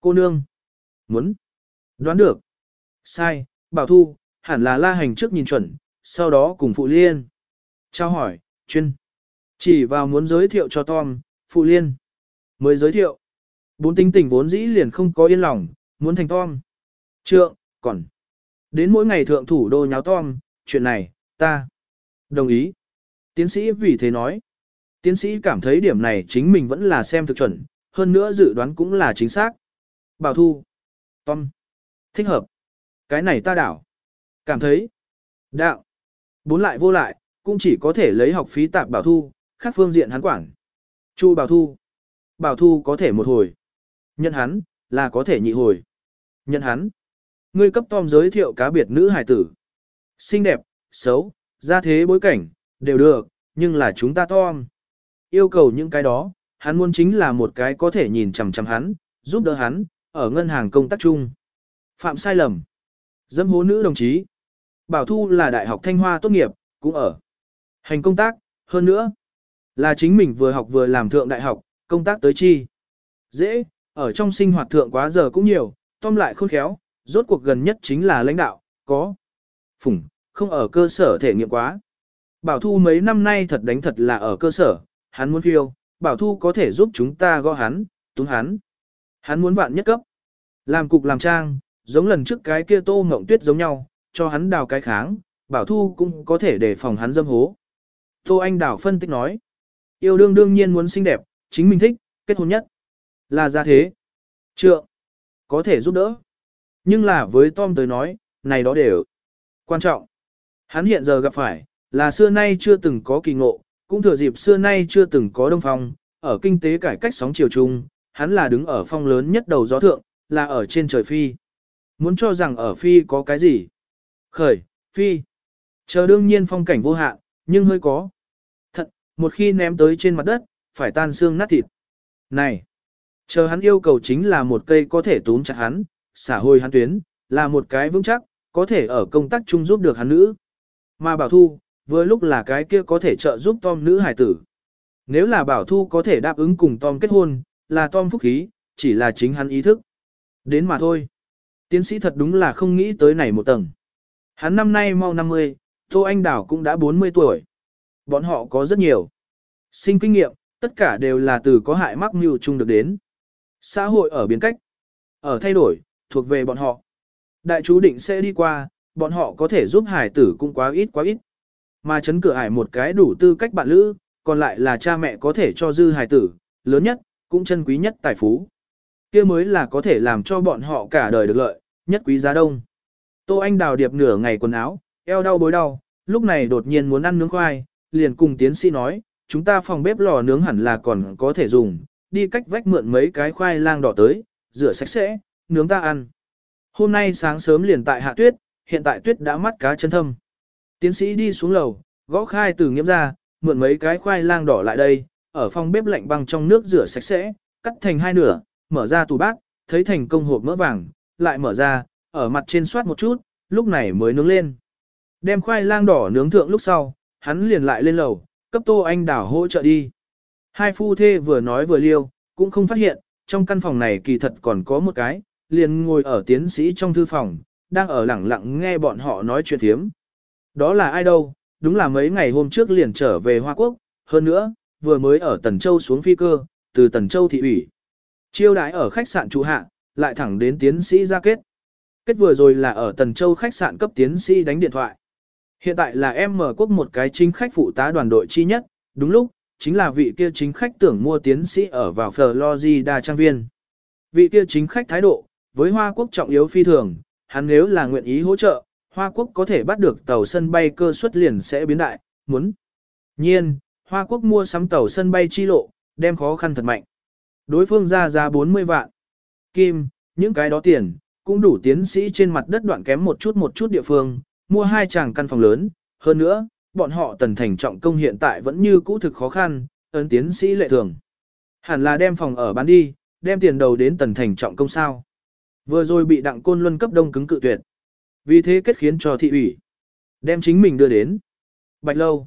A: Cô nương. Muốn. Đoán được. Sai, bảo thu, hẳn là la hành trước nhìn chuẩn, sau đó cùng phụ liên. Trao hỏi, chuyên. Chỉ vào muốn giới thiệu cho Tom, phụ liên. Mới giới thiệu. Bốn tinh tỉnh vốn dĩ liền không có yên lòng, muốn thành Tom. Trượng, còn. Đến mỗi ngày thượng thủ đô nháo Tom, chuyện này, ta. Đồng ý. Tiến sĩ vì thế nói. Tiến sĩ cảm thấy điểm này chính mình vẫn là xem thực chuẩn, hơn nữa dự đoán cũng là chính xác. Bảo thu. Tom. Thích hợp. Cái này ta đảo. Cảm thấy. Đạo. Bốn lại vô lại, cũng chỉ có thể lấy học phí tạp bảo thu, khác phương diện hắn quản. Chu bảo thu. Bảo thu có thể một hồi. Nhận hắn, là có thể nhị hồi. Nhận hắn. Ngươi cấp Tom giới thiệu cá biệt nữ hài tử. Xinh đẹp, xấu, gia thế bối cảnh, đều được, nhưng là chúng ta Tom. Yêu cầu những cái đó, hắn muốn chính là một cái có thể nhìn chằm chằm hắn, giúp đỡ hắn, ở ngân hàng công tác chung. Phạm sai lầm. Dâm hố nữ đồng chí. Bảo Thu là đại học Thanh Hoa tốt nghiệp, cũng ở. Hành công tác, hơn nữa, là chính mình vừa học vừa làm thượng đại học, công tác tới chi. Dễ, ở trong sinh hoạt thượng quá giờ cũng nhiều, Tom lại khôn khéo, rốt cuộc gần nhất chính là lãnh đạo, có. Phủng, không ở cơ sở thể nghiệm quá. Bảo Thu mấy năm nay thật đánh thật là ở cơ sở, hắn muốn phiêu, Bảo Thu có thể giúp chúng ta gõ hắn, túng hắn. Hắn muốn vạn nhất cấp. Làm cục làm trang, giống lần trước cái kia tô ngộng tuyết giống nhau, cho hắn đào cái kháng, bảo thu cũng có thể để phòng hắn dâm hố. Tô Anh Đào phân tích nói, yêu đương đương nhiên muốn xinh đẹp, chính mình thích, kết hôn nhất. Là ra thế. Trượng, có thể giúp đỡ. Nhưng là với Tom tới nói, này đó đều quan trọng. Hắn hiện giờ gặp phải, là xưa nay chưa từng có kỳ ngộ, cũng thừa dịp xưa nay chưa từng có đông phong, ở kinh tế cải cách sóng chiều chung, hắn là đứng ở phong lớn nhất đầu gió thượng, là ở trên trời phi. Muốn cho rằng ở phi có cái gì? Khởi, phi. Chờ đương nhiên phong cảnh vô hạn, nhưng hơi có. Một khi ném tới trên mặt đất, phải tan xương nát thịt. Này, chờ hắn yêu cầu chính là một cây có thể túm chặt hắn, xả hồi hắn tuyến, là một cái vững chắc, có thể ở công tác chung giúp được hắn nữ. Mà bảo thu, vừa lúc là cái kia có thể trợ giúp Tom nữ hải tử. Nếu là bảo thu có thể đáp ứng cùng Tom kết hôn, là Tom phúc khí, chỉ là chính hắn ý thức. Đến mà thôi. Tiến sĩ thật đúng là không nghĩ tới này một tầng. Hắn năm nay mau 50, Tô Anh Đảo cũng đã 40 tuổi. Bọn họ có rất nhiều. Sinh kinh nghiệm, tất cả đều là từ có hại mắc mưu chung được đến. Xã hội ở biến cách, ở thay đổi, thuộc về bọn họ. Đại chú định sẽ đi qua, bọn họ có thể giúp hải tử cũng quá ít quá ít. Mà chấn cửa hải một cái đủ tư cách bạn lữ, còn lại là cha mẹ có thể cho dư hải tử, lớn nhất, cũng chân quý nhất tài phú. kia mới là có thể làm cho bọn họ cả đời được lợi, nhất quý giá đông. Tô Anh đào điệp nửa ngày quần áo, eo đau bối đau, lúc này đột nhiên muốn ăn nướng khoai, liền cùng tiến sĩ nói, chúng ta phòng bếp lò nướng hẳn là còn có thể dùng, đi cách vách mượn mấy cái khoai lang đỏ tới, rửa sạch sẽ, nướng ta ăn. Hôm nay sáng sớm liền tại hạ tuyết, hiện tại tuyết đã mắt cá chân thâm. Tiến sĩ đi xuống lầu, gõ khai từ nghiệm ra, mượn mấy cái khoai lang đỏ lại đây, ở phòng bếp lạnh băng trong nước rửa sạch sẽ, cắt thành hai nửa, mở ra tủ bát, thấy thành công hộp mỡ vàng, lại mở ra, ở mặt trên soát một chút, lúc này mới nướng lên. Đem khoai lang đỏ nướng thượng lúc sau, hắn liền lại lên lầu, cấp Tô Anh Đảo hỗ trợ đi. Hai phu thê vừa nói vừa liêu, cũng không phát hiện, trong căn phòng này kỳ thật còn có một cái, liền ngồi ở tiến sĩ trong thư phòng, đang ở lẳng lặng nghe bọn họ nói chuyện thiếm. Đó là ai đâu, đúng là mấy ngày hôm trước liền trở về Hoa Quốc, hơn nữa, vừa mới ở Tần Châu xuống phi cơ, từ Tần Châu thị ủy. Chiêu đãi ở khách sạn trụ hạ, lại thẳng đến tiến sĩ ra kết. Kết vừa rồi là ở Tần Châu khách sạn cấp tiến sĩ đánh điện thoại. Hiện tại là em mở quốc một cái chính khách phụ tá đoàn đội chi nhất, đúng lúc, chính là vị kia chính khách tưởng mua tiến sĩ ở vào Florida trang viên. Vị kia chính khách thái độ, với Hoa Quốc trọng yếu phi thường, hắn nếu là nguyện ý hỗ trợ, Hoa Quốc có thể bắt được tàu sân bay cơ suất liền sẽ biến đại, muốn. Nhiên, Hoa Quốc mua sắm tàu sân bay chi lộ, đem khó khăn thật mạnh. Đối phương ra giá 40 vạn. Kim, những cái đó tiền, cũng đủ tiến sĩ trên mặt đất đoạn kém một chút một chút địa phương, mua hai chàng căn phòng lớn, hơn nữa, bọn họ tần thành trọng công hiện tại vẫn như cũ thực khó khăn, ấn tiến sĩ lệ thường. Hẳn là đem phòng ở bán đi, đem tiền đầu đến tần thành trọng công sao. Vừa rồi bị đặng côn luân cấp đông cứng cự tuyệt. Vì thế kết khiến cho thị ủy. Đem chính mình đưa đến. Bạch lâu.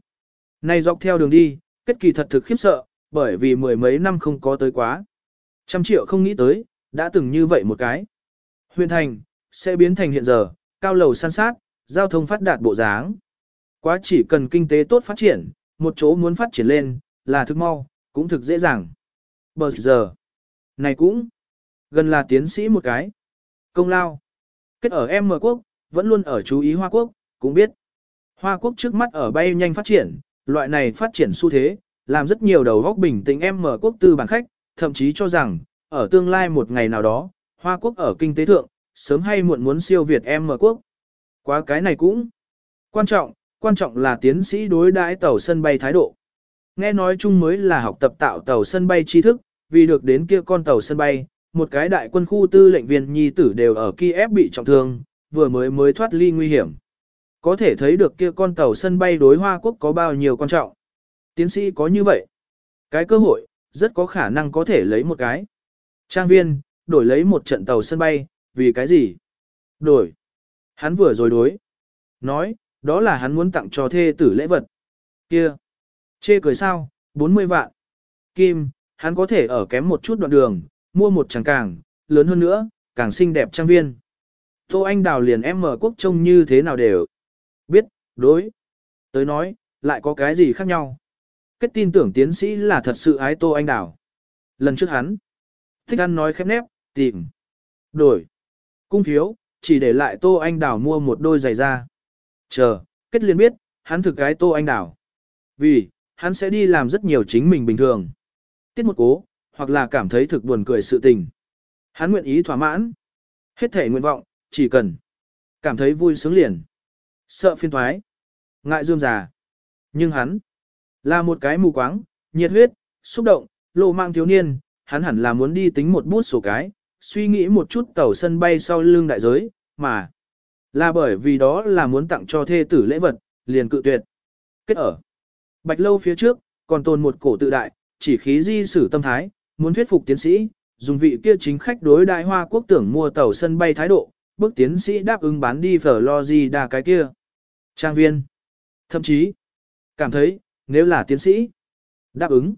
A: Này dọc theo đường đi, kết kỳ thật thực khiếp sợ, bởi vì mười mấy năm không có tới quá. Trăm triệu không nghĩ tới, đã từng như vậy một cái. Huyện thành, sẽ biến thành hiện giờ, cao lầu san sát, giao thông phát đạt bộ dáng. Quá chỉ cần kinh tế tốt phát triển, một chỗ muốn phát triển lên, là thực mau, cũng thực dễ dàng. Bờ giờ, này cũng, gần là tiến sĩ một cái. Công lao, kết ở M quốc, vẫn luôn ở chú ý Hoa quốc, cũng biết. Hoa quốc trước mắt ở bay nhanh phát triển, loại này phát triển xu thế, làm rất nhiều đầu góc bình tĩnh M quốc tư bản khách, thậm chí cho rằng, ở tương lai một ngày nào đó, Hoa quốc ở kinh tế thượng, sớm hay muộn muốn siêu Việt M quốc. Quá cái này cũng quan trọng, quan trọng là tiến sĩ đối đãi tàu sân bay thái độ. Nghe nói chung mới là học tập tạo tàu sân bay tri thức, vì được đến kia con tàu sân bay, một cái đại quân khu tư lệnh viên nhi tử đều ở Kiev bị trọng thương, vừa mới mới thoát ly nguy hiểm. Có thể thấy được kia con tàu sân bay đối Hoa Quốc có bao nhiêu quan trọng. Tiến sĩ có như vậy. Cái cơ hội, rất có khả năng có thể lấy một cái. Trang viên, đổi lấy một trận tàu sân bay, vì cái gì? Đổi. Hắn vừa rồi đối. Nói, đó là hắn muốn tặng cho thê tử lễ vật. Kia. Chê cười sao, 40 vạn. Kim, hắn có thể ở kém một chút đoạn đường, mua một tràng càng, lớn hơn nữa, càng xinh đẹp trang viên. Tô Anh Đào liền em mở quốc trông như thế nào đều. Biết, đối. Tới nói, lại có cái gì khác nhau. Kết tin tưởng tiến sĩ là thật sự ái Tô Anh Đào. Lần trước hắn, Thích ăn nói khép nép, tìm. Đổi. Cung phiếu, chỉ để lại Tô Anh Đảo mua một đôi giày da. Chờ, kết liền biết, hắn thực cái Tô Anh Đảo. Vì, hắn sẽ đi làm rất nhiều chính mình bình thường. Tiết một cố, hoặc là cảm thấy thực buồn cười sự tình. Hắn nguyện ý thỏa mãn. Hết thể nguyện vọng, chỉ cần. Cảm thấy vui sướng liền. Sợ phiên thoái. Ngại dương già. Nhưng hắn, là một cái mù quáng, nhiệt huyết, xúc động, lộ mang thiếu niên, hắn hẳn là muốn đi tính một bút sổ cái, suy nghĩ một chút tàu sân bay sau lưng đại giới, mà là bởi vì đó là muốn tặng cho thê tử lễ vật, liền cự tuyệt. Kết ở Bạch lâu phía trước, còn tồn một cổ tự đại, chỉ khí di sử tâm thái, muốn thuyết phục tiến sĩ, dùng vị kia chính khách đối đại hoa quốc tưởng mua tàu sân bay thái độ, bước tiến sĩ đáp ứng bán đi phở lo gì đà cái kia. Trang viên. Thậm chí, cảm thấy, nếu là tiến sĩ, đáp ứng.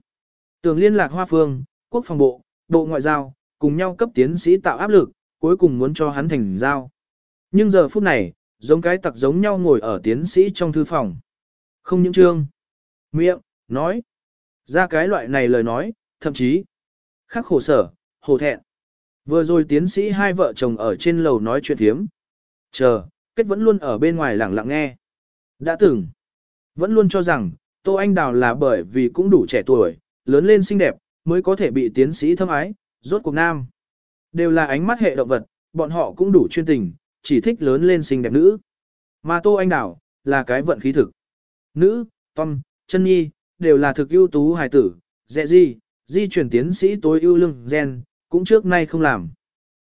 A: Tưởng liên lạc hoa phương, quốc phòng bộ, bộ ngoại giao, cùng nhau cấp tiến sĩ tạo áp lực, cuối cùng muốn cho hắn thành giao. Nhưng giờ phút này, giống cái tặc giống nhau ngồi ở tiến sĩ trong thư phòng. Không những chương, miệng, nói, ra cái loại này lời nói, thậm chí, khắc khổ sở, hồ thẹn. Vừa rồi tiến sĩ hai vợ chồng ở trên lầu nói chuyện thiếm. Chờ, kết vẫn luôn ở bên ngoài lặng lặng nghe. Đã từng, vẫn luôn cho rằng, Tô Anh Đào là bởi vì cũng đủ trẻ tuổi, lớn lên xinh đẹp, mới có thể bị tiến sĩ thâm ái, rốt cuộc nam. Đều là ánh mắt hệ động vật, bọn họ cũng đủ chuyên tình, chỉ thích lớn lên xinh đẹp nữ. Mà Tô Anh đảo là cái vận khí thực. Nữ, Tom, chân nhi, đều là thực ưu tú hài tử, dẹ gì, di chuyển tiến sĩ tối ưu lưng gen, cũng trước nay không làm.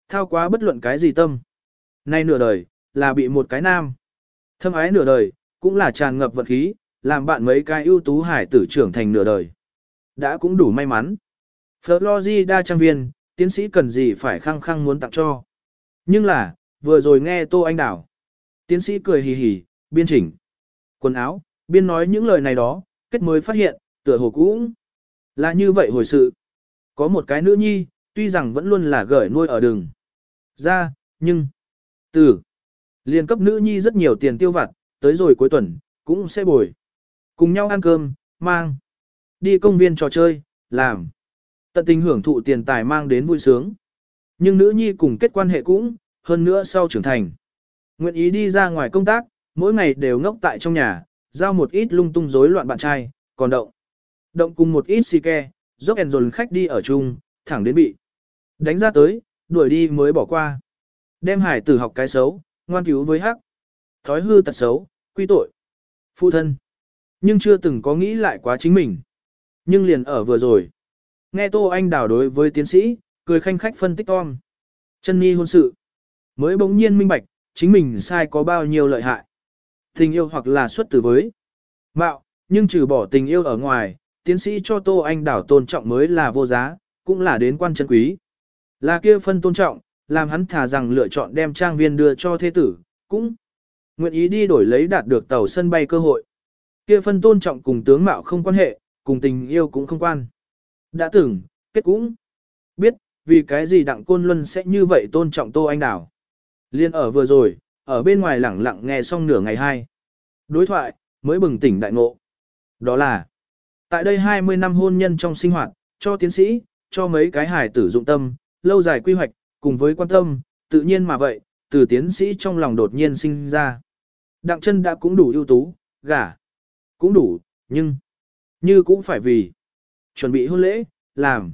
A: Thao quá bất luận cái gì tâm. Nay nửa đời, là bị một cái nam. Thâm ái nửa đời, cũng là tràn ngập vận khí, làm bạn mấy cái ưu tú hải tử trưởng thành nửa đời. Đã cũng đủ may mắn. Florida trang viên, tiến sĩ cần gì phải khăng khăng muốn tặng cho. Nhưng là, vừa rồi nghe Tô Anh Đảo. Tiến sĩ cười hì hì, biên chỉnh. Quần áo, biên nói những lời này đó, kết mới phát hiện, tựa hồ cũng là như vậy hồi sự. Có một cái nữ nhi, tuy rằng vẫn luôn là gởi nuôi ở đường. Ra, nhưng, từ, liền cấp nữ nhi rất nhiều tiền tiêu vặt, tới rồi cuối tuần, cũng sẽ bồi. Cùng nhau ăn cơm, mang, đi công viên trò chơi, làm. Tận tình hưởng thụ tiền tài mang đến vui sướng. Nhưng nữ nhi cùng kết quan hệ cũng, hơn nữa sau trưởng thành. Nguyện ý đi ra ngoài công tác, mỗi ngày đều ngốc tại trong nhà, giao một ít lung tung rối loạn bạn trai, còn động. Động cùng một ít xì ke, dốc ẻn dồn khách đi ở chung, thẳng đến bị. Đánh ra tới, đuổi đi mới bỏ qua. Đem hải tử học cái xấu, ngoan cứu với hắc. Thói hư tật xấu, quy tội. Phụ thân. Nhưng chưa từng có nghĩ lại quá chính mình. Nhưng liền ở vừa rồi. Nghe Tô Anh đảo đối với tiến sĩ, cười khanh khách phân tích Tom. Chân Nhi hôn sự. Mới bỗng nhiên minh bạch, chính mình sai có bao nhiêu lợi hại. Tình yêu hoặc là xuất từ với. Mạo, nhưng trừ bỏ tình yêu ở ngoài, tiến sĩ cho Tô Anh đảo tôn trọng mới là vô giá, cũng là đến quan chân quý. Là kia phân tôn trọng, làm hắn thà rằng lựa chọn đem trang viên đưa cho thế tử, cũng nguyện ý đi đổi lấy đạt được tàu sân bay cơ hội. Kia phân tôn trọng cùng tướng mạo không quan hệ, cùng tình yêu cũng không quan. Đã tưởng kết cũng biết, vì cái gì đặng côn luân sẽ như vậy tôn trọng Tô Anh Đảo. Liên ở vừa rồi, ở bên ngoài lẳng lặng nghe xong nửa ngày hai. Đối thoại, mới bừng tỉnh đại ngộ. Đó là, tại đây 20 năm hôn nhân trong sinh hoạt, cho tiến sĩ, cho mấy cái hài tử dụng tâm, lâu dài quy hoạch, cùng với quan tâm, tự nhiên mà vậy, từ tiến sĩ trong lòng đột nhiên sinh ra. Đặng chân đã cũng đủ ưu tú, gả, cũng đủ, nhưng, như cũng phải vì, chuẩn bị hôn lễ, làm.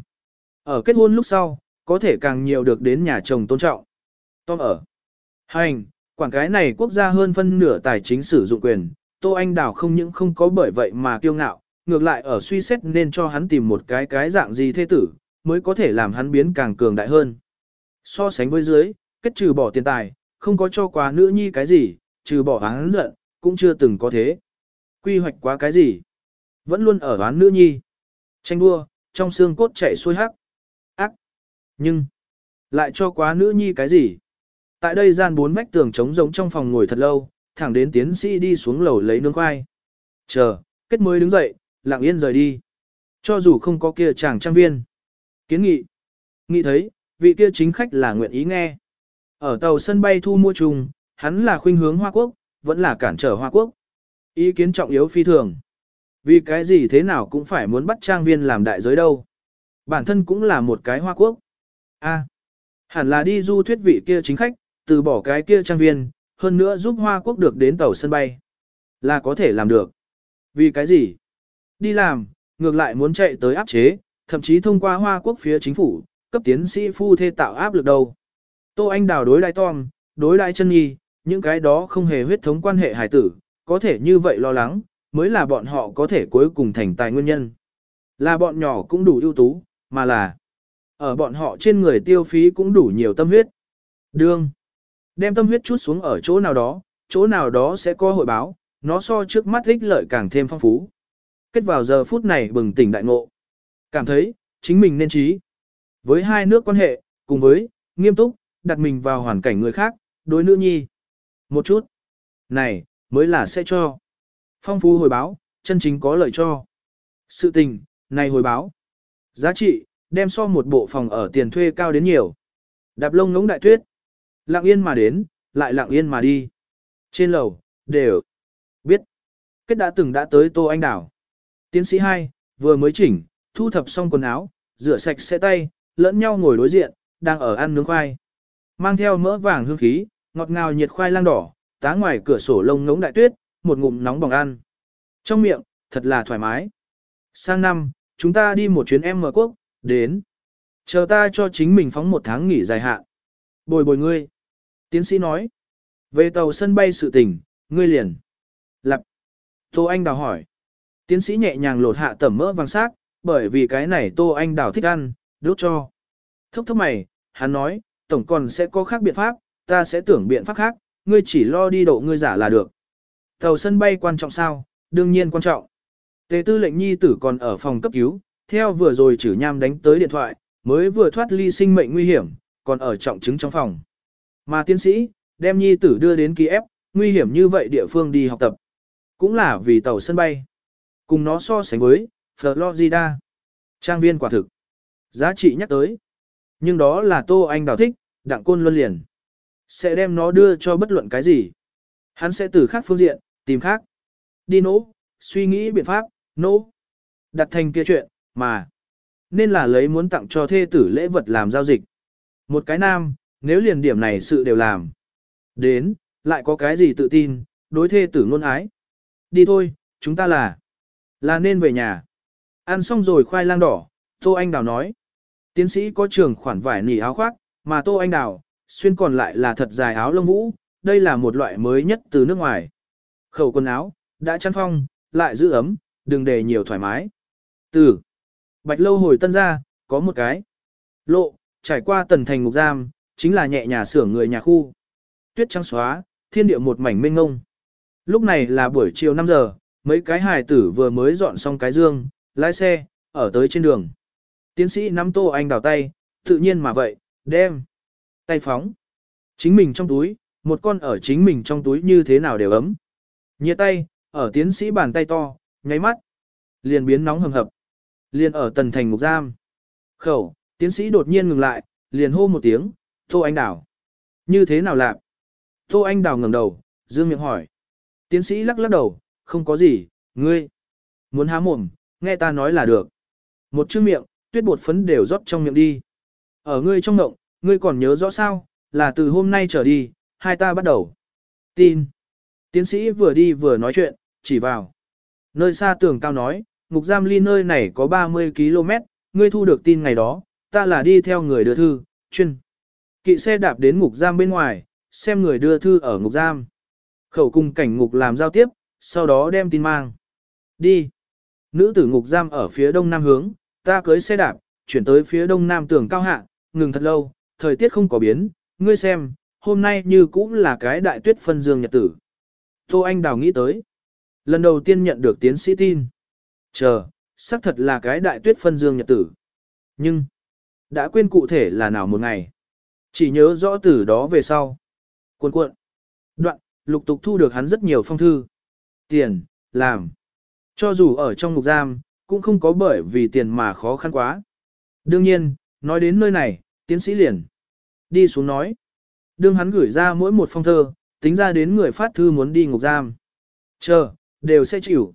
A: Ở kết hôn lúc sau, có thể càng nhiều được đến nhà chồng tôn trọng. Tom ở. Hành, quảng cái này quốc gia hơn phân nửa tài chính sử dụng quyền, Tô Anh Đào không những không có bởi vậy mà kiêu ngạo, ngược lại ở suy xét nên cho hắn tìm một cái cái dạng gì thế tử, mới có thể làm hắn biến càng cường đại hơn. So sánh với dưới, kết trừ bỏ tiền tài, không có cho quá nữ nhi cái gì, trừ bỏ hắn giận, cũng chưa từng có thế. Quy hoạch quá cái gì, vẫn luôn ở đoán nữ nhi. Tranh đua, trong xương cốt chảy xuôi hắc. Ác. Nhưng, lại cho quá nữ nhi cái gì? Tại đây gian bốn vách tường trống giống trong phòng ngồi thật lâu, thẳng đến tiến sĩ đi xuống lầu lấy nướng khoai. Chờ, kết mới đứng dậy, lặng yên rời đi. Cho dù không có kia chàng trang viên. Kiến nghị. Nghị thấy, vị kia chính khách là nguyện ý nghe. Ở tàu sân bay thu mua trùng, hắn là khuynh hướng Hoa Quốc, vẫn là cản trở Hoa Quốc. Ý kiến trọng yếu phi thường. Vì cái gì thế nào cũng phải muốn bắt trang viên làm đại giới đâu. Bản thân cũng là một cái Hoa Quốc. A, hẳn là đi du thuyết vị kia chính khách, từ bỏ cái kia trang viên, hơn nữa giúp Hoa Quốc được đến tàu sân bay. Là có thể làm được. Vì cái gì? Đi làm, ngược lại muốn chạy tới áp chế, thậm chí thông qua Hoa Quốc phía chính phủ, cấp tiến sĩ phu thê tạo áp lực đâu. Tô Anh Đào đối đại Tom, đối đại chân nhi, những cái đó không hề huyết thống quan hệ hài tử, có thể như vậy lo lắng, mới là bọn họ có thể cuối cùng thành tài nguyên nhân. Là bọn nhỏ cũng đủ ưu tú, mà là ở bọn họ trên người tiêu phí cũng đủ nhiều tâm huyết. Đương, đem tâm huyết chút xuống ở chỗ nào đó, chỗ nào đó sẽ có hội báo, nó so trước mắt ích lợi càng thêm phong phú. Kết vào giờ phút này bừng tỉnh đại ngộ. Cảm thấy, chính mình nên trí. Với hai nước quan hệ, cùng với, nghiêm túc, đặt mình vào hoàn cảnh người khác, đối nữ nhi. Một chút. Này, mới là sẽ cho. Phong phú hồi báo, chân chính có lợi cho. Sự tình, này hồi báo. Giá trị, đem so một bộ phòng ở tiền thuê cao đến nhiều. Đạp lông ngống đại tuyết. Lặng yên mà đến, lại lặng yên mà đi. Trên lầu, đều biết. Kết đã từng đã tới Tô Anh Đảo. Tiến sĩ 2, vừa mới chỉnh, thu thập xong quần áo, rửa sạch sẽ tay, lẫn nhau ngồi đối diện, đang ở ăn nướng khoai. Mang theo mỡ vàng hương khí, ngọt ngào nhiệt khoai lang đỏ, tá ngoài cửa sổ lông ngống đại tuyết, một ngụm nóng bỏng ăn. Trong miệng, thật là thoải mái. Sang năm, chúng ta đi một chuyến em mở quốc, đến. Chờ ta cho chính mình phóng một tháng nghỉ dài hạn. Bồi bồi ngươi. Tiến sĩ nói. Về tàu sân bay sự tình, ngươi liền. lập Tô Anh Đào hỏi. Tiến sĩ nhẹ nhàng lột hạ tẩm mỡ vàng xác, bởi vì cái này Tô Anh Đào thích ăn, đốt cho. Thốc thốc mày, hắn nói, tổng còn sẽ có khác biện pháp, ta sẽ tưởng biện pháp khác, ngươi chỉ lo đi độ ngươi giả là được. Tàu sân bay quan trọng sao? Đương nhiên quan trọng. Tề tư lệnh nhi tử còn ở phòng cấp cứu, theo vừa rồi chử nham đánh tới điện thoại, mới vừa thoát ly sinh mệnh nguy hiểm, còn ở trọng chứng trong phòng. Mà tiến sĩ, đem nhi tử đưa đến Kiev, nguy hiểm như vậy địa phương đi học tập. Cũng là vì tàu sân bay. Cùng nó so sánh với, Florida. Trang viên quả thực. Giá trị nhắc tới. Nhưng đó là Tô Anh Đào thích, đặng côn luân liền. Sẽ đem nó đưa cho bất luận cái gì. Hắn sẽ từ khác phương diện, tìm khác. Đi nỗ, suy nghĩ biện pháp, nỗ. Đặt thành kia chuyện, mà. Nên là lấy muốn tặng cho thê tử lễ vật làm giao dịch. Một cái nam, nếu liền điểm này sự đều làm. Đến, lại có cái gì tự tin, đối thê tử ngôn ái. Đi thôi, chúng ta là. Là nên về nhà. Ăn xong rồi khoai lang đỏ, Tô Anh Đào nói. Tiến sĩ có trường khoản vải nỉ áo khoác, mà Tô Anh Đào, xuyên còn lại là thật dài áo lông vũ, đây là một loại mới nhất từ nước ngoài. Khẩu quần áo, đã chăn phong, lại giữ ấm, đừng để nhiều thoải mái. Từ Bạch Lâu hồi tân ra, có một cái lộ, trải qua tần thành ngục giam, chính là nhẹ nhà xưởng người nhà khu. Tuyết trắng xóa, thiên địa một mảnh mênh ngông. Lúc này là buổi chiều 5 giờ, mấy cái hài tử vừa mới dọn xong cái dương, lái xe, ở tới trên đường. Tiến sĩ nắm tô anh đào tay, tự nhiên mà vậy, đem. Tay phóng. Chính mình trong túi, một con ở chính mình trong túi như thế nào đều ấm. Nhiệt tay, ở tiến sĩ bàn tay to, nháy mắt. Liền biến nóng hầm hập. Liền ở tần thành ngục giam. Khẩu, tiến sĩ đột nhiên ngừng lại, liền hô một tiếng, Tô Anh Đào. Như thế nào lạ? Tô Anh Đào ngẩng đầu, dương miệng hỏi. Tiến sĩ lắc lắc đầu, không có gì, ngươi. Muốn há mồm, nghe ta nói là được. Một chữ miệng, tuyết bột phấn đều rót trong miệng đi. Ở ngươi trong ngộng, ngươi còn nhớ rõ sao, là từ hôm nay trở đi, hai ta bắt đầu. Tin. Tiến sĩ vừa đi vừa nói chuyện, chỉ vào. Nơi xa tường cao nói, ngục giam ly nơi này có 30 km, ngươi thu được tin ngày đó, ta là đi theo người đưa thư, chuyên. Kỵ xe đạp đến ngục giam bên ngoài, xem người đưa thư ở ngục giam. Khẩu cùng cảnh ngục làm giao tiếp, sau đó đem tin mang. Đi. Nữ tử ngục giam ở phía đông nam hướng, ta cưới xe đạp, chuyển tới phía đông nam tường cao hạ, ngừng thật lâu, thời tiết không có biến, ngươi xem, hôm nay như cũng là cái đại tuyết phân dương nhật tử. Tô Anh Đào nghĩ tới. Lần đầu tiên nhận được tiến sĩ tin. Chờ, xác thật là cái đại tuyết phân dương nhật tử. Nhưng, đã quên cụ thể là nào một ngày. Chỉ nhớ rõ từ đó về sau. Cuộn cuộn. Đoạn, lục tục thu được hắn rất nhiều phong thư. Tiền, làm. Cho dù ở trong ngục giam, cũng không có bởi vì tiền mà khó khăn quá. Đương nhiên, nói đến nơi này, tiến sĩ liền. Đi xuống nói. Đương hắn gửi ra mỗi một phong thơ, tính ra đến người phát thư muốn đi ngục giam. Chờ, đều sẽ chịu.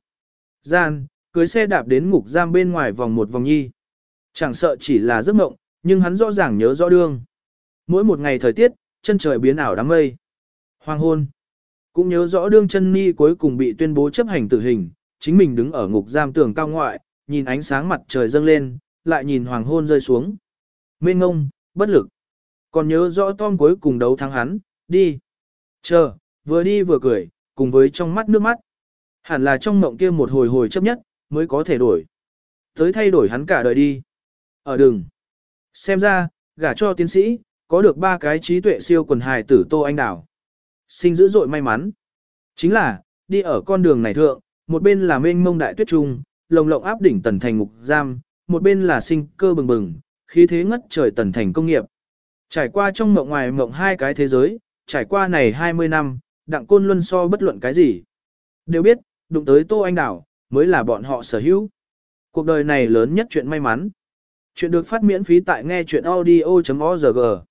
A: Gian, cưới xe đạp đến ngục giam bên ngoài vòng một vòng nhi. Chẳng sợ chỉ là giấc mộng, nhưng hắn rõ ràng nhớ rõ đương. Mỗi một ngày thời tiết, chân trời biến ảo đám mây. Hoàng hôn. Cũng nhớ rõ đương chân ni cuối cùng bị tuyên bố chấp hành tử hình, chính mình đứng ở ngục giam tường cao ngoại, nhìn ánh sáng mặt trời dâng lên, lại nhìn hoàng hôn rơi xuống. Mê ngông, bất lực. Còn nhớ rõ Tom cuối cùng đấu thắng hắn, đi. Chờ, vừa đi vừa cười, cùng với trong mắt nước mắt. Hẳn là trong mộng kia một hồi hồi chấp nhất, mới có thể đổi. Tới thay đổi hắn cả đời đi. Ở đường. Xem ra, gả cho tiến sĩ, có được ba cái trí tuệ siêu quần hài tử Tô Anh Đảo. Sinh dữ dội may mắn. Chính là, đi ở con đường này thượng, một bên là mênh mông đại tuyết trung, lồng lộng áp đỉnh tần thành ngục giam, một bên là sinh cơ bừng bừng, khí thế ngất trời tần thành công nghiệp. Trải qua trong mộng ngoài mộng hai cái thế giới, trải qua này 20 năm, đặng côn luân so bất luận cái gì. Đều biết, đụng tới Tô Anh Đảo, mới là bọn họ sở hữu. Cuộc đời này lớn nhất chuyện may mắn. Chuyện được phát miễn phí tại nghe chuyện audio.org.